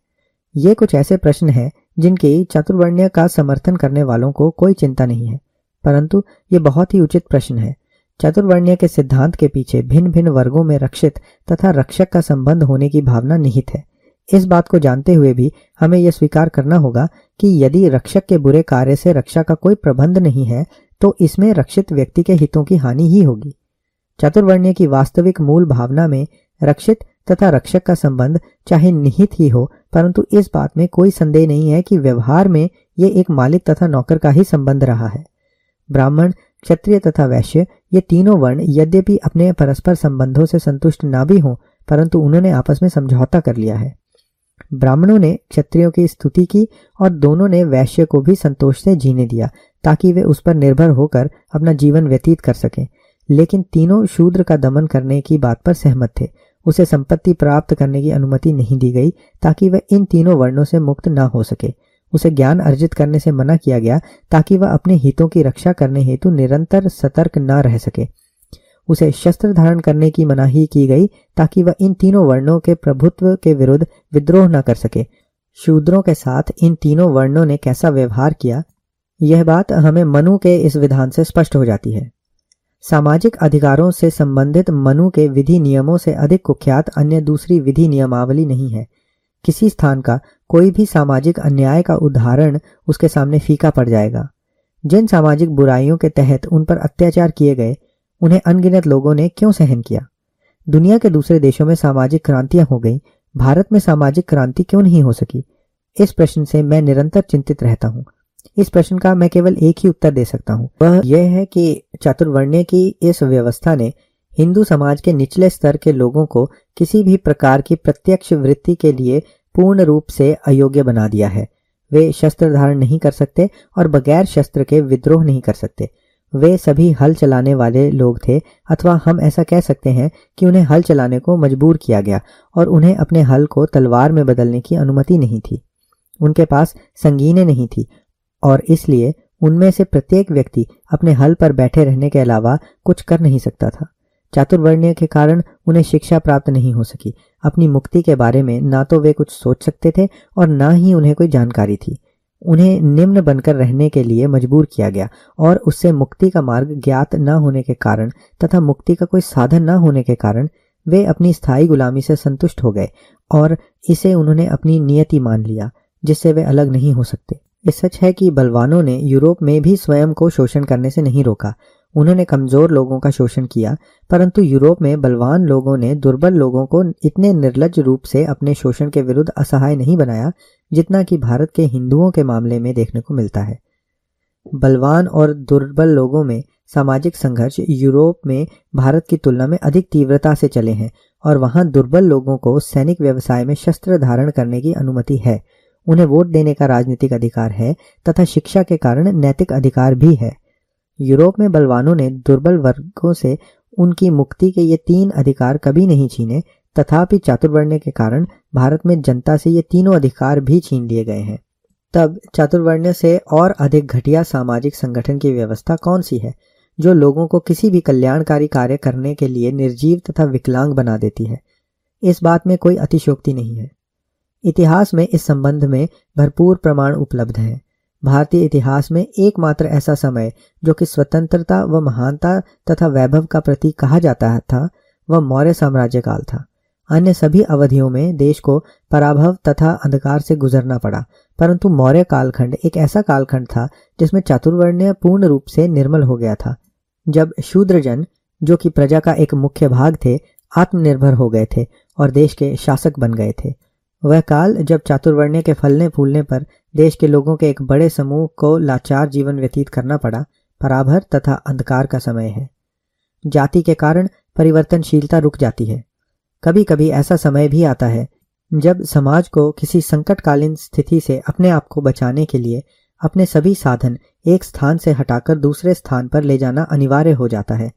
ये कुछ ऐसे प्रश्न हैं, जिनकी चतुर्वर्ण्य का समर्थन करने वालों को कोई चिंता नहीं है। परंतु ये बहुत ही उचित प्रश्न है। चतुर्वर्ण्य के सिद्धांत के पीछे भिन्न भिन्न वर्गों में रक्षित तथा रक्षक का संबंध होने की भावना निहित है। इस बात को जानते हुए भी हमें यह स्वीकार करना होगा कि यदि रक्षक के बुरे कार्य से रक्षा का कोई प्रबंध नहीं है तो इसमें रक्षित व्यक्ति के हितों की हानि ही होगी। चतुर्वर्ण्य की वास्तविक मूल भावना में रक्षित तथा रक्षक का संबंध चाहे निहित ही हो, परंतु इस बात में कोई संदेह नहीं है कि व्यवहार में ये एक मालिक तथा नौकर का ही संबंध रहा है। ब्राह्मण, क्षत्रिय तथा वैश्य ये तीनों वर्ण यद्यपि अपने परस्पर संबंधों से संतुष्ट ना भी हों, परंतु उन्होंने आपस में समझौता कर लिया है। ब्राह्मणों ने क्षत्रियों की स्तुति की और दोनों ने वैश्य को भी संतोष से जीने दिया, ताकि वे उस पर निर्भर होकर अपना जीवन व्यतीत कर सकें। लेकिन तीनों शूद्र का दमन करने की बात पर सहमत थे। उसे संपत्ति प्राप्त करने की अनुमति नहीं दी गई, ताकि वह इन तीनों वर्णों से मुक्त न हो सके। उसे ज्ञान अर्जित करने से मना किया गया ताकि वह अपने हितों की रक्षा करने हेतु निरंतर सतर्क न रह सके। उसे शस्त्र धारण करने की मनाही की गई ताकि वह इन तीनों वर्णों के प्रभुत्व के विरुद्ध विद्रोह न कर सके। शूद्रों के साथ इन तीनों वर्णों ने कैसा व्यवहार किया, यह बात हमें मनु के इस विधान से स्पष्ट हो जाती है। सामाजिक अधिकारों से संबंधित मनु के विधि नियमों से अधिक कुख्यात अन्य दूसरी विधि नियमावली नहीं है। किसी स्थान का कोई भी सामाजिक अन्याय का उदाहरण उसके सामने फीका पड़ जाएगा। जिन सामाजिक बुराइयों के तहत उन पर अत्याचार किए गए, उन्हें अनगिनत लोगों ने क्यों सहन किया? दुनिया के दूसरे देशों में सामाजिक क्रांतियाँ हो गई, भारत में सामाजिक क्रांति क्यों नहीं हो सकी? इस प्रश्न से मैं निरंतर चिंतित रहता हूँ। इस प्रश्न का मैं केवल एक ही उत्तर दे सकता हूँ। वह यह है कि चातुर्वर्ण्य की इस व्यवस्था ने हिंदू समाज के निचले स्तर के लोगों को किसी भी प्रकार की प्रत्यक्ष वृत्ति के लिए पूर्ण रूप से अयोग्य बना दिया है। वे शस्त्र धारण नहीं कर सकते और बगैर शस्त्र के विद्रोह नहीं कर सकते। वे सभी हल चलाने वाले लोग थे, अथवा हम ऐसा कह सकते हैं कि उन्हें हल चलाने को मजबूर किया गया और उन्हें अपने हल को तलवार में बदलने की अनुमति नहीं थी। उनके पास संगीने नहीं थी और इसलिए उनमें से प्रत्येक व्यक्ति अपने हल पर बैठे रहने के अलावा कुछ कर नहीं सकता था। चातुर्वर्ण्य के कारण उन्हें शिक्षा प्राप्त नहीं हो सकी। अपनी मुक्ति के बारे में ना तो वे कुछ सोच सकते थे और ना ही उन्हें कोई जानकारी थी। उन्हें निम्न बनकर रहने के लिए मजबूर किया गया और उससे मुक्ति का मार्ग ज्ञात न होने के कारण तथा मुक्ति का कोई साधन न होने के कारण वे अपनी स्थायी गुलामी से संतुष्ट हो गए और इसे उन्होंने अपनी नियति मान लिया, जिससे वे अलग नहीं हो सकते। ये सच है कि बलवानों ने यूरोप में भी स्वयं को शोषण करने से नहीं रोका। उन्होंने कमज़ोर लोगों का शोषण किया, परंतु यूरोप में बलवान लोगों ने दुर्बल लोगों को इतने निर्लज रूप से अपने शोषण के विरुद्ध असहाय नहीं बनाया, जितना कि भारत के हिंदुओं के मामले में देखने को मिलता है। बलवान और दुर्बल लोगों में सामाजिक संघर्ष यूरोप में भारत की तुलना में अधिक तीव्रता से चले हैं, और वहाँ दुर्बल लोगों को सैनिक व्यवसाय में शस्त्र धारण करने की अनुमति है। उन्हें वोट देने का राजनीतिक अधिकार है, तथा शिक्षा के कारण नैतिक अधिकार भी है। यूरोप में बलवानों ने दुर्बल वर्गों से उनकी मुक्ति के ये तीन अधिकार कभी नहीं छीने, तथापि चातुर्वर्ण के कारण भारत में जनता से ये तीनों अधिकार भी छीन लिए गए हैं। तब चातुर्वर्ण्य से और अधिक घटिया सामाजिक संगठन की व्यवस्था कौन सी है, जो लोगों को किसी भी कल्याणकारी कार्य करने के लिए निर्जीव तथा विकलांग बना देती है? इस बात में कोई अतिशोक्ति नहीं है। इतिहास में इस संबंध में भरपूर प्रमाण उपलब्ध हैं। भारतीय इतिहास में एकमात्र ऐसा समय, जो कि स्वतंत्रता व महानता तथा वैभव का प्रतीक कहा जाता था, वह मौर्य साम्राज्य काल था। अन्य सभी अवधियों में देश को पराभव तथा अंधकार से गुजरना पड़ा, परंतु मौर्य कालखंड एक ऐसा कालखंड था, जिसमें चातुर्वर्ण्य पूर्ण रूप से निर्मल हो गया था। जब शूद्रजन, जो कि प्रजा का एक मुख्य भाग थे, आत्मनिर्भर हो गए थे और देश के शासक बन गए थे वह काल जब चातुर्वर्ण्य के फलने फूलने पर देश के लोगों के एक बड़े समूह को लाचार जीवन व्यतीत करना पड़ा, पराभर तथा अंधकार का समय है। जाति के कारण परिवर्तनशीलता रुक जाती है। कभी कभी ऐसा समय भी आता है, जब समाज को किसी संकटकालीन स्थिति से अपने आप को बचाने के लिए अपने सभी साधन एक स्थान से हटाकर दूसरे स्थान पर ले जाना अनिवार्य हो जाता है।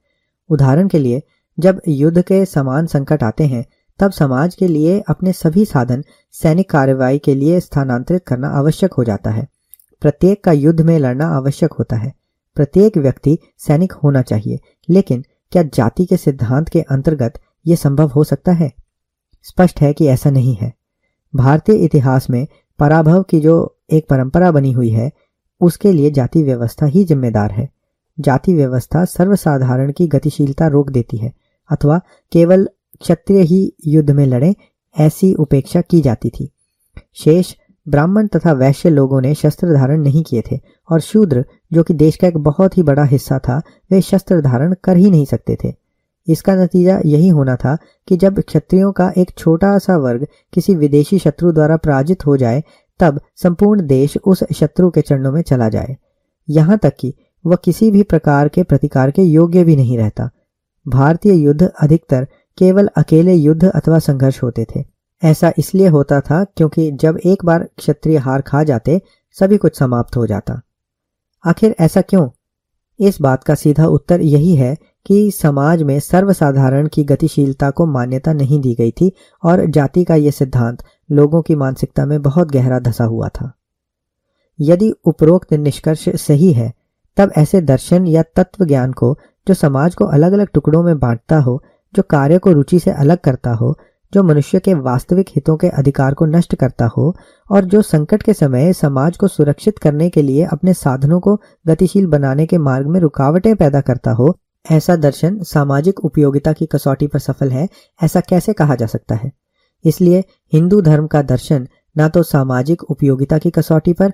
उदाहरण के लिए, जब युद्ध के समान संकट आते हैं तब समाज के लिए अपने सभी साधन सैनिक कार्रवाई के लिए स्थानांतरित करना आवश्यक हो जाता है। प्रत्येक का युद्ध में लड़ना आवश्यक होता है। प्रत्येक व्यक्ति सैनिक होना चाहिए, लेकिन क्या जाति के सिद्धांत के अंतर्गत यह संभव हो सकता है? स्पष्ट है कि ऐसा नहीं है। भारतीय इतिहास में पराभव की जो एक परंपरा बनी हुई है, उसके लिए जाति व्यवस्था ही जिम्मेदार है। जाति व्यवस्था सर्वसाधारण की गतिशीलता रोक देती है, अथवा केवल क्षत्रिय ही युद्ध में लड़े, ऐसी उपेक्षा की जाती थी। शेष, ब्राह्मण तथा वैश्य लोगों ने शस्त्र धारण नहीं किए थे, और शूद्र, जो कि देश का एक बहुत ही बड़ा हिस्सा था, वे शस्त्र धारण कर ही नहीं सकते थे। इसका नतीजा यही होना था कि जब क्षत्रियों का एक छोटा सा वर्ग किसी विदेशी शत्रु द्वारा पराजित हो जाए, तब संपूर्ण देश उस शत्रु के चरणों में चला जाए। यहाँ तक कि वह किसी भी प्रकार के प्रतिकार के योग्य भी नहीं रहता। भारतीय युद्ध अधिकतर केवल अकेले युद्ध अथवा संघर्ष होते थे। ऐसा इसलिए होता था क्योंकि जब एक बार क्षत्रिय हार खा जाते, सभी कुछ समाप्त हो जाता। आखिर ऐसा क्यों? इस बात का सीधा उत्तर यही है कि समाज में सर्वसाधारण की गतिशीलता को मान्यता नहीं दी गई थी और जाति का यह सिद्धांत लोगों की मानसिकता में बहुत गहरा धसा हुआ था। यदि उपरोक्त निष्कर्ष सही है, तब ऐसे दर्शन या तत्व ज्ञान को, जो समाज को अलग अलग टुकड़ों में बांटता हो जो कार्य को रुचि से अलग करता हो, जो मनुष्य के वास्तविक हितों के अधिकार को नष्ट करता हो, और जो संकट के समय समाज को सुरक्षित करने के लिए अपने साधनों को गतिशील बनाने के मार्ग में रुकावटें पैदा करता हो, ऐसा दर्शन सामाजिक उपयोगिता की कसौटी पर सफल है, ऐसा कैसे कहा जा सकता है? इसलिए हिंदू धर्म का दर्शन न तो सामाजिक उपयोगिता की कसौटी पर